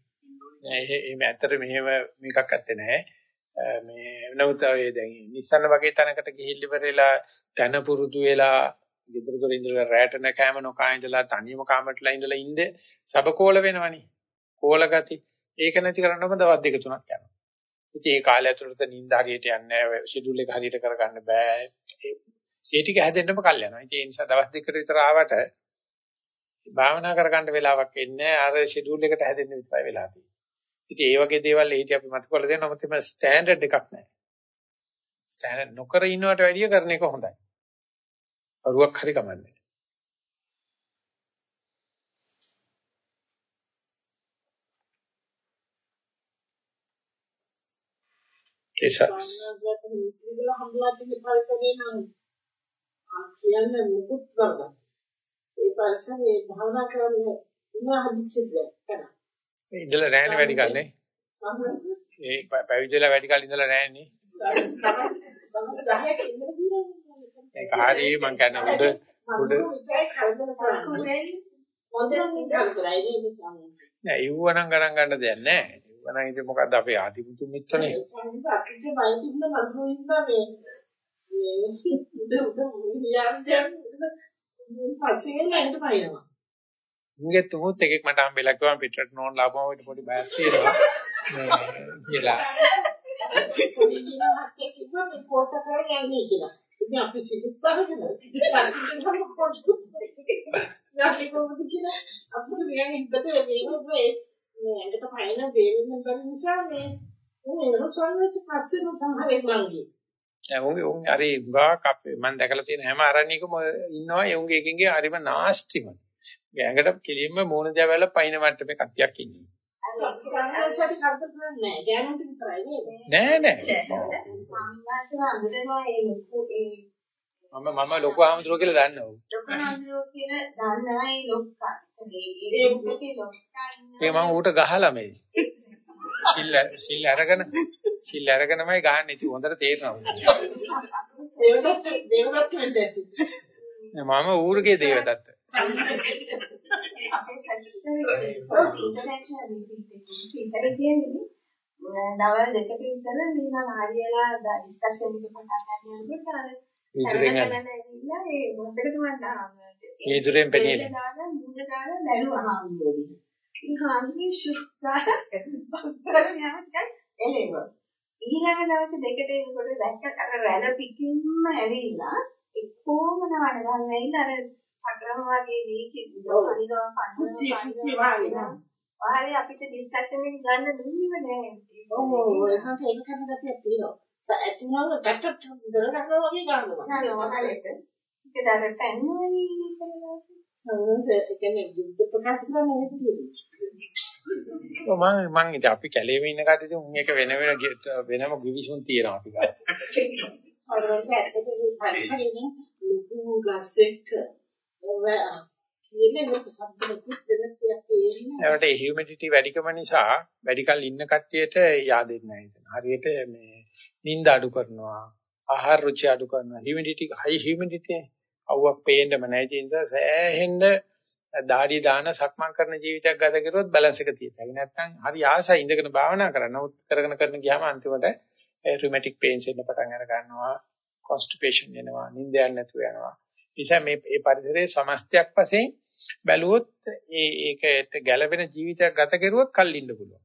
නෑ මෙහෙම මේකක් ඇත්තේ නැහැ මේ නමුත් ඔය දැන් නිසන්න වගේ තැනකට ගිහිල්ල ඉවරලා තන පුරුදු වෙලා ගෙදර දොර ඉඳලා රැට නැකෑම නොකා ඉඳලා තනියම කාමරටලා ඉඳලා ඉඳ සබකෝල වෙනවනේ කෝල ගති. ඒක නැති කරන්නම දවස් දෙක තුනක් යනවා. ඉතින් ඒ කාලය ඇතුළත නිින්ද හරියට යන්නේ නැහැ. ෂෙඩියුල් එක හරියට කරගන්න බෑ. ඒ ටික හැදෙන්නම කල් යනවා. ඉතින් ඒ නිසා දවස් දෙකකට විතර ආවට භාවනා කරගන්න වෙලාවක් එන්නේ අර ෂෙඩියුල් එකට හැදෙන්න විතරයි වෙලා තියෙන්නේ. ඉතින් ඒ වගේ දේවල් එහිදී අපි මතක කරලා දෙනවා. නමුත් මේ ස්ටෑන්ඩඩ් එකක් නැහැ. ස්ටෑන්ඩඩ් නොකර ඉන්නවට වැඩිය කරන එක හොඳයි. අරුවක් හරි කමන්නේ. කේසස් ඉතිරිලා හම්බලා තියෙන පරිසරේ නම් ආ කියන්නේ මුකුත් වරදක්. ඒ පරිසරේ භාවනා කරන්න ඉන්න හදිච්චිද කරා. ඉඳලා රැන්නේ වැඩි කල්නේ. ඒ පැවිදිලා වැඩි කල් ඉඳලා රැන්නේ. දවස් දවස් 10ක ඉඳලා තියෙනවා. ඒක හරිය මං කියන්නේ උඩ උඩ. නෑ ඉව්වනම් ගණන් ගන්න දෙයක් නෑ. ඉව්වනම් ඉතින් මොකද්ද අපේ ආදිමුතු මිත්‍රනේ. ස්වාමීනි අපිට බය තිබුණ මනුස්සයෙක් ඉන්නවා මේ මේ උඩ උඩ මුලියන්දන් පස්සේ එන්නට පයින්නවා. මුගේ තුමුත් එකෙක් මට හම්බෙලා කිව්වා පිටරට නෝන් ලාපුවම ඊට පොඩි බයක් තියෙනවා. මේ කියලා. පොඩි දිනවා හත්යක් කිව්වා මේ කොට කරගෙන යන්නේ කියලා. ඉතින් අපි සිගුත් අරගෙන සල්පිටෙන් හම කොට නාටි කොහොමද කියලා අපිට නිකන් හිතට මේක මේ මේ ඇඟට පයින් බේරෙන්න බැරි නිසා මේ මේ වෙන ස්වාමීන් පස්සේ සමහර එක්ලංගි. දැන් උන්ගේ උන් අර උගාක් අපේ මම දැකලා තියෙන හැම අරණියකම ඉන්නවා ඒ උන්ගේ එකකින්ගේ හරිම නාස්තිම. ගෑඟට කෙලින්ම මූණ දැවල පයින් මට්ටමේ කට්ටියක් නේද? නෑ නෑ. මම මම ලොකු ආමතුරු කියලා දන්නවා. ලොකු නඳුරෝ කියන දන්නවා ඒ ලොක්කා. ඒ මම ඌට ගහලා මේ. සිල් සිල් අරගෙන සිල් අරගෙනමයි ගහන්නේ. ඉතින් හොඳට තේරෙනවා. දේවදත්ත දේවදත්ත වෙන්න. මම ඌරුගේ දේවදත්ත. දවල් දෙකක විතර මේ මම ආරියලා ඩිස්කෂන් එක පටන් ගන්න යනකොට අර ඉදිරියෙන් යන. ඒ පෙනියන. දාලා මුණ දාලා බැලුවා හාමුදුරුවෝ. ඉතින් හාමුදුරුවෝ ශුක්කාර බක්තරම යනකම් එළෙව. ඊළඟ දවස් දෙකට එනකොට දැක්ක අර රැළ පිටින්ම ඇවිල්ලා එක්කෝම නවන ගන්න ඇවිල්ලා අර අග්‍රම වගේ මේකේ අනිනවා කුස්සිය කුස්සිය වාගේ. වාරේ අපිට ඩිස්කෂන් එක ගන්න දුන්නේම නෑ. ඔව් ඒකට ඒක කරන ගැතියක් තියෙනවා. ඇතුළම ගැටට දරනවා වගේ ගන්නවා. හරි ඔහලෙට. ඒක දර පැන්නුවනේ ඉස්සෙල්ලා. සමහරවිට ඒ කියන්නේ යුද්ධ ප්‍රකාශ කරන්නේ. ඔව් මම මම ඉතින් අපි කැලේම ඉන්න කට්ටිය උන් එක වෙන වෙන වෙනම ගිවිසුම් තියෙනවා අපි ගාව. සමහරවිට ඇත්තටම පරිසරයෙන් ලොකු ගස් එක්ක කියන්නේ මොකද සම්පූර්ණ දෙයක් තියෙන්නේ. ඒකට හියුමිඩිටි වැඩිකම නිසා වැඩි කල් ඉන්න කට්ටියට yaadෙන්නේ නැහැ. හරියට මේ නිින්ද අඩු කරනවා, ආහාර රුචි අඩු කරනවා. හියුමිඩිටි හයි හියුමිඩිටි අවුවක් පේන්නම නැහැ. ඒ නිසා සෑහෙන්න දාඩිය දාන සක්මන් කරන ජීවිතයක් ගත කරුවොත් බැලන්ස් එක තියෙනවා. නැත්නම් හරි ආසයි ඉඳගෙන භාවනා කරන්න. නමුත් කරගෙන කරන ගියාම අන්තිමට රියුමැටික් පේන්ස් එන්න පටන් අර ගන්නවා. කොන්ස්ටිපේෂන් එනවා, නිින්ද යන්නේ නැතුව යනවා. නිසා මේ මේ පරිසරයේ සමස්තයක් වශයෙන් බැලුවොත් ඒ ඒකට ගැළපෙන ජීවිතයක් ගත කරුවොත් කල් ඉන්න පුළුවන්.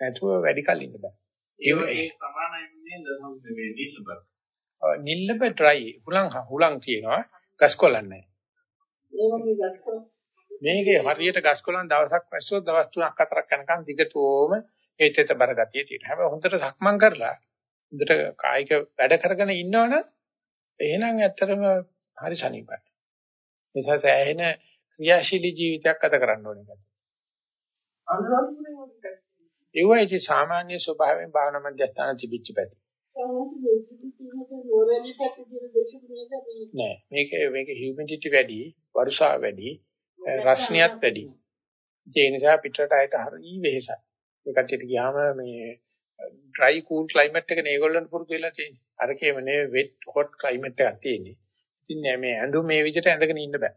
නැතුව වැඩි කල් ඉන්න බෑ. ඒ වගේ සමානයි නේද මේ නිල්බක්. නිල්ලබ ඩ්‍රයි හුලං හුලං තියෙනවා ගස් කොළන් නැහැ. ඒ මේකේ හරියට ගස් කොළන් දවසක් වැස්සොත් දවස් 3ක් 4ක් යනකම් දිගටම ඒතෙත බර ගතිය තියෙනවා. හැබැයි හොඳට සක්මන් කරලා හොඳට කායික වැඩ කරගෙන ඉන්නවනම් එහෙනම් ඇත්තටම හරි සනීපයි. නිසා සෑහෙන ක්‍රියාශීලී ජීවිතයක් ගත කරන්න ඕනේ. අනුරාධපුරේ වගේ ඒවා ඉති සාමාන්‍ය ස්වභාවයෙන් භාවනා මධ්‍යස්ථාන තිබිච්ච පැති. නෑ මේක මේක හියුමිඩිටි වැඩි, වර්ෂාව වැඩි, රස්නියත් වැඩි. ඒ නිසා පිටරට ආයත හරි වෙහෙසයි. කට්ටියට ගියාම මේ ඩ්‍රයි කූල් ක්ලයිමේට් එකනේ ඒගොල්ලන්ට පුරුදු වෙලා තියෙන්නේ. අරකේම නේ වෙට් හොට් ක්ලයිමේට් එකක් තියෙන්නේ. ඉතින් මේ ඇඳුම් මේ විදිහට ඇඳගෙන ඉන්න බෑ.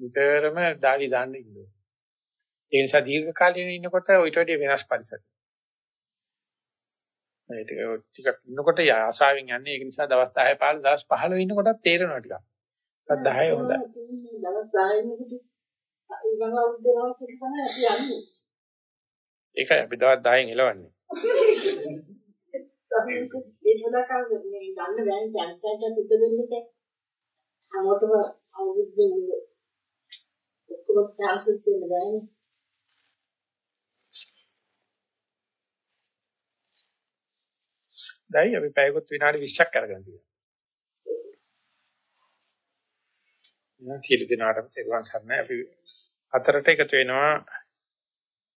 නිතරම දාලි දාන්න ඉන්න ඕනේ. ඒ නිසා දීර්ඝ කාලීන ඉන්නකොට ඊට වඩා වෙනස් පරිසරයක්. ඒ ටික ටිකක් ඉන්නකොට ආසාවෙන් යන්නේ ඒක නිසා දවස් 10 15 දවස් 15 ඉන්නකොටත් තේරෙනවා ටිකක්. දවස් 10 හොඳයි. දවස් 10 නෙකට ඊළඟ අවුරුද්දේනවා කියලා තමයි අපි යන්නේ. ඒකයි අපි දවස් 10න් එලවන්නේ. අපි වුණා කල් මේ ගන්න බෑන් කැන්සර්ට සිද්ධ දෙන්නේ නැහැ. හැමෝටම අවුරුද්දෙන් ඔක්කොම chances දෙන්න බෑනේ. දැයි අපි පැයකොත් විනාඩි 20ක් අරගෙන තියෙනවා. දැන් සීල දිනාටම තෙරුවන් සරණයි අපි හතරට එකතු වෙනවා